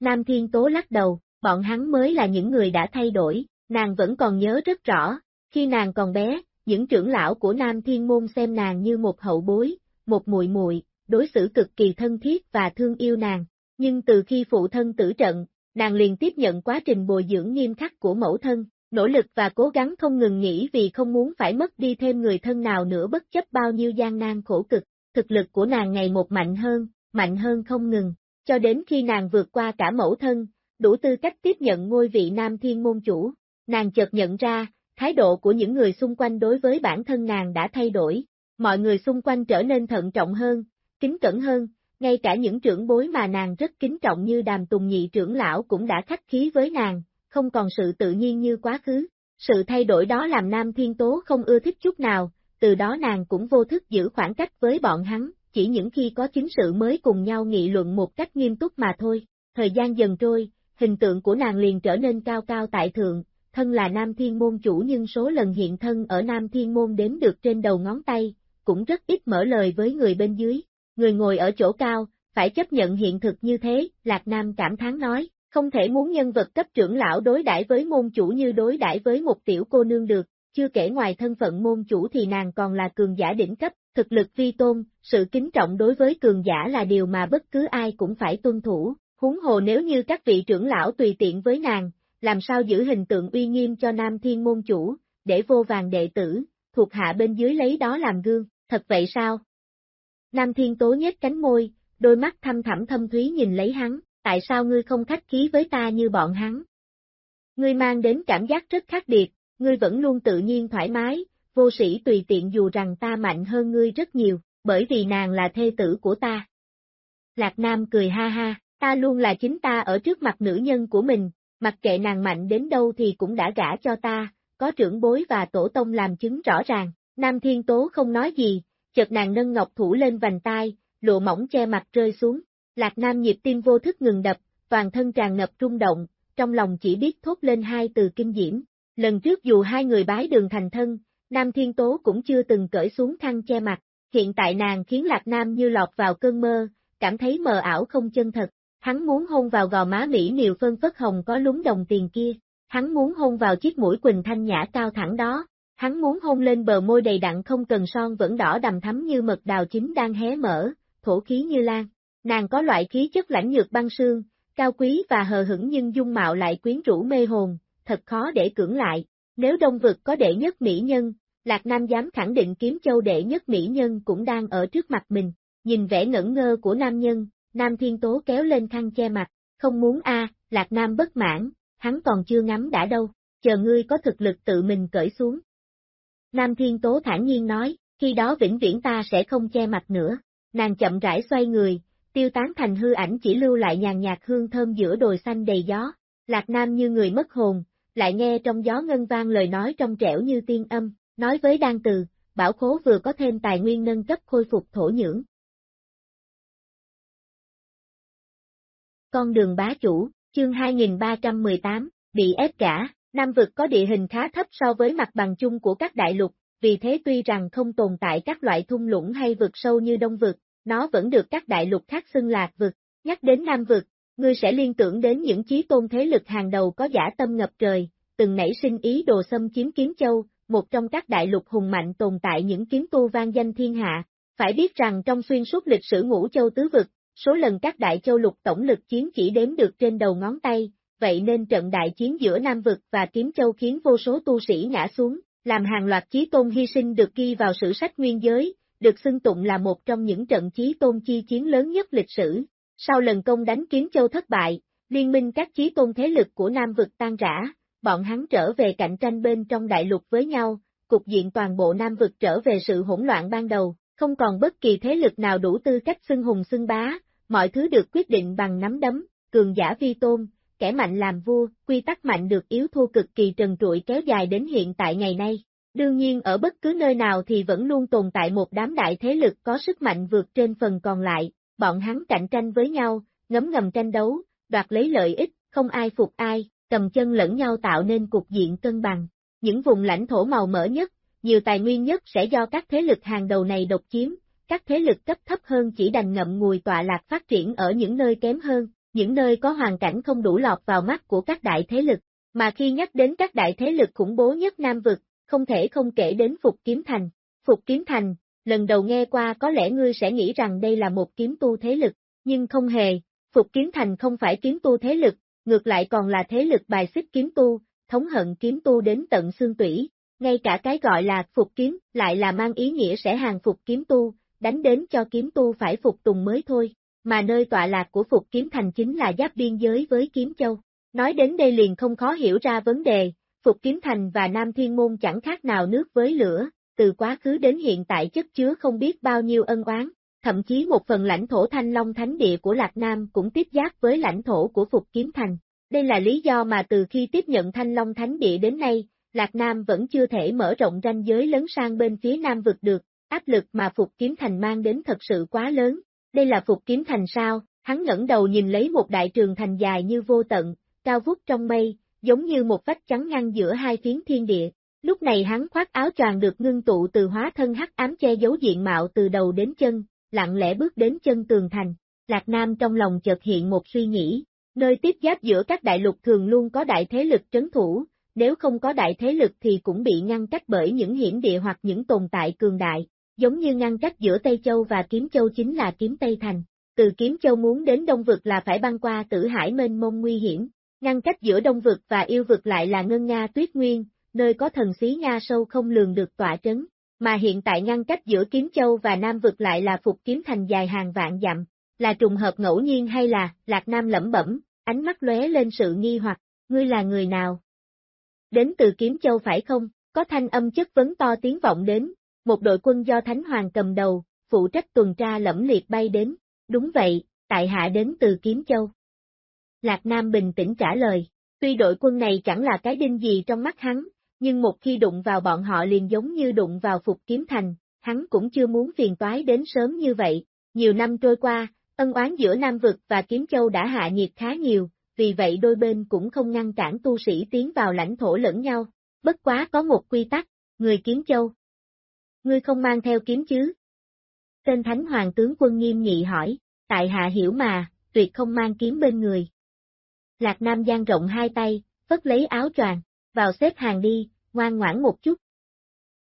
Nam Thiên Tố lắc đầu, bọn hắn mới là những người đã thay đổi, nàng vẫn còn nhớ rất rõ, khi nàng còn bé, những trưởng lão của Nam Thiên Môn xem nàng như một hậu bối, một muội muội, đối xử cực kỳ thân thiết và thương yêu nàng, nhưng từ khi phụ thân tử trận, nàng liền tiếp nhận quá trình bồi dưỡng nghiêm khắc của mẫu thân, nỗ lực và cố gắng không ngừng nghỉ vì không muốn phải mất đi thêm người thân nào nữa bất chấp bao nhiêu gian nan khổ cực, thực lực của nàng ngày một mạnh hơn, mạnh hơn không ngừng, cho đến khi nàng vượt qua cả mẫu thân, đủ tư cách tiếp nhận ngôi vị nam thiên môn chủ, nàng chợt nhận ra, thái độ của những người xung quanh đối với bản thân nàng đã thay đổi, mọi người xung quanh trở nên thận trọng hơn, kính cẩn hơn, ngay cả những trưởng bối mà nàng rất kính trọng như đàm tùng nhị trưởng lão cũng đã khách khí với nàng, không còn sự tự nhiên như quá khứ. Sự thay đổi đó làm Nam Thiên Tố không ưa thích chút nào, từ đó nàng cũng vô thức giữ khoảng cách với bọn hắn, chỉ những khi có chính sự mới cùng nhau nghị luận một cách nghiêm túc mà thôi. Thời gian dần trôi, hình tượng của nàng liền trở nên cao cao tại thượng, thân là Nam Thiên Môn chủ nhưng số lần hiện thân ở Nam Thiên Môn đếm được trên đầu ngón tay, cũng rất ít mở lời với người bên dưới. Người ngồi ở chỗ cao, phải chấp nhận hiện thực như thế, Lạc Nam cảm thán nói, không thể muốn nhân vật cấp trưởng lão đối đãi với môn chủ như đối đãi với một tiểu cô nương được, chưa kể ngoài thân phận môn chủ thì nàng còn là cường giả đỉnh cấp, thực lực vi tôn, sự kính trọng đối với cường giả là điều mà bất cứ ai cũng phải tuân thủ, huống hồ nếu như các vị trưởng lão tùy tiện với nàng, làm sao giữ hình tượng uy nghiêm cho nam thiên môn chủ, để vô vàng đệ tử, thuộc hạ bên dưới lấy đó làm gương, thật vậy sao? Nam thiên tố nhếch cánh môi, đôi mắt thâm thẳm thâm thúy nhìn lấy hắn, tại sao ngươi không khách khí với ta như bọn hắn? Ngươi mang đến cảm giác rất khác biệt, ngươi vẫn luôn tự nhiên thoải mái, vô sĩ tùy tiện dù rằng ta mạnh hơn ngươi rất nhiều, bởi vì nàng là thê tử của ta. Lạc Nam cười ha ha, ta luôn là chính ta ở trước mặt nữ nhân của mình, mặc kệ nàng mạnh đến đâu thì cũng đã gả cho ta, có trưởng bối và tổ tông làm chứng rõ ràng, Nam Thiên Tố không nói gì, chợt nàng nâng ngọc thủ lên vành tai, lụa mỏng che mặt rơi xuống, Lạc Nam nhịp tim vô thức ngừng đập, toàn thân tràn ngập rung động, trong lòng chỉ biết thốt lên hai từ kinh diễm. Lần trước dù hai người bái đường thành thân, Nam Thiên Tố cũng chưa từng cởi xuống khăn che mặt, hiện tại nàng khiến Lạc Nam như lọt vào cơn mơ, cảm thấy mờ ảo không chân thật. Hắn muốn hôn vào gò má Mỹ Niều phân phất hồng có lúng đồng tiền kia, hắn muốn hôn vào chiếc mũi quỳnh thanh nhã cao thẳng đó, hắn muốn hôn lên bờ môi đầy đặn không cần son vẫn đỏ đầm thắm như mật đào chín đang hé mở, thổ khí như lan. Nàng có loại khí chất lãnh nhược băng sương, cao quý và hờ hững nhưng dung mạo lại quyến rũ mê hồn, thật khó để cưỡng lại. Nếu đông vực có đệ nhất mỹ nhân, Lạc Nam dám khẳng định kiếm châu đệ nhất mỹ nhân cũng đang ở trước mặt mình. Nhìn vẻ ngẩn ngơ của nam nhân, Nam Thiên Tố kéo lên khăn che mặt, không muốn a, Lạc Nam bất mãn, hắn còn chưa ngắm đã đâu, chờ ngươi có thực lực tự mình cởi xuống. Nam Thiên Tố thản nhiên nói, khi đó vĩnh viễn ta sẽ không che mặt nữa, nàng chậm rãi xoay người, tiêu tán thành hư ảnh chỉ lưu lại nhàn nhạt hương thơm giữa đồi xanh đầy gió, Lạc Nam như người mất hồn, lại nghe trong gió ngân vang lời nói trong trẻo như tiên âm, nói với đan từ, bảo khố vừa có thêm tài nguyên nâng cấp khôi phục thổ nhưỡng. Con đường bá chủ, chương 2318, bị ép cả, Nam vực có địa hình khá thấp so với mặt bằng chung của các đại lục, vì thế tuy rằng không tồn tại các loại thung lũng hay vực sâu như Đông vực, nó vẫn được các đại lục khác xưng lạc vực. Nhắc đến Nam vực, ngươi sẽ liên tưởng đến những chí tôn thế lực hàng đầu có giả tâm ngập trời, từng nảy sinh ý đồ xâm chiếm Kiếm Châu, một trong các đại lục hùng mạnh tồn tại những kiếm tu vang danh thiên hạ. Phải biết rằng trong xuyên suốt lịch sử ngũ châu tứ vực, số lần các đại châu lục tổng lực chiến chỉ đếm được trên đầu ngón tay, vậy nên trận đại chiến giữa Nam vực và Kiếm Châu khiến vô số tu sĩ ngã xuống, làm hàng loạt chí tôn hy sinh được ghi vào sử sách nguyên giới, được xưng tụng là một trong những trận chí tôn chi chiến lớn nhất lịch sử. Sau lần công đánh kiến Châu thất bại, liên minh các chí tôn thế lực của Nam vực tan rã, bọn hắn trở về cạnh tranh bên trong đại lục với nhau, cục diện toàn bộ Nam vực trở về sự hỗn loạn ban đầu, không còn bất kỳ thế lực nào đủ tư cách xưng hùng xưng bá, mọi thứ được quyết định bằng nắm đấm, cường giả vi tôn, kẻ mạnh làm vua, quy tắc mạnh được yếu thua cực kỳ trần trụi kéo dài đến hiện tại ngày nay. Đương nhiên ở bất cứ nơi nào thì vẫn luôn tồn tại một đám đại thế lực có sức mạnh vượt trên phần còn lại, bọn hắn cạnh tranh với nhau, ngấm ngầm tranh đấu, đoạt lấy lợi ích, không ai phục ai, cầm chân lẫn nhau tạo nên cục diện cân bằng. Những vùng lãnh thổ màu mỡ nhất, nhiều tài nguyên nhất sẽ do các thế lực hàng đầu này độc chiếm, các thế lực cấp thấp hơn chỉ đành ngậm ngùi tọa lạc phát triển ở những nơi kém hơn, những nơi có hoàn cảnh không đủ lọt vào mắt của các đại thế lực. Mà khi nhắc đến các đại thế lực khủng bố nhất Nam Vực, không thể không kể đến Phục Kiếm Thành. Phục Kiếm Thành, lần đầu nghe qua có lẽ ngươi sẽ nghĩ rằng đây là một kiếm tu thế lực, nhưng không hề, Phục Kiếm Thành không phải kiếm tu thế lực, ngược lại còn là thế lực bài xích kiếm tu, thống hận kiếm tu đến tận xương tủy. Ngay cả cái gọi là phục kiếm lại là mang ý nghĩa sẽ hàng phục kiếm tu, đánh đến cho kiếm tu phải phục tùng mới thôi, mà nơi tọa lạc của phục kiếm thành chính là giáp biên giới với kiếm châu. Nói đến đây liền không khó hiểu ra vấn đề, Phục Kiếm Thành và Nam Thiên Môn chẳng khác nào nước với lửa, từ quá khứ đến hiện tại chất chứa không biết bao nhiêu ân oán, thậm chí một phần lãnh thổ Thanh Long Thánh Địa của Lạc Nam cũng tiếp giáp với lãnh thổ của Phục Kiếm Thành. Đây là lý do mà từ khi tiếp nhận Thanh Long Thánh Địa đến nay, Lạc Nam vẫn chưa thể mở rộng ranh giới lớn sang bên phía Nam vực được, áp lực mà Phục Kiếm Thành mang đến thật sự quá lớn. Đây là Phục Kiếm Thành sao? Hắn ngẩng đầu nhìn lấy một đại trường thành dài như vô tận, cao vút trong mây, giống như một vách trắng ngăn giữa hai phiến thiên địa. Lúc này hắn khoác áo choàng được ngưng tụ từ hóa thân hắc ám che giấu diện mạo từ đầu đến chân, lặng lẽ bước đến chân tường thành. Lạc Nam trong lòng chợt hiện một suy nghĩ, nơi tiếp giáp giữa các đại lục thường luôn có đại thế lực trấn thủ, nếu không có đại thế lực thì cũng bị ngăn cách bởi những hiểm địa hoặc những tồn tại cường đại, giống như ngăn cách giữa Tây Châu và Kiếm Châu chính là Kiếm Tây Thành. Từ Kiếm Châu muốn đến Đông Vực là phải băng qua tử hải mênh mông nguy hiểm, ngăn cách giữa Đông Vực và Yêu Vực lại là Ngân Nga Tuyết Nguyên, nơi có thần xí Nga sâu không lường được tỏa trấn, mà hiện tại ngăn cách giữa Kiếm Châu và Nam Vực lại là Phục Kiếm Thành dài hàng vạn dặm, là trùng hợp ngẫu nhiên hay là, Lạc Nam lẩm bẩm, ánh mắt lóe lên sự nghi hoặc, ngươi là người nào? Đến từ Kiếm Châu phải không? Có thanh âm chất vấn to tiếng vọng đến, một đội quân do Thánh Hoàng cầm đầu, phụ trách tuần tra lẫm liệt bay đến, đúng vậy, tại hạ đến từ Kiếm Châu. Lạc Nam bình tĩnh trả lời, tuy đội quân này chẳng là cái đinh gì trong mắt hắn, nhưng một khi đụng vào bọn họ liền giống như đụng vào Phục Kiếm Thành, hắn cũng chưa muốn phiền toái đến sớm như vậy. Nhiều năm trôi qua, ân oán giữa Nam Vực và Kiếm Châu đã hạ nhiệt khá nhiều, vì vậy đôi bên cũng không ngăn cản tu sĩ tiến vào lãnh thổ lẫn nhau. Bất quá có một quy tắc, người Kiếm Châu. Ngươi không mang theo kiếm chứ? Tên Thánh Hoàng tướng quân nghiêm nghị hỏi, tại hạ hiểu mà, tuyệt không mang kiếm bên người. Lạc Nam giang rộng hai tay, vất lấy áo choàng, vào xếp hàng đi, ngoan ngoãn một chút.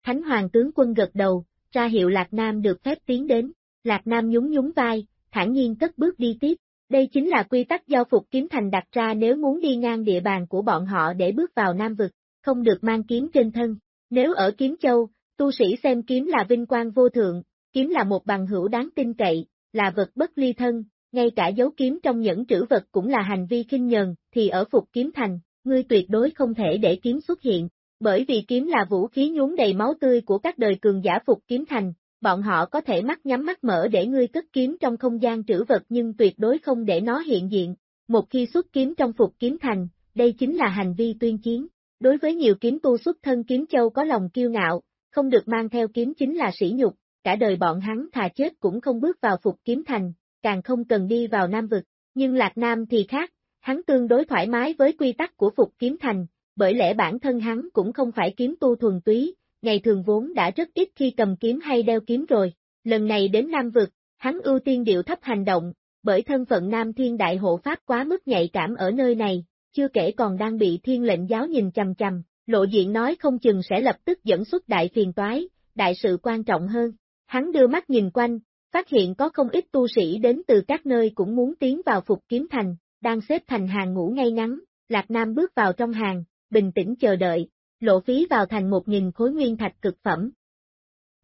Thánh Hoàng tướng quân gật đầu, ra hiệu Lạc Nam được phép tiến đến, Lạc Nam nhún nhún vai, thản nhiên cất bước đi tiếp. Đây chính là quy tắc do Phục Kiếm Thành đặt ra nếu muốn đi ngang địa bàn của bọn họ để bước vào Nam Vực, không được mang kiếm trên thân. Nếu ở Kiếm Châu, tu sĩ xem kiếm là vinh quang vô thượng, kiếm là một bằng hữu đáng tin cậy, là vật bất ly thân, ngay cả dấu kiếm trong những trữ vật cũng là hành vi kinh nhờn, thì ở Phục Kiếm Thành, ngươi tuyệt đối không thể để kiếm xuất hiện, bởi vì kiếm là vũ khí nhuốm đầy máu tươi của các đời cường giả Phục Kiếm Thành, bọn họ có thể mắt nhắm mắt mở để ngươi cất kiếm trong không gian trữ vật nhưng tuyệt đối không để nó hiện diện. Một khi xuất kiếm trong Phục Kiếm Thành, đây chính là hành vi tuyên chiến. Đối với nhiều kiếm tu xuất thân kiếm châu có lòng kiêu ngạo, không được mang theo kiếm chính là sỉ nhục, cả đời bọn hắn thà chết cũng không bước vào Phục Kiếm Thành, càng không cần đi vào Nam Vực. Nhưng Lạc Nam thì khác, hắn tương đối thoải mái với quy tắc của Phục Kiếm Thành, bởi lẽ bản thân hắn cũng không phải kiếm tu thuần túy, ngày thường vốn đã rất ít khi cầm kiếm hay đeo kiếm rồi. Lần này đến Nam Vực, hắn ưu tiên điệu thấp hành động, bởi thân phận Nam Thiên Đại Hộ Pháp quá mức nhạy cảm ở nơi này, chưa kể còn đang bị thiên lệnh giáo nhìn chằm chằm, lộ diện nói không chừng sẽ lập tức dẫn xuất đại phiền toái, đại sự quan trọng hơn. Hắn đưa mắt nhìn quanh, phát hiện có không ít tu sĩ đến từ các nơi cũng muốn tiến vào phục kiếm thành, đang xếp thành hàng ngũ ngay ngắn, Lạc Nam bước vào trong hàng, bình tĩnh chờ đợi, lộ phí vào thành một nghìn khối nguyên thạch cực phẩm.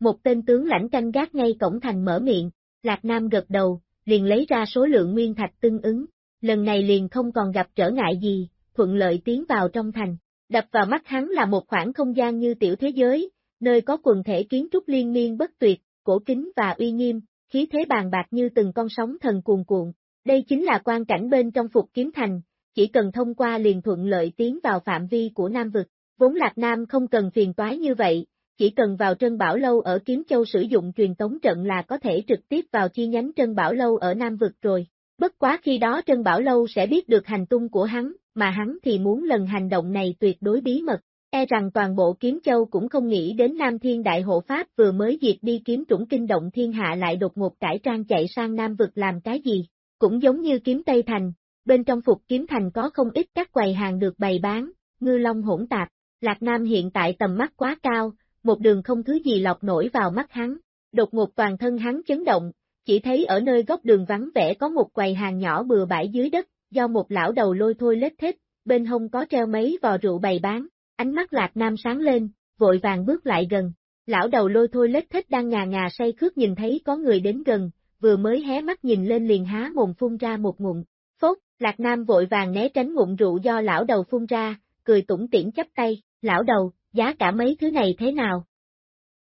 Một tên tướng lãnh canh gác ngay cổng thành mở miệng, Lạc Nam gật đầu, liền lấy ra số lượng nguyên thạch tương ứng, lần này liền không còn gặp trở ngại gì, thuận lợi tiến vào trong thành. Đập vào mắt hắn là một khoảng không gian như tiểu thế giới, nơi có quần thể kiến trúc liên miên bất tuyệt, cổ kính và uy nghiêm, khí thế bàn bạc như từng con sóng thần cuồn cuộn. Đây chính là quan cảnh bên trong phục kiếm thành, chỉ cần thông qua liền thuận lợi tiến vào phạm vi của Nam Vực. Vốn Lạc Nam không cần phiền toái như vậy, chỉ cần vào Trân Bảo Lâu ở Kiếm Châu sử dụng truyền tống trận là có thể trực tiếp vào chi nhánh Trân Bảo Lâu ở Nam Vực rồi. Bất quá khi đó Trân Bảo Lâu sẽ biết được hành tung của hắn, mà hắn thì muốn lần hành động này tuyệt đối bí mật. E rằng toàn bộ Kiếm Châu cũng không nghĩ đến Nam Thiên Đại Hộ Pháp vừa mới diệt đi kiếm trũng kinh động thiên hạ lại đột ngột cải trang chạy sang Nam Vực làm cái gì. Cũng giống như kiếm Tây Thành, bên trong phục kiếm thành có không ít các quầy hàng được bày bán, ngư long hỗn tạp, Lạc Nam hiện tại tầm mắt quá cao, một đường không thứ gì lọc nổi vào mắt hắn, đột ngột toàn thân hắn chấn động, chỉ thấy ở nơi góc đường vắng vẻ có một quầy hàng nhỏ bừa bãi dưới đất, do một lão đầu lôi thôi lết thết, bên hông có treo mấy vò rượu bày bán, ánh mắt Lạc Nam sáng lên, vội vàng bước lại gần. Lão đầu lôi thôi lết thích đang ngà ngà say khước nhìn thấy có người đến gần, vừa mới hé mắt nhìn lên liền há mồm phun ra một ngụm. Phốt, Lạc Nam vội vàng né tránh ngụm rượu do lão đầu phun ra, cười tủm tỉm chấp tay, lão đầu, giá cả mấy thứ này thế nào?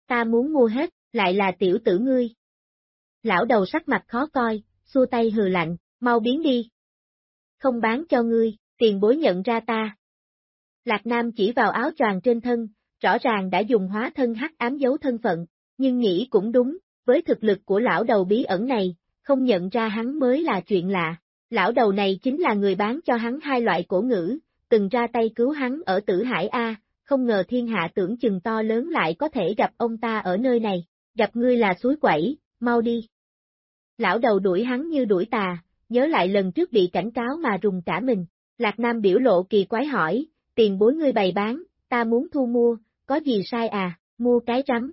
Ta muốn mua hết, lại là tiểu tử ngươi. Lão đầu sắc mặt khó coi, xua tay hừ lạnh, mau biến đi. Không bán cho ngươi, tiền bối nhận ra ta. Lạc Nam chỉ vào áo choàng trên thân, rõ ràng đã dùng hóa thân hắc ám giấu thân phận, nhưng nghĩ cũng đúng, với thực lực của lão đầu bí ẩn này, không nhận ra hắn mới là chuyện lạ. Lão đầu này chính là người bán cho hắn hai loại cổ ngữ, từng ra tay cứu hắn ở tử hải A, không ngờ thiên hạ tưởng chừng to lớn lại có thể gặp ông ta ở nơi này, gặp ngươi là suối quẩy, mau đi. Lão đầu đuổi hắn như đuổi tà, nhớ lại lần trước bị cảnh cáo mà rùng cả mình, Lạc Nam biểu lộ kỳ quái hỏi, tiền bối ngươi bày bán, ta muốn thu mua, có gì sai à, mua cái rắm.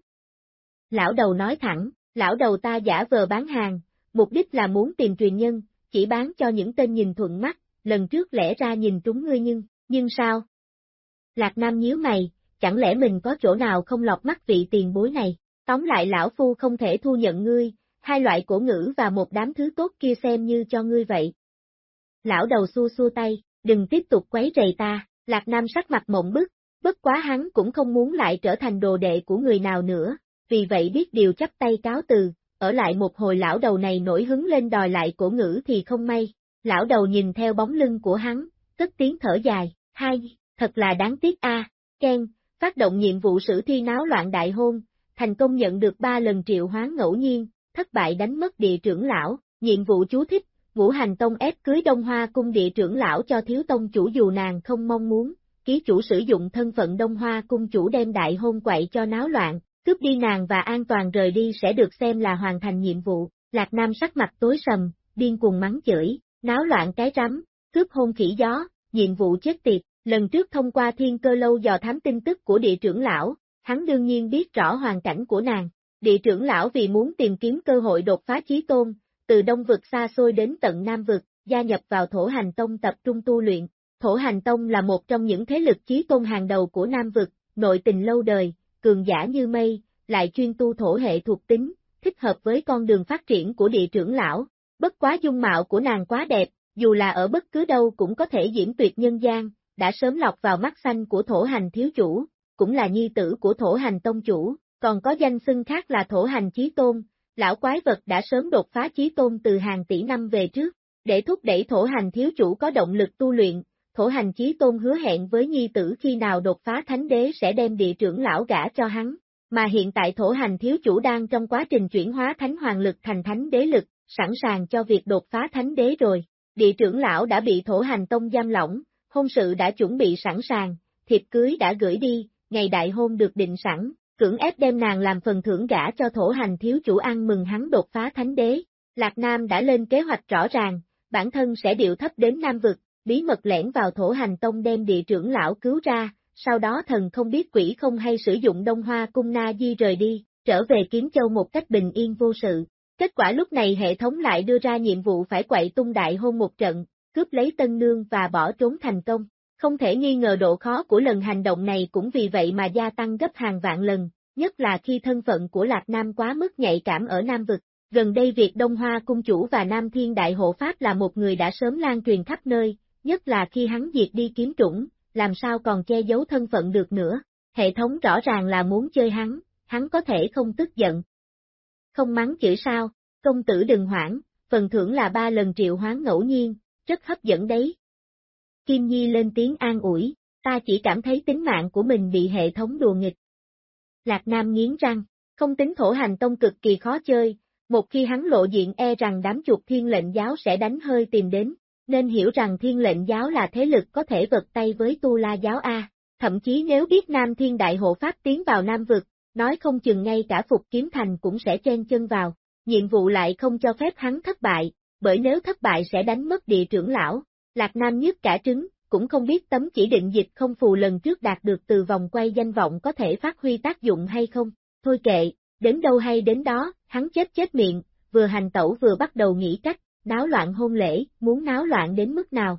Lão đầu nói thẳng, lão đầu ta giả vờ bán hàng, mục đích là muốn tìm truyền nhân, chỉ bán cho những tên nhìn thuận mắt, lần trước lẽ ra nhìn trúng ngươi nhưng, nhưng sao? Lạc Nam nhíu mày, chẳng lẽ mình có chỗ nào không lọt mắt vị tiền bối này, tóm lại lão phu không thể thu nhận ngươi, hai loại cổ ngữ và một đám thứ tốt kia xem như cho ngươi vậy. Lão đầu xua xua tay, đừng tiếp tục quấy rầy ta, Lạc Nam sắc mặt mộng bức, bất quá hắn cũng không muốn lại trở thành đồ đệ của người nào nữa, vì vậy biết điều chấp tay cáo từ, ở lại một hồi lão đầu này nổi hứng lên đòi lại cổ ngữ thì không may. Lão đầu nhìn theo bóng lưng của hắn, cất tiếng thở dài, hai, thật là đáng tiếc a. Ken, phát động nhiệm vụ sử thi náo loạn đại hôn, thành công nhận được ba lần triệu hoán ngẫu nhiên, thất bại đánh mất địa trưởng lão, nhiệm vụ chú thích, ngũ hành tông ép cưới đông hoa cung địa trưởng lão cho thiếu tông chủ dù nàng không mong muốn, ký chủ sử dụng thân phận đông hoa cung chủ đem đại hôn quậy cho náo loạn, cướp đi nàng và an toàn rời đi sẽ được xem là hoàn thành nhiệm vụ, Lạc Nam sắc mặt tối sầm, điên cuồng mắng chửi, náo loạn cái rắm, cướp hôn khỉ gió, nhiệm vụ chết tiệt, lần trước thông qua thiên cơ lâu dò thám tin tức của địa trưởng lão, hắn đương nhiên biết rõ hoàn cảnh của nàng. Địa trưởng lão vì muốn tìm kiếm cơ hội đột phá chí tôn, từ đông vực xa xôi đến tận nam vực, gia nhập vào thổ hành tông tập trung tu luyện. Thổ hành tông là một trong những thế lực chí tôn hàng đầu của nam vực, nội tình lâu đời, cường giả như mây, lại chuyên tu thổ hệ thuộc tính, thích hợp với con đường phát triển của địa trưởng lão. Bất quá dung mạo của nàng quá đẹp, dù là ở bất cứ đâu cũng có thể diễn tuyệt nhân gian, đã sớm lọc vào mắt xanh của thổ hành thiếu chủ, cũng là nhi tử của thổ hành tông chủ, còn có danh xưng khác là thổ hành chí tôn, lão quái vật đã sớm đột phá chí tôn từ hàng tỷ năm về trước, để thúc đẩy thổ hành thiếu chủ có động lực tu luyện, thổ hành chí tôn hứa hẹn với nhi tử khi nào đột phá thánh đế sẽ đem địa trưởng lão gả cho hắn, mà hiện tại thổ hành thiếu chủ đang trong quá trình chuyển hóa thánh hoàng lực thành thánh đế lực, sẵn sàng cho việc đột phá thánh đế rồi. Địa trưởng lão đã bị thổ hành tông giam lỏng, hôn sự đã chuẩn bị sẵn sàng, thiệp cưới đã gửi đi, ngày đại hôn được định sẵn, cưỡng ép đem nàng làm phần thưởng gả cho thổ hành thiếu chủ ăn mừng hắn đột phá thánh đế. Lạc Nam đã lên kế hoạch rõ ràng, bản thân sẽ điệu thấp đến Nam Vực, bí mật lẻn vào thổ hành tông đem địa trưởng lão cứu ra, sau đó thần không biết quỷ không hay sử dụng đông hoa cung na di rời đi, trở về kiếm châu một cách bình yên vô sự. Kết quả lúc này hệ thống lại đưa ra nhiệm vụ phải quậy tung đại hôn một trận, cướp lấy tân nương và bỏ trốn thành công. Không thể nghi ngờ độ khó của lần hành động này cũng vì vậy mà gia tăng gấp hàng vạn lần, nhất là khi thân phận của Lạc Nam quá mức nhạy cảm ở Nam Vực. Gần đây việc Đông Hoa Cung Chủ và Nam Thiên Đại Hộ Pháp là một người đã sớm lan truyền khắp nơi, nhất là khi hắn diệt đi kiếm trũng, làm sao còn che giấu thân phận được nữa, hệ thống rõ ràng là muốn chơi hắn, hắn có thể không tức giận. Không mắng chửi sao, công tử đừng hoảng, phần thưởng là ba lần triệu hoán ngẫu nhiên, rất hấp dẫn đấy. Kim Nhi lên tiếng an ủi, ta chỉ cảm thấy tính mạng của mình bị hệ thống đùa nghịch. Lạc Nam nghiến răng, không tính thổ hành tông cực kỳ khó chơi, một khi hắn lộ diện e rằng đám chuột thiên lệnh giáo sẽ đánh hơi tìm đến, nên hiểu rằng thiên lệnh giáo là thế lực có thể vật tay với tu la giáo A, thậm chí nếu biết Nam Thiên Đại Hộ Pháp tiến vào Nam Vực, nói không chừng ngay cả Phục Kiếm Thành cũng sẽ chen chân vào, nhiệm vụ lại không cho phép hắn thất bại, bởi nếu thất bại sẽ đánh mất địa trưởng lão, Lạc Nam nhất cả trứng, cũng không biết tấm chỉ định dịch không phù lần trước đạt được từ vòng quay danh vọng có thể phát huy tác dụng hay không, thôi kệ, đến đâu hay đến đó, hắn chết chết miệng, vừa hành tẩu vừa bắt đầu nghĩ cách, náo loạn hôn lễ, muốn náo loạn đến mức nào.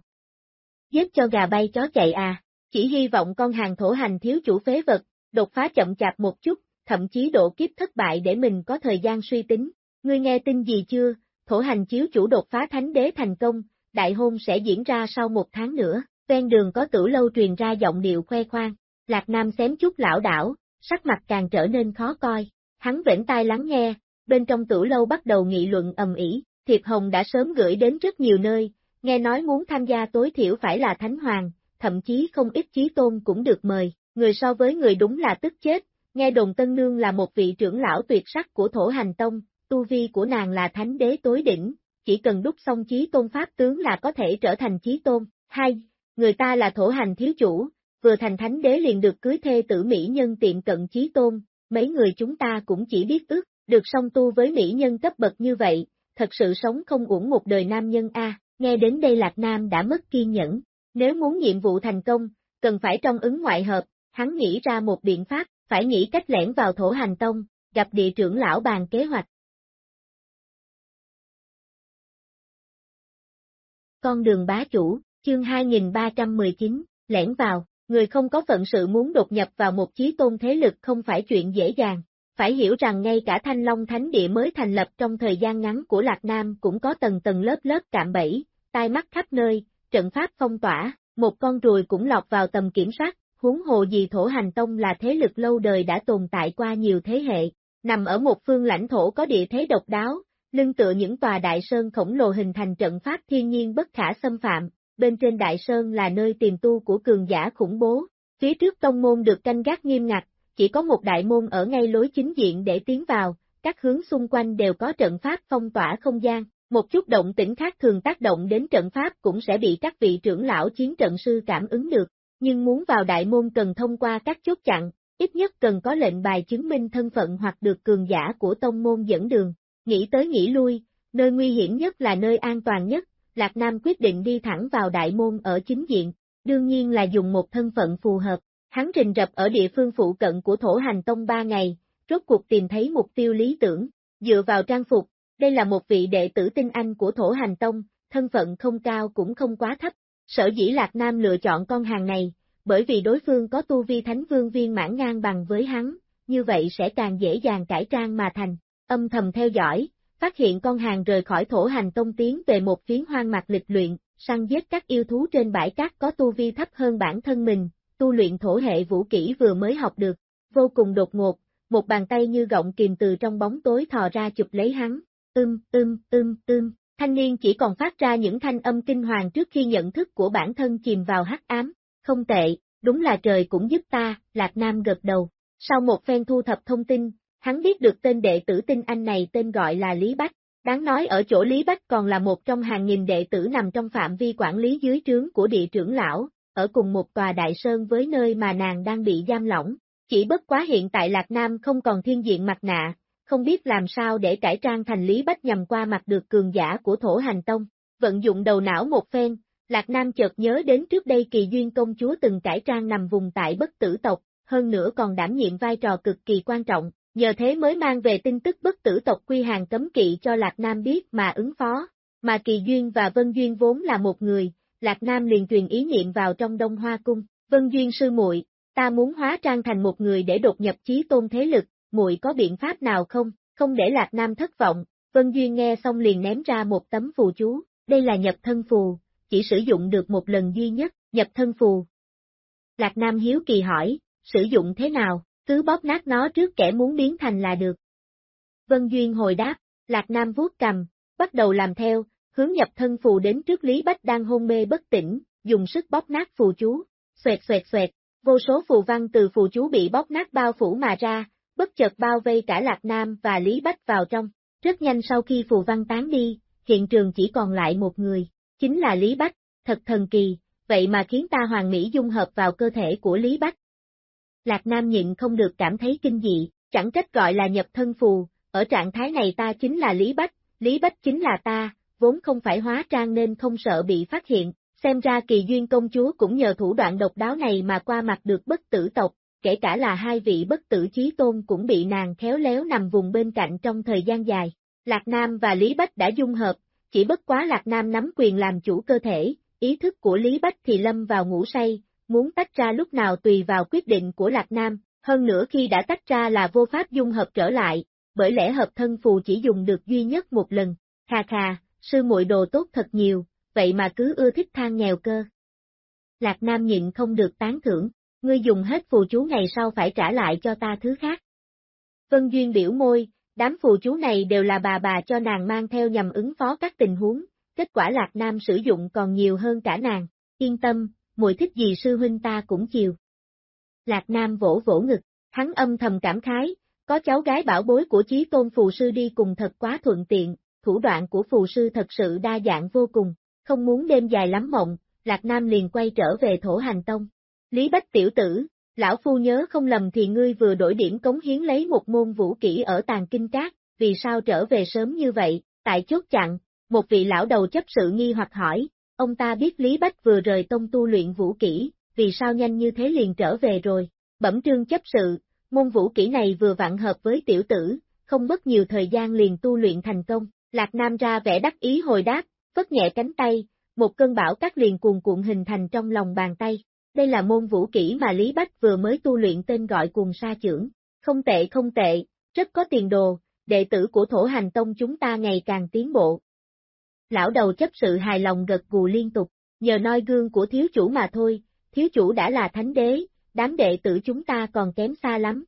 Giết cho gà bay chó chạy à, chỉ hy vọng con hàng thổ hành thiếu chủ phế vật, đột phá chậm chạp một chút, thậm chí độ kiếp thất bại để mình có thời gian suy tính. Ngươi nghe tin gì chưa, thổ hành chiếu chủ đột phá thánh đế thành công, đại hôn sẽ diễn ra sau một tháng nữa, ven đường có tử lâu truyền ra giọng điệu khoe khoang, Lạc Nam xém chút lão đảo, sắc mặt càng trở nên khó coi, hắn vĩnh tai lắng nghe, bên trong tử lâu bắt đầu nghị luận ầm ĩ, Thiệp Hồng đã sớm gửi đến rất nhiều nơi, nghe nói muốn tham gia tối thiểu phải là Thánh Hoàng, thậm chí không ít chí tôn cũng được mời, người so với người đúng là tức chết, nghe đồn Tân Nương là một vị trưởng lão tuyệt sắc của thổ hành tông, tu vi của nàng là thánh đế tối đỉnh, chỉ cần đúc xong chí tôn pháp tướng là có thể trở thành chí tôn. Hai, người ta là thổ hành thiếu chủ, vừa thành thánh đế liền được cưới thê tử mỹ nhân tiệm cận chí tôn, mấy người chúng ta cũng chỉ biết ước, được song tu với mỹ nhân cấp bậc như vậy, thật sự sống không uổng một đời nam nhân a. nghe đến đây Lạc Nam đã mất kiên nhẫn, nếu muốn nhiệm vụ thành công, cần phải trong ứng ngoại hợp, hắn nghĩ ra một biện pháp, phải nghĩ cách lẻn vào thổ hành tông, gặp địa trưởng lão bàn kế hoạch. Con đường bá chủ, chương 2319, lẻn vào, người không có phận sự muốn đột nhập vào một chí tôn thế lực không phải chuyện dễ dàng. Phải hiểu rằng ngay cả Thanh Long Thánh Địa mới thành lập trong thời gian ngắn của Lạc Nam cũng có tầng tầng lớp lớp cạm bẫy, tai mắt khắp nơi, trận pháp phong tỏa, một con ruồi cũng lọt vào tầm kiểm soát, huống hồ gì thổ hành tông là thế lực lâu đời đã tồn tại qua nhiều thế hệ, nằm ở một phương lãnh thổ có địa thế độc đáo, lưng tựa những tòa đại sơn khổng lồ hình thành trận pháp thiên nhiên bất khả xâm phạm, bên trên đại sơn là nơi tìm tu của cường giả khủng bố, phía trước tông môn được canh gác nghiêm ngặt, chỉ có một đại môn ở ngay lối chính diện để tiến vào, các hướng xung quanh đều có trận pháp phong tỏa không gian, một chút động tĩnh khác thường tác động đến trận pháp cũng sẽ bị các vị trưởng lão chiến trận sư cảm ứng được, nhưng muốn vào đại môn cần thông qua các chốt chặn, ít nhất cần có lệnh bài chứng minh thân phận hoặc được cường giả của tông môn dẫn đường. Nghĩ tới nghĩ lui, nơi nguy hiểm nhất là nơi an toàn nhất, Lạc Nam quyết định đi thẳng vào đại môn ở chính diện, đương nhiên là dùng một thân phận phù hợp. Hắn rình rập ở địa phương phụ cận của thổ hành tông ba ngày, rốt cuộc tìm thấy mục tiêu lý tưởng, dựa vào trang phục, đây là một vị đệ tử tinh anh của thổ hành tông, thân phận không cao cũng không quá thấp. Sở dĩ Lạc Nam lựa chọn con hàng này, bởi vì đối phương có tu vi thánh vương viên mãn ngang bằng với hắn, như vậy sẽ càng dễ dàng cải trang mà thành. Âm thầm theo dõi, phát hiện con hàng rời khỏi thổ hành tông tiến về một phiến hoang mạc lịch luyện, săn giết các yêu thú trên bãi cát có tu vi thấp hơn bản thân mình, tu luyện thổ hệ vũ kỹ vừa mới học được, vô cùng đột ngột, một bàn tay như gọng kìm từ trong bóng tối thò ra chụp lấy hắn, ưm, ưm, ưm, ưm, thanh niên chỉ còn phát ra những thanh âm kinh hoàng trước khi nhận thức của bản thân chìm vào hắc ám, không tệ, đúng là trời cũng giúp ta, Lạc Nam gật đầu, sau một phen thu thập thông tin, hắn biết được tên đệ tử tinh anh này tên gọi là Lý Bách, đáng nói ở chỗ Lý Bách còn là một trong hàng nghìn đệ tử nằm trong phạm vi quản lý dưới trướng của địa trưởng lão, ở cùng một tòa đại sơn với nơi mà nàng đang bị giam lỏng, chỉ bất quá hiện tại Lạc Nam không còn thiên diện mặt nạ, không biết làm sao để cải trang thành Lý Bách nhằm qua mặt được cường giả của thổ hành tông. Vận dụng đầu não một phen, Lạc Nam chợt nhớ đến trước đây kỳ duyên công chúa từng cải trang nằm vùng tại bất tử tộc, hơn nữa còn đảm nhiệm vai trò cực kỳ quan trọng, nhờ thế mới mang về tin tức bất tử tộc quy hàng cấm kỵ cho Lạc Nam biết mà ứng phó. Mà kỳ duyên và Vân Duyên vốn là một người, Lạc Nam liền truyền ý niệm vào trong Đông Hoa Cung, Vân Duyên sư muội, ta muốn hóa trang thành một người để đột nhập chí tôn thế lực, muội có biện pháp nào không, không để Lạc Nam thất vọng, Vân Duyên nghe xong liền ném ra một tấm phù chú, đây là nhập thân phù, chỉ sử dụng được một lần duy nhất, nhập thân phù. Lạc Nam hiếu kỳ hỏi, sử dụng thế nào, cứ bóp nát nó trước kẻ muốn biến thành là được. Vân Duyên hồi đáp, Lạc Nam vuốt cầm, bắt đầu làm theo, hướng nhập thân phù đến trước Lý Bách đang hôn mê bất tỉnh, dùng sức bóp nát phù chú, xoẹt xoẹt xoẹt, vô số phù văn từ phù chú bị bóp nát bao phủ mà ra, bất chợt bao vây cả Lạc Nam và Lý Bách vào trong. Rất nhanh sau khi phù văn tán đi, hiện trường chỉ còn lại một người, chính là Lý Bách, thật thần kỳ, vậy mà khiến ta hoàng mỹ dung hợp vào cơ thể của Lý Bách. Lạc Nam nhịn không được cảm thấy kinh dị, chẳng trách gọi là nhập thân phù, ở trạng thái này ta chính là Lý Bách, Lý Bách chính là ta, vốn không phải hóa trang nên không sợ bị phát hiện, xem ra kỳ duyên công chúa cũng nhờ thủ đoạn độc đáo này mà qua mặt được bất tử tộc, kể cả là hai vị bất tử chí tôn cũng bị nàng khéo léo nằm vùng bên cạnh trong thời gian dài. Lạc Nam và Lý Bách đã dung hợp, chỉ bất quá Lạc Nam nắm quyền làm chủ cơ thể, ý thức của Lý Bách thì lâm vào ngủ say, muốn tách ra lúc nào tùy vào quyết định của Lạc Nam, hơn nữa khi đã tách ra là vô pháp dung hợp trở lại, bởi lẽ hợp thân phù chỉ dùng được duy nhất một lần. Khà khà, sư muội đồ tốt thật nhiều, vậy mà cứ ưa thích than nghèo cơ. Lạc Nam nhịn không được tán thưởng, ngươi dùng hết phù chú ngày sau phải trả lại cho ta thứ khác. Vân Duyên biểu môi, đám phù chú này đều là bà bà cho nàng mang theo nhằm ứng phó các tình huống, kết quả Lạc Nam sử dụng còn nhiều hơn cả nàng, yên tâm, muội thích gì sư huynh ta cũng chiều. Lạc Nam vỗ vỗ ngực, hắn âm thầm cảm khái, có cháu gái bảo bối của chí tôn phù sư đi cùng thật quá thuận tiện, thủ đoạn của phù sư thật sự đa dạng vô cùng, không muốn đêm dài lắm mộng, Lạc Nam liền quay trở về thổ hành tông. Lý Bách tiểu tử, lão phu nhớ không lầm thì ngươi vừa đổi điểm cống hiến lấy một môn vũ kỹ ở tàn kinh cát, vì sao trở về sớm như vậy, tại chốt chặn, một vị lão đầu chấp sự nghi hoặc hỏi, ông ta biết Lý Bách vừa rời tông tu luyện vũ kỹ, vì sao nhanh như thế liền trở về rồi, bẩm trương chấp sự, môn vũ kỹ này vừa vặn hợp với tiểu tử, không mất nhiều thời gian liền tu luyện thành công, Lạc Nam ra vẻ đắc ý hồi đáp, phất nhẹ cánh tay, một cơn bão cát liền cuồn cuộn hình thành trong lòng bàn tay. Đây là môn vũ kỹ mà Lý Bách vừa mới tu luyện tên gọi cuồng sa trưởng. Không tệ không tệ, rất có tiền đồ, đệ tử của thổ hành tông chúng ta ngày càng tiến bộ. Lão đầu chấp sự hài lòng gật gù liên tục, nhờ noi gương của thiếu chủ mà thôi, thiếu chủ đã là thánh đế, đám đệ tử chúng ta còn kém xa lắm.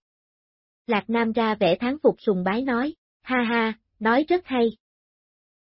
Lạc Nam ra vẻ tháng phục sùng bái nói, ha ha, nói rất hay.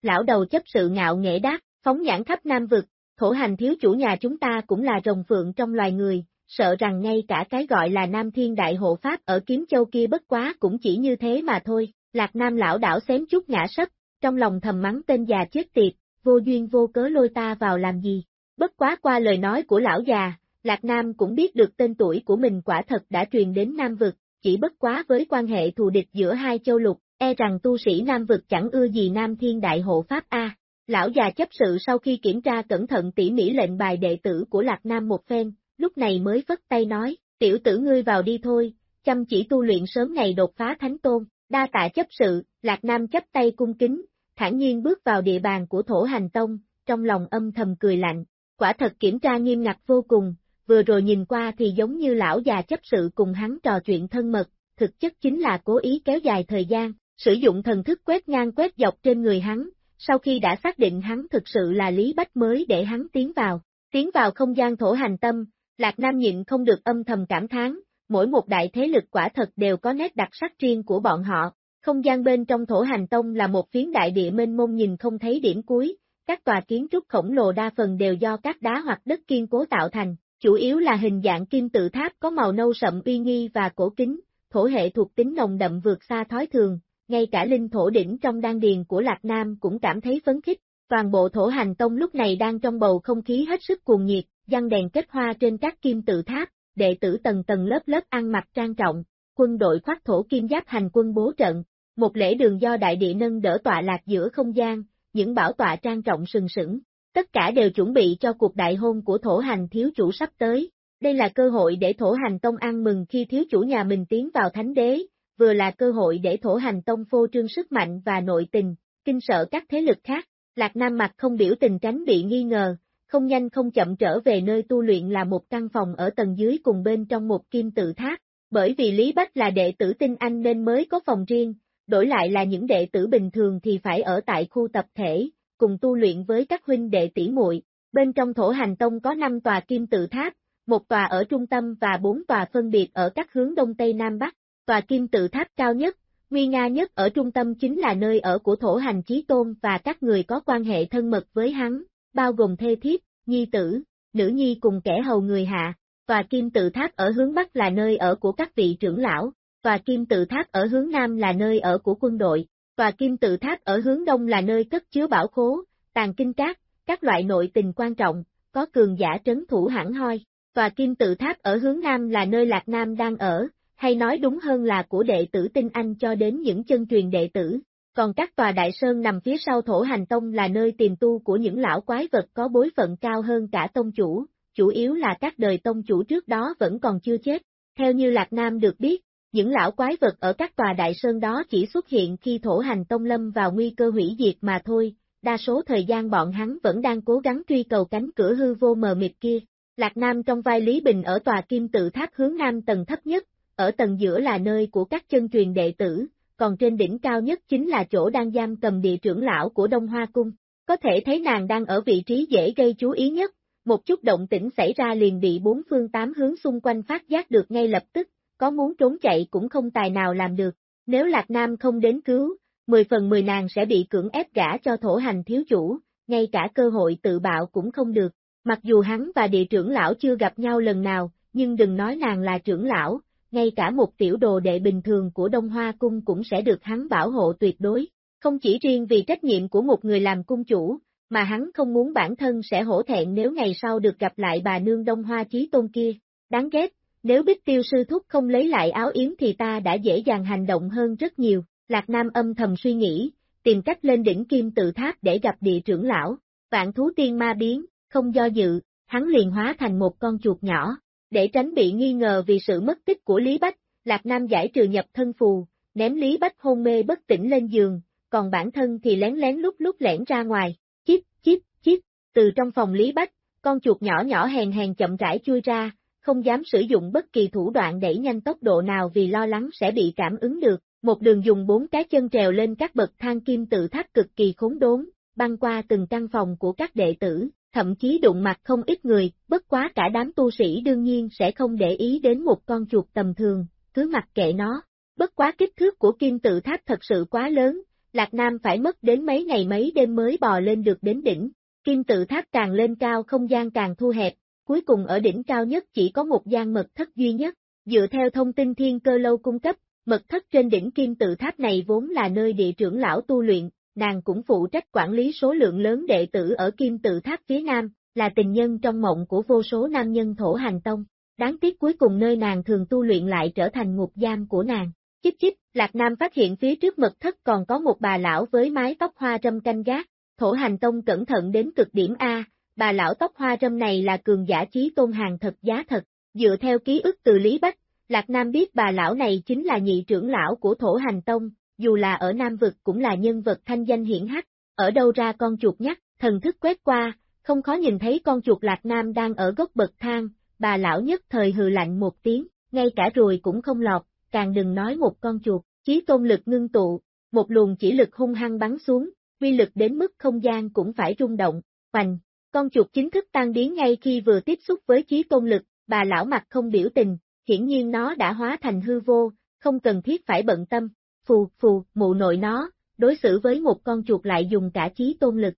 Lão đầu chấp sự ngạo nghệ đáp, phóng nhãn khắp Nam vực, thổ hành thiếu chủ nhà chúng ta cũng là rồng phượng trong loài người, sợ rằng ngay cả cái gọi là Nam Thiên Đại Hộ Pháp ở Kiếm Châu kia bất quá cũng chỉ như thế mà thôi, Lạc Nam lão đảo xém chút ngã sấp, trong lòng thầm mắng tên già chết tiệt, vô duyên vô cớ lôi ta vào làm gì. Bất quá qua lời nói của lão già, Lạc Nam cũng biết được tên tuổi của mình quả thật đã truyền đến Nam Vực, chỉ bất quá với quan hệ thù địch giữa hai châu lục, e rằng tu sĩ Nam Vực chẳng ưa gì Nam Thiên Đại Hộ Pháp A. Lão già chấp sự sau khi kiểm tra cẩn thận tỉ mỉ lệnh bài đệ tử của Lạc Nam một phen, lúc này mới vất tay nói, tiểu tử ngươi vào đi thôi, chăm chỉ tu luyện sớm ngày đột phá thánh tôn, đa tạ chấp sự, Lạc Nam chấp tay cung kính, thản nhiên bước vào địa bàn của thổ hành tông, trong lòng âm thầm cười lạnh, quả thật kiểm tra nghiêm ngặt vô cùng, vừa rồi nhìn qua thì giống như lão già chấp sự cùng hắn trò chuyện thân mật, thực chất chính là cố ý kéo dài thời gian, sử dụng thần thức quét ngang quét dọc trên người hắn, sau khi đã xác định hắn thực sự là Lý Bách mới để hắn tiến vào, tiến vào không gian thổ hành tâm, Lạc Nam nhịn không được âm thầm cảm thán, mỗi một đại thế lực quả thật đều có nét đặc sắc riêng của bọn họ, không gian bên trong thổ hành tông là một phiến đại địa mênh mông nhìn không thấy điểm cuối, các tòa kiến trúc khổng lồ đa phần đều do các đá hoặc đất kiên cố tạo thành, chủ yếu là hình dạng kim tự tháp có màu nâu sậm uy nghi và cổ kính, thổ hệ thuộc tính nồng đậm vượt xa thói thường, ngay cả linh thổ đỉnh trong đan điền của Lạc Nam cũng cảm thấy phấn khích, toàn bộ thổ hành tông lúc này đang trong bầu không khí hết sức cuồng nhiệt, giăng đèn kết hoa trên các kim tự tháp, đệ tử tầng tầng lớp lớp ăn mặc trang trọng, quân đội khoác thổ kim giáp hành quân bố trận, một lễ đường do đại địa nâng đỡ tọa lạc giữa không gian, những bảo tọa trang trọng sừng sững, tất cả đều chuẩn bị cho cuộc đại hôn của thổ hành thiếu chủ sắp tới. Đây là cơ hội để thổ hành tông ăn mừng khi thiếu chủ nhà mình tiến vào thánh đế, vừa là cơ hội để thổ hành tông phô trương sức mạnh và nội tình, kinh sợ các thế lực khác. Lạc Nam mặt không biểu tình tránh bị nghi ngờ, không nhanh không chậm trở về nơi tu luyện là một căn phòng ở tầng dưới cùng bên trong một kim tự tháp. Bởi vì Lý Bách là đệ tử tinh anh nên mới có phòng riêng, đổi lại là những đệ tử bình thường thì phải ở tại khu tập thể, cùng tu luyện với các huynh đệ tỷ muội. Bên trong thổ hành tông có 5 tòa kim tự tháp, một tòa ở trung tâm và 4 tòa phân biệt ở các hướng đông tây nam bắc. Tòa kim tự tháp cao nhất, nguy nga nhất ở trung tâm chính là nơi ở của thổ hành chí tôn và các người có quan hệ thân mật với hắn, bao gồm thê thiếp, nhi tử, nữ nhi cùng kẻ hầu người hạ. Tòa kim tự tháp ở hướng bắc là nơi ở của các vị trưởng lão, tòa kim tự tháp ở hướng nam là nơi ở của quân đội, tòa kim tự tháp ở hướng đông là nơi cất chứa bảo khố, tàn kinh cát, các loại nội tình quan trọng, có cường giả trấn thủ hẳn hoi. Tòa kim tự tháp ở hướng nam là nơi Lạc Nam đang ở, hay nói đúng hơn là của đệ tử tinh anh cho đến những chân truyền đệ tử. Còn các tòa đại sơn nằm phía sau thổ hành tông là nơi tìm tu của những lão quái vật có bối phận cao hơn cả tông chủ, chủ yếu là các đời tông chủ trước đó vẫn còn chưa chết. Theo như Lạc Nam được biết, những lão quái vật ở các tòa đại sơn đó chỉ xuất hiện khi thổ hành tông lâm vào nguy cơ hủy diệt mà thôi, đa số thời gian bọn hắn vẫn đang cố gắng truy cầu cánh cửa hư vô mờ mịt kia. Lạc Nam trong vai Lý Bình ở tòa kim tự tháp hướng nam tầng thấp nhất, ở tầng giữa là nơi của các chân truyền đệ tử, còn trên đỉnh cao nhất chính là chỗ đang giam cầm địa trưởng lão của Đông Hoa Cung. Có thể thấy nàng đang ở vị trí dễ gây chú ý nhất, một chút động tĩnh xảy ra liền bị bốn phương tám hướng xung quanh phát giác được ngay lập tức, có muốn trốn chạy cũng không tài nào làm được. Nếu Lạc Nam không đến cứu, 10 phần 10 nàng sẽ bị cưỡng ép gả cho thổ hành thiếu chủ, ngay cả cơ hội tự bạo cũng không được. Mặc dù hắn và địa trưởng lão chưa gặp nhau lần nào, nhưng đừng nói nàng là trưởng lão, ngay cả một tiểu đồ đệ bình thường của Đông Hoa Cung cũng sẽ được hắn bảo hộ tuyệt đối. Không chỉ riêng vì trách nhiệm của một người làm cung chủ, mà hắn không muốn bản thân sẽ hổ thẹn nếu ngày sau được gặp lại bà nương Đông Hoa Chí Tôn kia. Đáng ghét, nếu Bích Tiêu Sư Thúc không lấy lại áo yếm thì ta đã dễ dàng hành động hơn rất nhiều. Lạc Nam âm thầm suy nghĩ, tìm cách lên đỉnh kim tự tháp để gặp địa trưởng lão, vạn thú tiên ma biến, không do dự, hắn liền hóa thành một con chuột nhỏ, để tránh bị nghi ngờ vì sự mất tích của Lý Bách, Lạc Nam giải trừ nhập thân phù, ném Lý Bách hôn mê bất tỉnh lên giường, còn bản thân thì lén lén lúc lúc lẻn ra ngoài, chít, chít, chít, từ trong phòng Lý Bách, con chuột nhỏ nhỏ hèn hèn chậm rãi chui ra, không dám sử dụng bất kỳ thủ đoạn đẩy nhanh tốc độ nào vì lo lắng sẽ bị cảm ứng được, một đường dùng bốn cái chân trèo lên các bậc thang kim tự tháp cực kỳ khốn đốn, băng qua từng căn phòng của các đệ tử, thậm chí đụng mặt không ít người, bất quá cả đám tu sĩ đương nhiên sẽ không để ý đến một con chuột tầm thường, cứ mặc kệ nó. Bất quá kích thước của kim tự tháp thật sự quá lớn, Lạc Nam phải mất đến mấy ngày mấy đêm mới bò lên được đến đỉnh. Kim tự tháp càng lên cao không gian càng thu hẹp, cuối cùng ở đỉnh cao nhất chỉ có một gian mật thất duy nhất. Dựa theo thông tin thiên cơ lâu cung cấp, mật thất trên đỉnh kim tự tháp này vốn là nơi địa trưởng lão tu luyện, nàng cũng phụ trách quản lý số lượng lớn đệ tử ở kim tự tháp phía nam, là tình nhân trong mộng của vô số nam nhân thổ hành tông. Đáng tiếc cuối cùng nơi nàng thường tu luyện lại trở thành ngục giam của nàng. Chích chích, Lạc Nam phát hiện phía trước mật thất còn có một bà lão với mái tóc hoa râm canh gác, thổ hành tông cẩn thận đến cực điểm A, bà lão tóc hoa râm này là cường giả trí tôn hàng thật giá thật, dựa theo ký ức từ Lý Bách, Lạc Nam biết bà lão này chính là nhị trưởng lão của thổ hành tông, dù là ở Nam Vực cũng là nhân vật thanh danh hiển hách, ở đâu ra con chuột nhắc, thần thức quét qua, không khó nhìn thấy con chuột Lạc Nam đang ở gốc bậc thang, bà lão nhất thời hừ lạnh một tiếng, ngay cả ruồi cũng không lọt, càng đừng nói một con chuột, chí tôn lực ngưng tụ, một luồng chỉ lực hung hăng bắn xuống, uy lực đến mức không gian cũng phải rung động, hoành, con chuột chính thức tan biến ngay khi vừa tiếp xúc với chí tôn lực, bà lão mặt không biểu tình, hiển nhiên nó đã hóa thành hư vô, không cần thiết phải bận tâm, phù, phù, mụ nội nó, đối xử với một con chuột lại dùng cả chí tôn lực.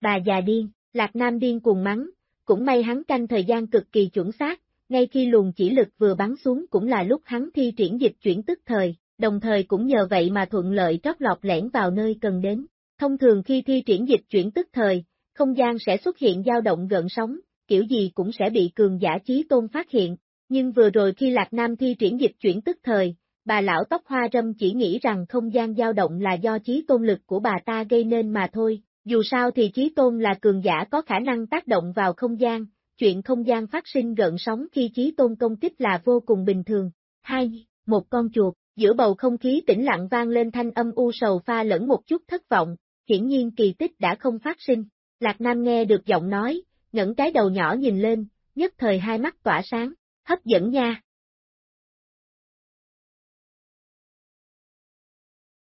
Bà già điên, Lạc Nam điên cuồng mắng, cũng may hắn canh thời gian cực kỳ chuẩn xác, ngay khi luồng chỉ lực vừa bắn xuống cũng là lúc hắn thi triển dịch chuyển tức thời, đồng thời cũng nhờ vậy mà thuận lợi trót lọt lẻn vào nơi cần đến. Thông thường khi thi triển dịch chuyển tức thời, không gian sẽ xuất hiện dao động gợn sóng, kiểu gì cũng sẽ bị cường giả trí tôn phát hiện, nhưng vừa rồi khi Lạc Nam thi triển dịch chuyển tức thời, bà lão tóc hoa râm chỉ nghĩ rằng không gian dao động là do trí tôn lực của bà ta gây nên mà thôi, dù sao thì trí tôn là cường giả có khả năng tác động vào không gian, chuyện không gian phát sinh gợn sóng khi trí tôn công kích là vô cùng bình thường. Hai, một con chuột, giữa bầu không khí tĩnh lặng vang lên thanh âm u sầu pha lẫn một chút thất vọng, hiển nhiên kỳ tích đã không phát sinh. Lạc Nam nghe được giọng nói, ngẩng cái đầu nhỏ nhìn lên, nhất thời hai mắt tỏa sáng, hấp dẫn nha.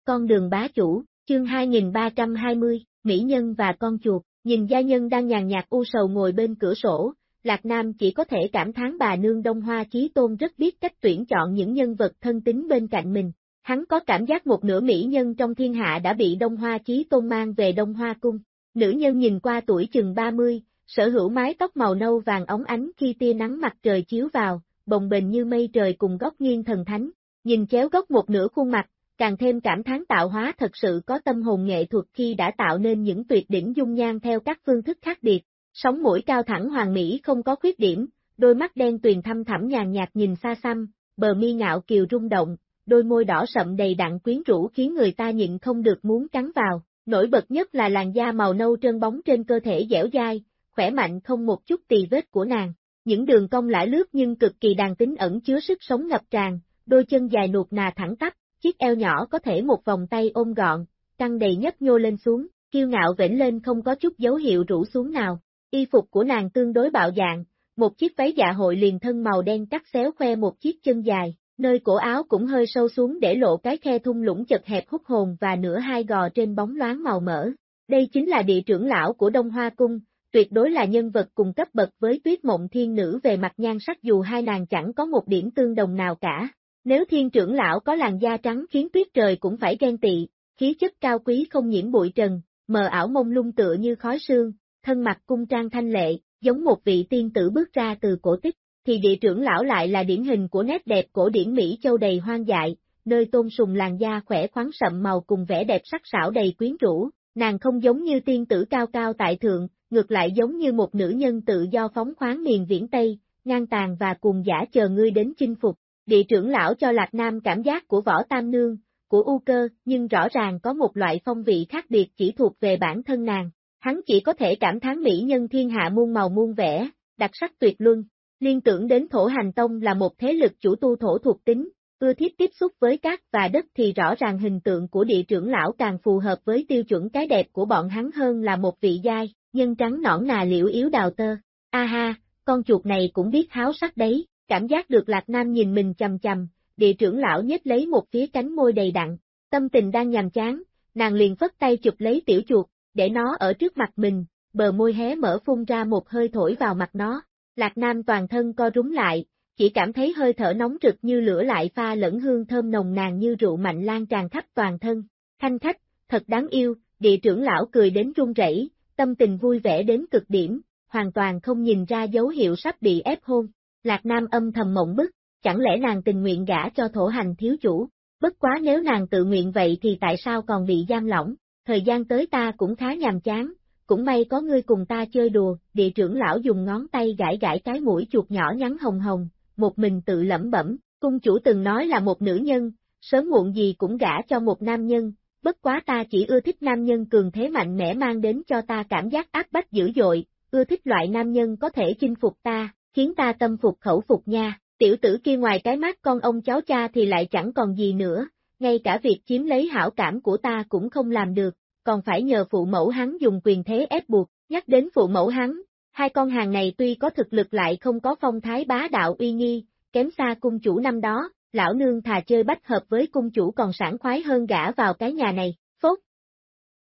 Con đường bá chủ, chương 2320, Mỹ Nhân và con chuột, nhìn gia nhân đang nhàn nhạt u sầu ngồi bên cửa sổ, Lạc Nam chỉ có thể cảm thán bà nương Đông Hoa Chí Tôn rất biết cách tuyển chọn những nhân vật thân tính bên cạnh mình. Hắn có cảm giác một nửa mỹ nhân trong thiên hạ đã bị Đông Hoa Chí Tôn mang về Đông Hoa Cung. Nữ nhân nhìn qua tuổi chừng 30, sở hữu mái tóc màu nâu vàng óng ánh khi tia nắng mặt trời chiếu vào, bồng bềnh như mây trời cùng góc nghiêng thần thánh. Nhìn chéo góc một nửa khuôn mặt, càng thêm cảm thán tạo hóa thật sự có tâm hồn nghệ thuật khi đã tạo nên những tuyệt đỉnh dung nhan theo các phương thức khác biệt. Sống mũi cao thẳng hoàng mỹ không có khuyết điểm, đôi mắt đen tuyền thâm thẳm nhàn nhạt nhìn xa xăm, bờ mi ngạo kiều rung động, đôi môi đỏ sậm đầy đặn quyến rũ khiến người ta nhịn không được muốn cắn vào. Nổi bật nhất là làn da màu nâu trơn bóng trên cơ thể dẻo dai, khỏe mạnh không một chút tì vết của nàng. Những đường cong lãi lướt nhưng cực kỳ đàn tính ẩn chứa sức sống ngập tràn, đôi chân dài nuột nà thẳng tắp, chiếc eo nhỏ có thể một vòng tay ôm gọn, căng đầy nhất nhô lên xuống, kiêu ngạo vểnh lên không có chút dấu hiệu rũ xuống nào. Y phục của nàng tương đối bạo dạng, một chiếc váy dạ hội liền thân màu đen cắt xéo khoe một chiếc chân dài, nơi cổ áo cũng hơi sâu xuống để lộ cái khe thung lũng chật hẹp hút hồn và nửa hai gò trên bóng loáng màu mỡ. Đây chính là địa trưởng lão của Đông Hoa Cung, tuyệt đối là nhân vật cùng cấp bậc với tuyết mộng thiên nữ về mặt nhan sắc dù hai nàng chẳng có một điểm tương đồng nào cả. Nếu thiên trưởng lão có làn da trắng khiến tuyết trời cũng phải ghen tị, khí chất cao quý không nhiễm bụi trần, mờ ảo mông lung tựa như khói sương, thân mặt cung trang thanh lệ, giống một vị tiên tử bước ra từ cổ tích, thì địa trưởng lão lại là điển hình của nét đẹp cổ điển Mỹ châu đầy hoang dại, nơi tôn sùng làn da khỏe khoắn sậm màu cùng vẻ đẹp sắc sảo đầy quyến rũ, nàng không giống như tiên tử cao cao tại thượng, ngược lại giống như một nữ nhân tự do phóng khoáng miền viễn Tây, ngang tàn và cùng giả chờ ngươi đến chinh phục. Địa trưởng lão cho Lạc Nam cảm giác của võ tam nương, của U cơ, nhưng rõ ràng có một loại phong vị khác biệt chỉ thuộc về bản thân nàng. Hắn chỉ có thể cảm thán mỹ nhân thiên hạ muôn màu muôn vẻ, đặc sắc tuyệt luân. Liên tưởng đến thổ hành tông là một thế lực chủ tu thổ thuộc tính, ưa thiết tiếp xúc với cát và đất thì rõ ràng hình tượng của địa trưởng lão càng phù hợp với tiêu chuẩn cái đẹp của bọn hắn hơn là một vị giai, nhân trắng nõn nà liễu yếu đào tơ. A ha, con chuột này cũng biết háo sắc đấy, cảm giác được Lạc Nam nhìn mình chầm chầm, địa trưởng lão nhếch lấy một phía cánh môi đầy đặn, tâm tình đang nhàm chán, nàng liền phất tay chụp lấy tiểu chuột, để nó ở trước mặt mình, bờ môi hé mở phun ra một hơi thổi vào mặt nó. Lạc Nam toàn thân co rúm lại, chỉ cảm thấy hơi thở nóng rực như lửa lại pha lẫn hương thơm nồng nàn như rượu mạnh lan tràn khắp toàn thân. Thanh khách, thật đáng yêu, địa trưởng lão cười đến run rẩy, tâm tình vui vẻ đến cực điểm, hoàn toàn không nhìn ra dấu hiệu sắp bị ép hôn. Lạc Nam âm thầm mộng bức, chẳng lẽ nàng tình nguyện gả cho thổ hành thiếu chủ, bất quá nếu nàng tự nguyện vậy thì tại sao còn bị giam lỏng, thời gian tới ta cũng khá nhàm chán, cũng may có ngươi cùng ta chơi đùa, địa trưởng lão dùng ngón tay gãi gãi cái mũi chuột nhỏ nhắn hồng hồng, một mình tự lẩm bẩm, cung chủ từng nói là một nữ nhân, sớm muộn gì cũng gả cho một nam nhân, bất quá ta chỉ ưa thích nam nhân cường thế mạnh mẽ mang đến cho ta cảm giác áp bách dữ dội, ưa thích loại nam nhân có thể chinh phục ta, khiến ta tâm phục khẩu phục nha, tiểu tử kia ngoài cái mắt con ông cháu cha thì lại chẳng còn gì nữa, ngay cả việc chiếm lấy hảo cảm của ta cũng không làm được, còn phải nhờ phụ mẫu hắn dùng quyền thế ép buộc, nhắc đến phụ mẫu hắn, hai con hàng này tuy có thực lực lại không có phong thái bá đạo uy nghi, kém xa cung chủ năm đó, lão nương thà chơi bách hợp với cung chủ còn sảng khoái hơn gã vào cái nhà này, phốt.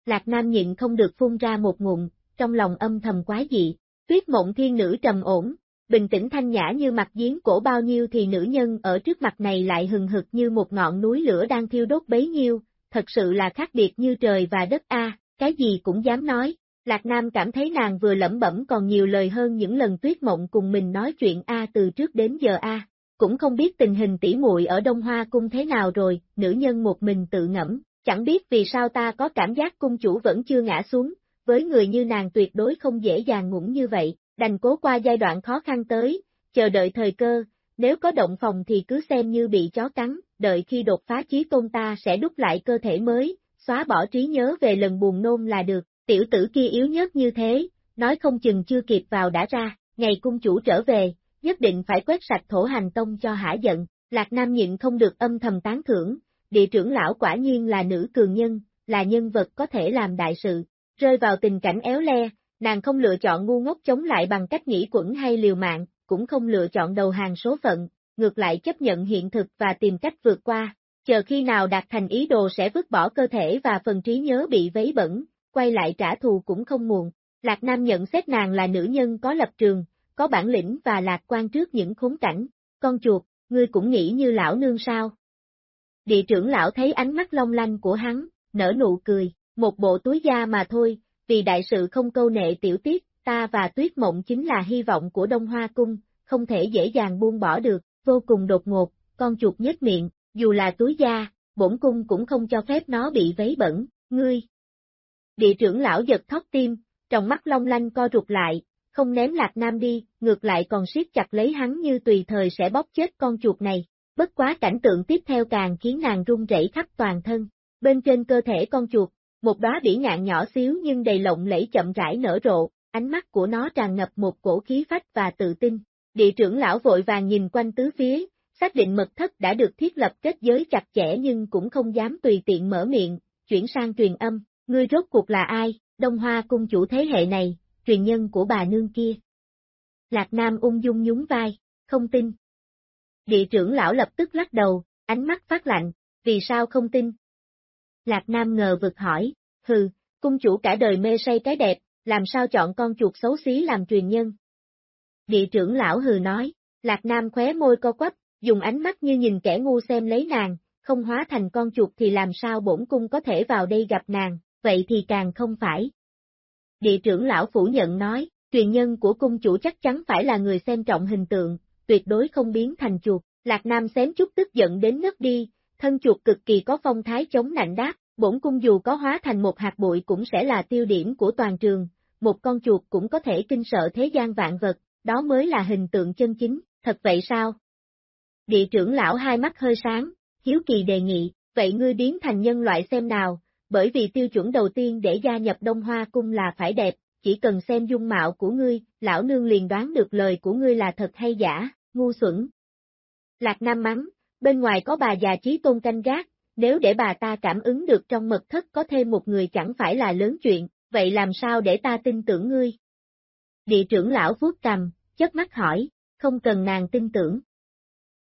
Lạc Nam nhịn không được phun ra một ngụm, trong lòng âm thầm quá dị, tuyết mộng thiên nữ trầm ổn, bình tĩnh thanh nhã như mặt giếng cổ bao nhiêu thì nữ nhân ở trước mặt này lại hừng hực như một ngọn núi lửa đang thiêu đốt bấy nhiêu, thật sự là khác biệt như trời và đất a, cái gì cũng dám nói. Lạc Nam cảm thấy nàng vừa lẩm bẩm còn nhiều lời hơn những lần tuyết mộng cùng mình nói chuyện A từ trước đến giờ A, cũng không biết tình hình tỉ muội ở Đông Hoa cung thế nào rồi, nữ nhân một mình tự ngẫm, chẳng biết vì sao ta có cảm giác cung chủ vẫn chưa ngã xuống, với người như nàng tuyệt đối không dễ dàng ngủng như vậy, đành cố qua giai đoạn khó khăn tới, chờ đợi thời cơ, nếu có động phòng thì cứ xem như bị chó cắn, đợi khi đột phá trí tôn ta sẽ đúc lại cơ thể mới, xóa bỏ trí nhớ về lần buồn nôn là được, tiểu tử kia yếu nhất như thế, nói không chừng chưa kịp vào đã ra, ngày cung chủ trở về, nhất định phải quét sạch thổ hành tông cho hả giận, Lạc Nam nhịn không được âm thầm tán thưởng, địa trưởng lão quả nhiên là nữ cường nhân, là nhân vật có thể làm đại sự, rơi vào tình cảnh éo le, nàng không lựa chọn ngu ngốc chống lại bằng cách nghĩ quẩn hay liều mạng, cũng không lựa chọn đầu hàng số phận, ngược lại chấp nhận hiện thực và tìm cách vượt qua, chờ khi nào đạt thành ý đồ sẽ vứt bỏ cơ thể và phần trí nhớ bị vấy bẩn, quay lại trả thù cũng không muộn. Lạc Nam nhận xét nàng là nữ nhân có lập trường, có bản lĩnh và lạc quan trước những khốn cảnh, con chuột, ngươi cũng nghĩ như lão nương sao? Địa trưởng lão thấy ánh mắt long lanh của hắn, nở nụ cười, một bộ túi da mà thôi, vì đại sự không câu nệ tiểu tiết, ta và tuyết mộng chính là hy vọng của Đông Hoa Cung, không thể dễ dàng buông bỏ được, vô cùng đột ngột, con chuột nhếch miệng, dù là túi da, bổn cung cũng không cho phép nó bị vấy bẩn, ngươi. Địa trưởng lão giật thót tim, trong mắt long lanh co rụt lại, không ném lạc nam đi, ngược lại còn siết chặt lấy hắn như tùy thời sẽ bóp chết con chuột này. Bất quá cảnh tượng tiếp theo càng khiến nàng run rẩy khắp toàn thân. Bên trên cơ thể con chuột, một đóa bỉ ngạn nhỏ xíu nhưng đầy lộng lẫy chậm rãi nở rộ, ánh mắt của nó tràn ngập một cổ khí phách và tự tin. Địa trưởng lão vội vàng nhìn quanh tứ phía, xác định mật thất đã được thiết lập kết giới chặt chẽ nhưng cũng không dám tùy tiện mở miệng, chuyển sang truyền âm, ngươi rốt cuộc là ai, Đông Hoa cung chủ thế hệ này, truyền nhân của bà nương kia. Lạc Nam ung dung nhún vai, không tin. Địa trưởng lão lập tức lắc đầu, ánh mắt phát lạnh, vì sao không tin? Lạc Nam ngờ vực hỏi, hừ, cung chủ cả đời mê say cái đẹp, làm sao chọn con chuột xấu xí làm truyền nhân? Địa trưởng lão hừ nói, Lạc Nam khóe môi co quắp, dùng ánh mắt như nhìn kẻ ngu xem lấy nàng, không hóa thành con chuột thì làm sao bổn cung có thể vào đây gặp nàng, vậy thì càng không phải. Địa trưởng lão phủ nhận nói, truyền nhân của cung chủ chắc chắn phải là người xem trọng hình tượng, tuyệt đối không biến thành chuột. Lạc Nam xém chút tức giận đến ngất đi, thân chuột cực kỳ có phong thái chống nạnh đáp, bổn cung dù có hóa thành một hạt bụi cũng sẽ là tiêu điểm của toàn trường, một con chuột cũng có thể kinh sợ thế gian vạn vật, đó mới là hình tượng chân chính, thật vậy sao? Địa trưởng lão hai mắt hơi sáng, hiếu kỳ đề nghị, vậy ngươi biến thành nhân loại xem nào, bởi vì tiêu chuẩn đầu tiên để gia nhập Đông Hoa Cung là phải đẹp, chỉ cần xem dung mạo của ngươi, lão nương liền đoán được lời của ngươi là thật hay giả, ngu xuẩn. Lạc Nam mắng, bên ngoài có bà già trí tôn canh gác, nếu để bà ta cảm ứng được trong mật thất có thêm một người chẳng phải là lớn chuyện, vậy làm sao để ta tin tưởng ngươi? Địa trưởng lão vuốt cầm, chớp mắt hỏi, không cần nàng tin tưởng.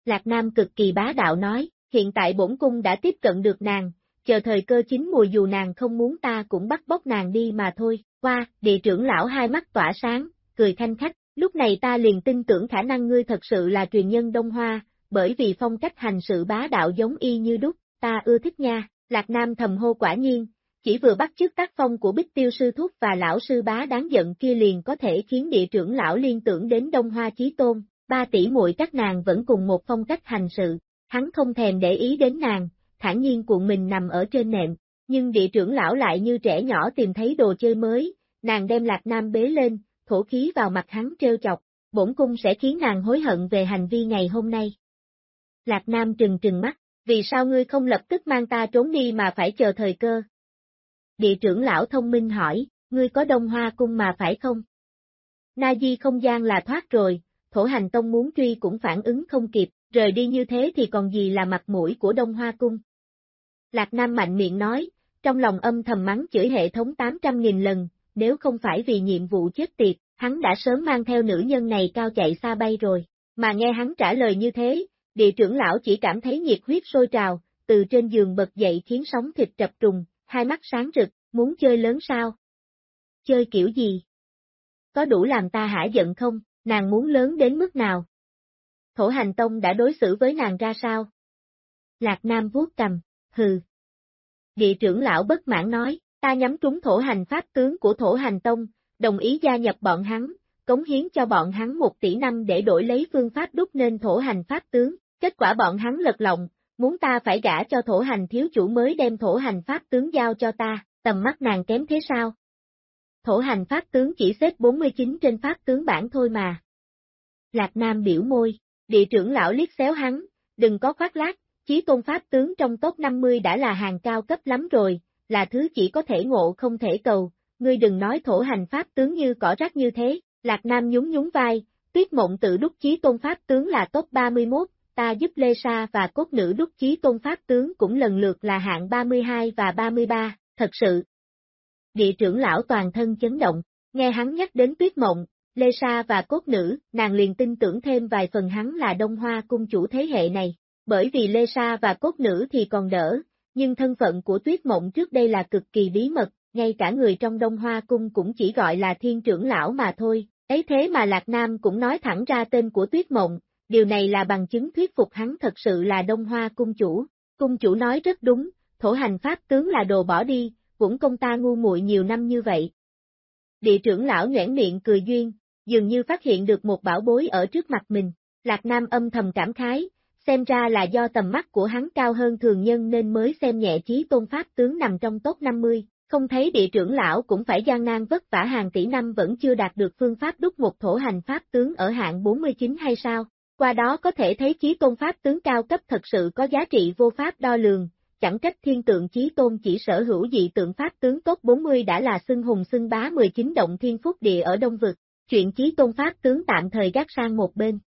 Lạc Nam cực kỳ bá đạo nói, hiện tại bổn cung đã tiếp cận được nàng, chờ thời cơ chính mùi dù nàng không muốn ta cũng bắt bóc nàng đi mà thôi, qua, địa trưởng lão hai mắt tỏa sáng, cười thanh khách, lúc này ta liền tin tưởng khả năng ngươi thật sự là truyền nhân Đông Hoa, bởi vì phong cách hành sự bá đạo giống y như đúc, ta ưa thích nha, Lạc Nam thầm hô quả nhiên, chỉ vừa bắt chước tác phong của Bích Tiêu Sư Thúc và lão sư bá đáng giận kia liền có thể khiến địa trưởng lão liên tưởng đến Đông Hoa Chí Tôn, ba tỷ muội các nàng vẫn cùng một phong cách hành sự, hắn không thèm để ý đến nàng, thản nhiên cuộn mình nằm ở trên nệm, nhưng địa trưởng lão lại như trẻ nhỏ tìm thấy đồ chơi mới, nàng đem Lạc Nam bế lên, thổ khí vào mặt hắn trêu chọc, bổn cung sẽ khiến nàng hối hận về hành vi ngày hôm nay. Lạc Nam trừng trừng mắt, vì sao ngươi không lập tức mang ta trốn đi mà phải chờ thời cơ? Địa trưởng lão thông minh hỏi, ngươi có đông hoa cung mà phải không? Na Di không gian là thoát rồi, thổ hành tông muốn truy cũng phản ứng không kịp, rời đi như thế thì còn gì là mặt mũi của đông hoa cung? Lạc Nam mạnh miệng nói, trong lòng âm thầm mắng chửi hệ thống 800.000 lần, nếu không phải vì nhiệm vụ chết tiệt, hắn đã sớm mang theo nữ nhân này cao chạy xa bay rồi. Mà nghe hắn trả lời như thế, địa trưởng lão chỉ cảm thấy nhiệt huyết sôi trào, từ trên giường bật dậy khiến sóng thịt trập trùng, hai mắt sáng rực, muốn chơi lớn sao? Chơi kiểu gì? Có đủ làm ta hả giận không, nàng muốn lớn đến mức nào? Thổ hành tông đã đối xử với nàng ra sao? Lạc Nam vuốt cầm, hừ. Địa trưởng lão bất mãn nói, ta nhắm trúng thổ hành pháp tướng của thổ hành tông, đồng ý gia nhập bọn hắn, cống hiến cho bọn hắn một tỷ năm để đổi lấy phương pháp đúc nên thổ hành pháp tướng, kết quả bọn hắn lật lọng, muốn ta phải gả cho thổ hành thiếu chủ mới đem thổ hành pháp tướng giao cho ta, tầm mắt nàng kém thế sao? Thổ hành pháp tướng chỉ xếp 49 trên pháp tướng bản thôi mà. Lạc Nam biểu môi, địa trưởng lão liếc xéo hắn, đừng có khoác lác, chí tôn pháp tướng trong top 50 đã là hàng cao cấp lắm rồi, là thứ chỉ có thể ngộ không thể cầu, ngươi đừng nói thổ hành pháp tướng như cỏ rác như thế, Lạc Nam nhún nhún vai, tuyết mộng tự đúc chí tôn pháp tướng là top 31, ta giúp Lê Sa và cốt nữ đúc chí tôn pháp tướng cũng lần lượt là hạng 32 và 33, thật sự. Địa trưởng lão toàn thân chấn động, nghe hắn nhắc đến tuyết mộng, Lê Sa và cốt nữ, nàng liền tin tưởng thêm vài phần hắn là Đông Hoa cung chủ thế hệ này, bởi vì Lê Sa và cốt nữ thì còn đỡ, nhưng thân phận của tuyết mộng trước đây là cực kỳ bí mật, ngay cả người trong Đông Hoa cung cũng chỉ gọi là thiên trưởng lão mà thôi, ấy thế mà Lạc Nam cũng nói thẳng ra tên của tuyết mộng, điều này là bằng chứng thuyết phục hắn thật sự là Đông Hoa cung chủ. Cung chủ nói rất đúng, thổ hành pháp tướng là đồ bỏ đi, cũng công ta ngu muội nhiều năm như vậy. Địa trưởng lão nhoảng miệng cười duyên, dường như phát hiện được một bảo bối ở trước mặt mình, Lạc Nam âm thầm cảm khái, xem ra là do tầm mắt của hắn cao hơn thường nhân nên mới xem nhẹ chí tôn pháp tướng nằm trong top 50, không thấy địa trưởng lão cũng phải gian nan vất vả hàng tỷ năm vẫn chưa đạt được phương pháp đúc một thổ hành pháp tướng ở hạng 49 hay sao? Qua đó có thể thấy chí tôn pháp tướng cao cấp thật sự có giá trị vô pháp đo lường, chẳng trách thiên tượng chí tôn chỉ sở hữu dị tượng pháp tướng tốt 40 đã là xưng hùng xưng bá 19 động thiên phúc địa ở Đông Vực, chuyện chí tôn pháp tướng tạm thời gác sang một bên.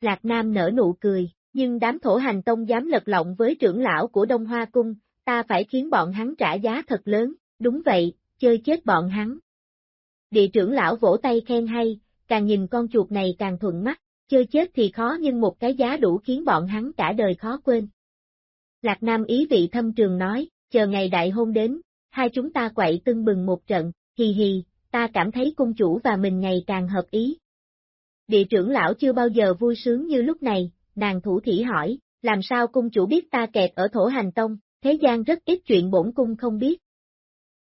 Lạc Nam nở nụ cười, nhưng đám thổ hành tông dám lật lọng với trưởng lão của Đông Hoa Cung, ta phải khiến bọn hắn trả giá thật lớn, đúng vậy, chơi chết bọn hắn. Địa trưởng lão vỗ tay khen hay, càng nhìn con chuột này càng thuận mắt, chơi chết thì khó nhưng một cái giá đủ khiến bọn hắn cả đời khó quên. Lạc Nam ý vị thâm trường nói, chờ ngày đại hôn đến, hai chúng ta quậy tưng bừng một trận, hì hì, ta cảm thấy cung chủ và mình ngày càng hợp ý. Địa trưởng lão chưa bao giờ vui sướng như lúc này, nàng thủ thỉ hỏi, làm sao cung chủ biết ta kẹt ở thổ hành tông, thế gian rất ít chuyện bổn cung không biết.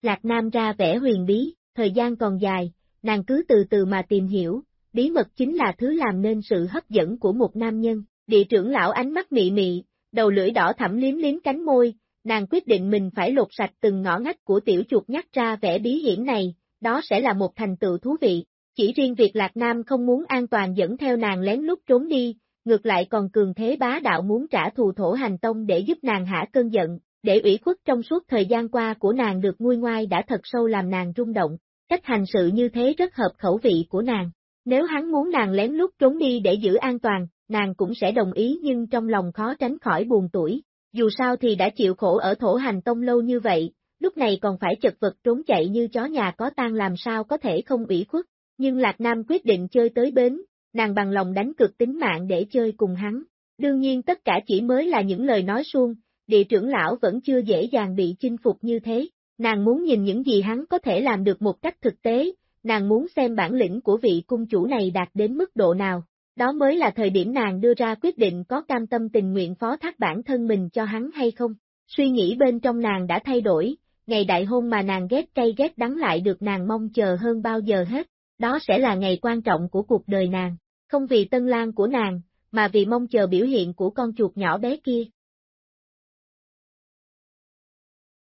Lạc Nam ra vẻ huyền bí, thời gian còn dài, nàng cứ từ từ mà tìm hiểu, bí mật chính là thứ làm nên sự hấp dẫn của một nam nhân. Địa trưởng lão ánh mắt mị mị, đầu lưỡi đỏ thẳm liếm liếm cánh môi, nàng quyết định mình phải lột sạch từng ngõ ngách của tiểu chuột nhắc ra vẻ bí hiểm này, đó sẽ là một thành tựu thú vị. Chỉ riêng việc Lạc Nam không muốn an toàn dẫn theo nàng lén lút trốn đi, ngược lại còn cường thế bá đạo muốn trả thù thổ hành tông để giúp nàng hả cơn giận, để ủy khuất trong suốt thời gian qua của nàng được nguôi ngoai đã thật sâu làm nàng rung động, cách hành sự như thế rất hợp khẩu vị của nàng. Nếu hắn muốn nàng lén lút trốn đi để giữ an toàn, nàng cũng sẽ đồng ý nhưng trong lòng khó tránh khỏi buồn tuổi. Dù sao thì đã chịu khổ ở thổ hành tông lâu như vậy, lúc này còn phải chật vật trốn chạy như chó nhà có tan làm sao có thể không ủy khuất. Nhưng Lạc Nam quyết định chơi tới bến, nàng bằng lòng đánh cực tính mạng để chơi cùng hắn. Đương nhiên tất cả chỉ mới là những lời nói suông, địa trưởng lão vẫn chưa dễ dàng bị chinh phục như thế. Nàng muốn nhìn những gì hắn có thể làm được một cách thực tế, nàng muốn xem bản lĩnh của vị cung chủ này đạt đến mức độ nào. Đó mới là thời điểm nàng đưa ra quyết định có cam tâm tình nguyện phó thác bản thân mình cho hắn hay không. Suy nghĩ bên trong nàng đã thay đổi, ngày đại hôn mà nàng ghét cay ghét đắng lại được nàng mong chờ hơn bao giờ hết. Đó sẽ là ngày quan trọng của cuộc đời nàng, không vì tân lang của nàng, mà vì mong chờ biểu hiện của con chuột nhỏ bé kia.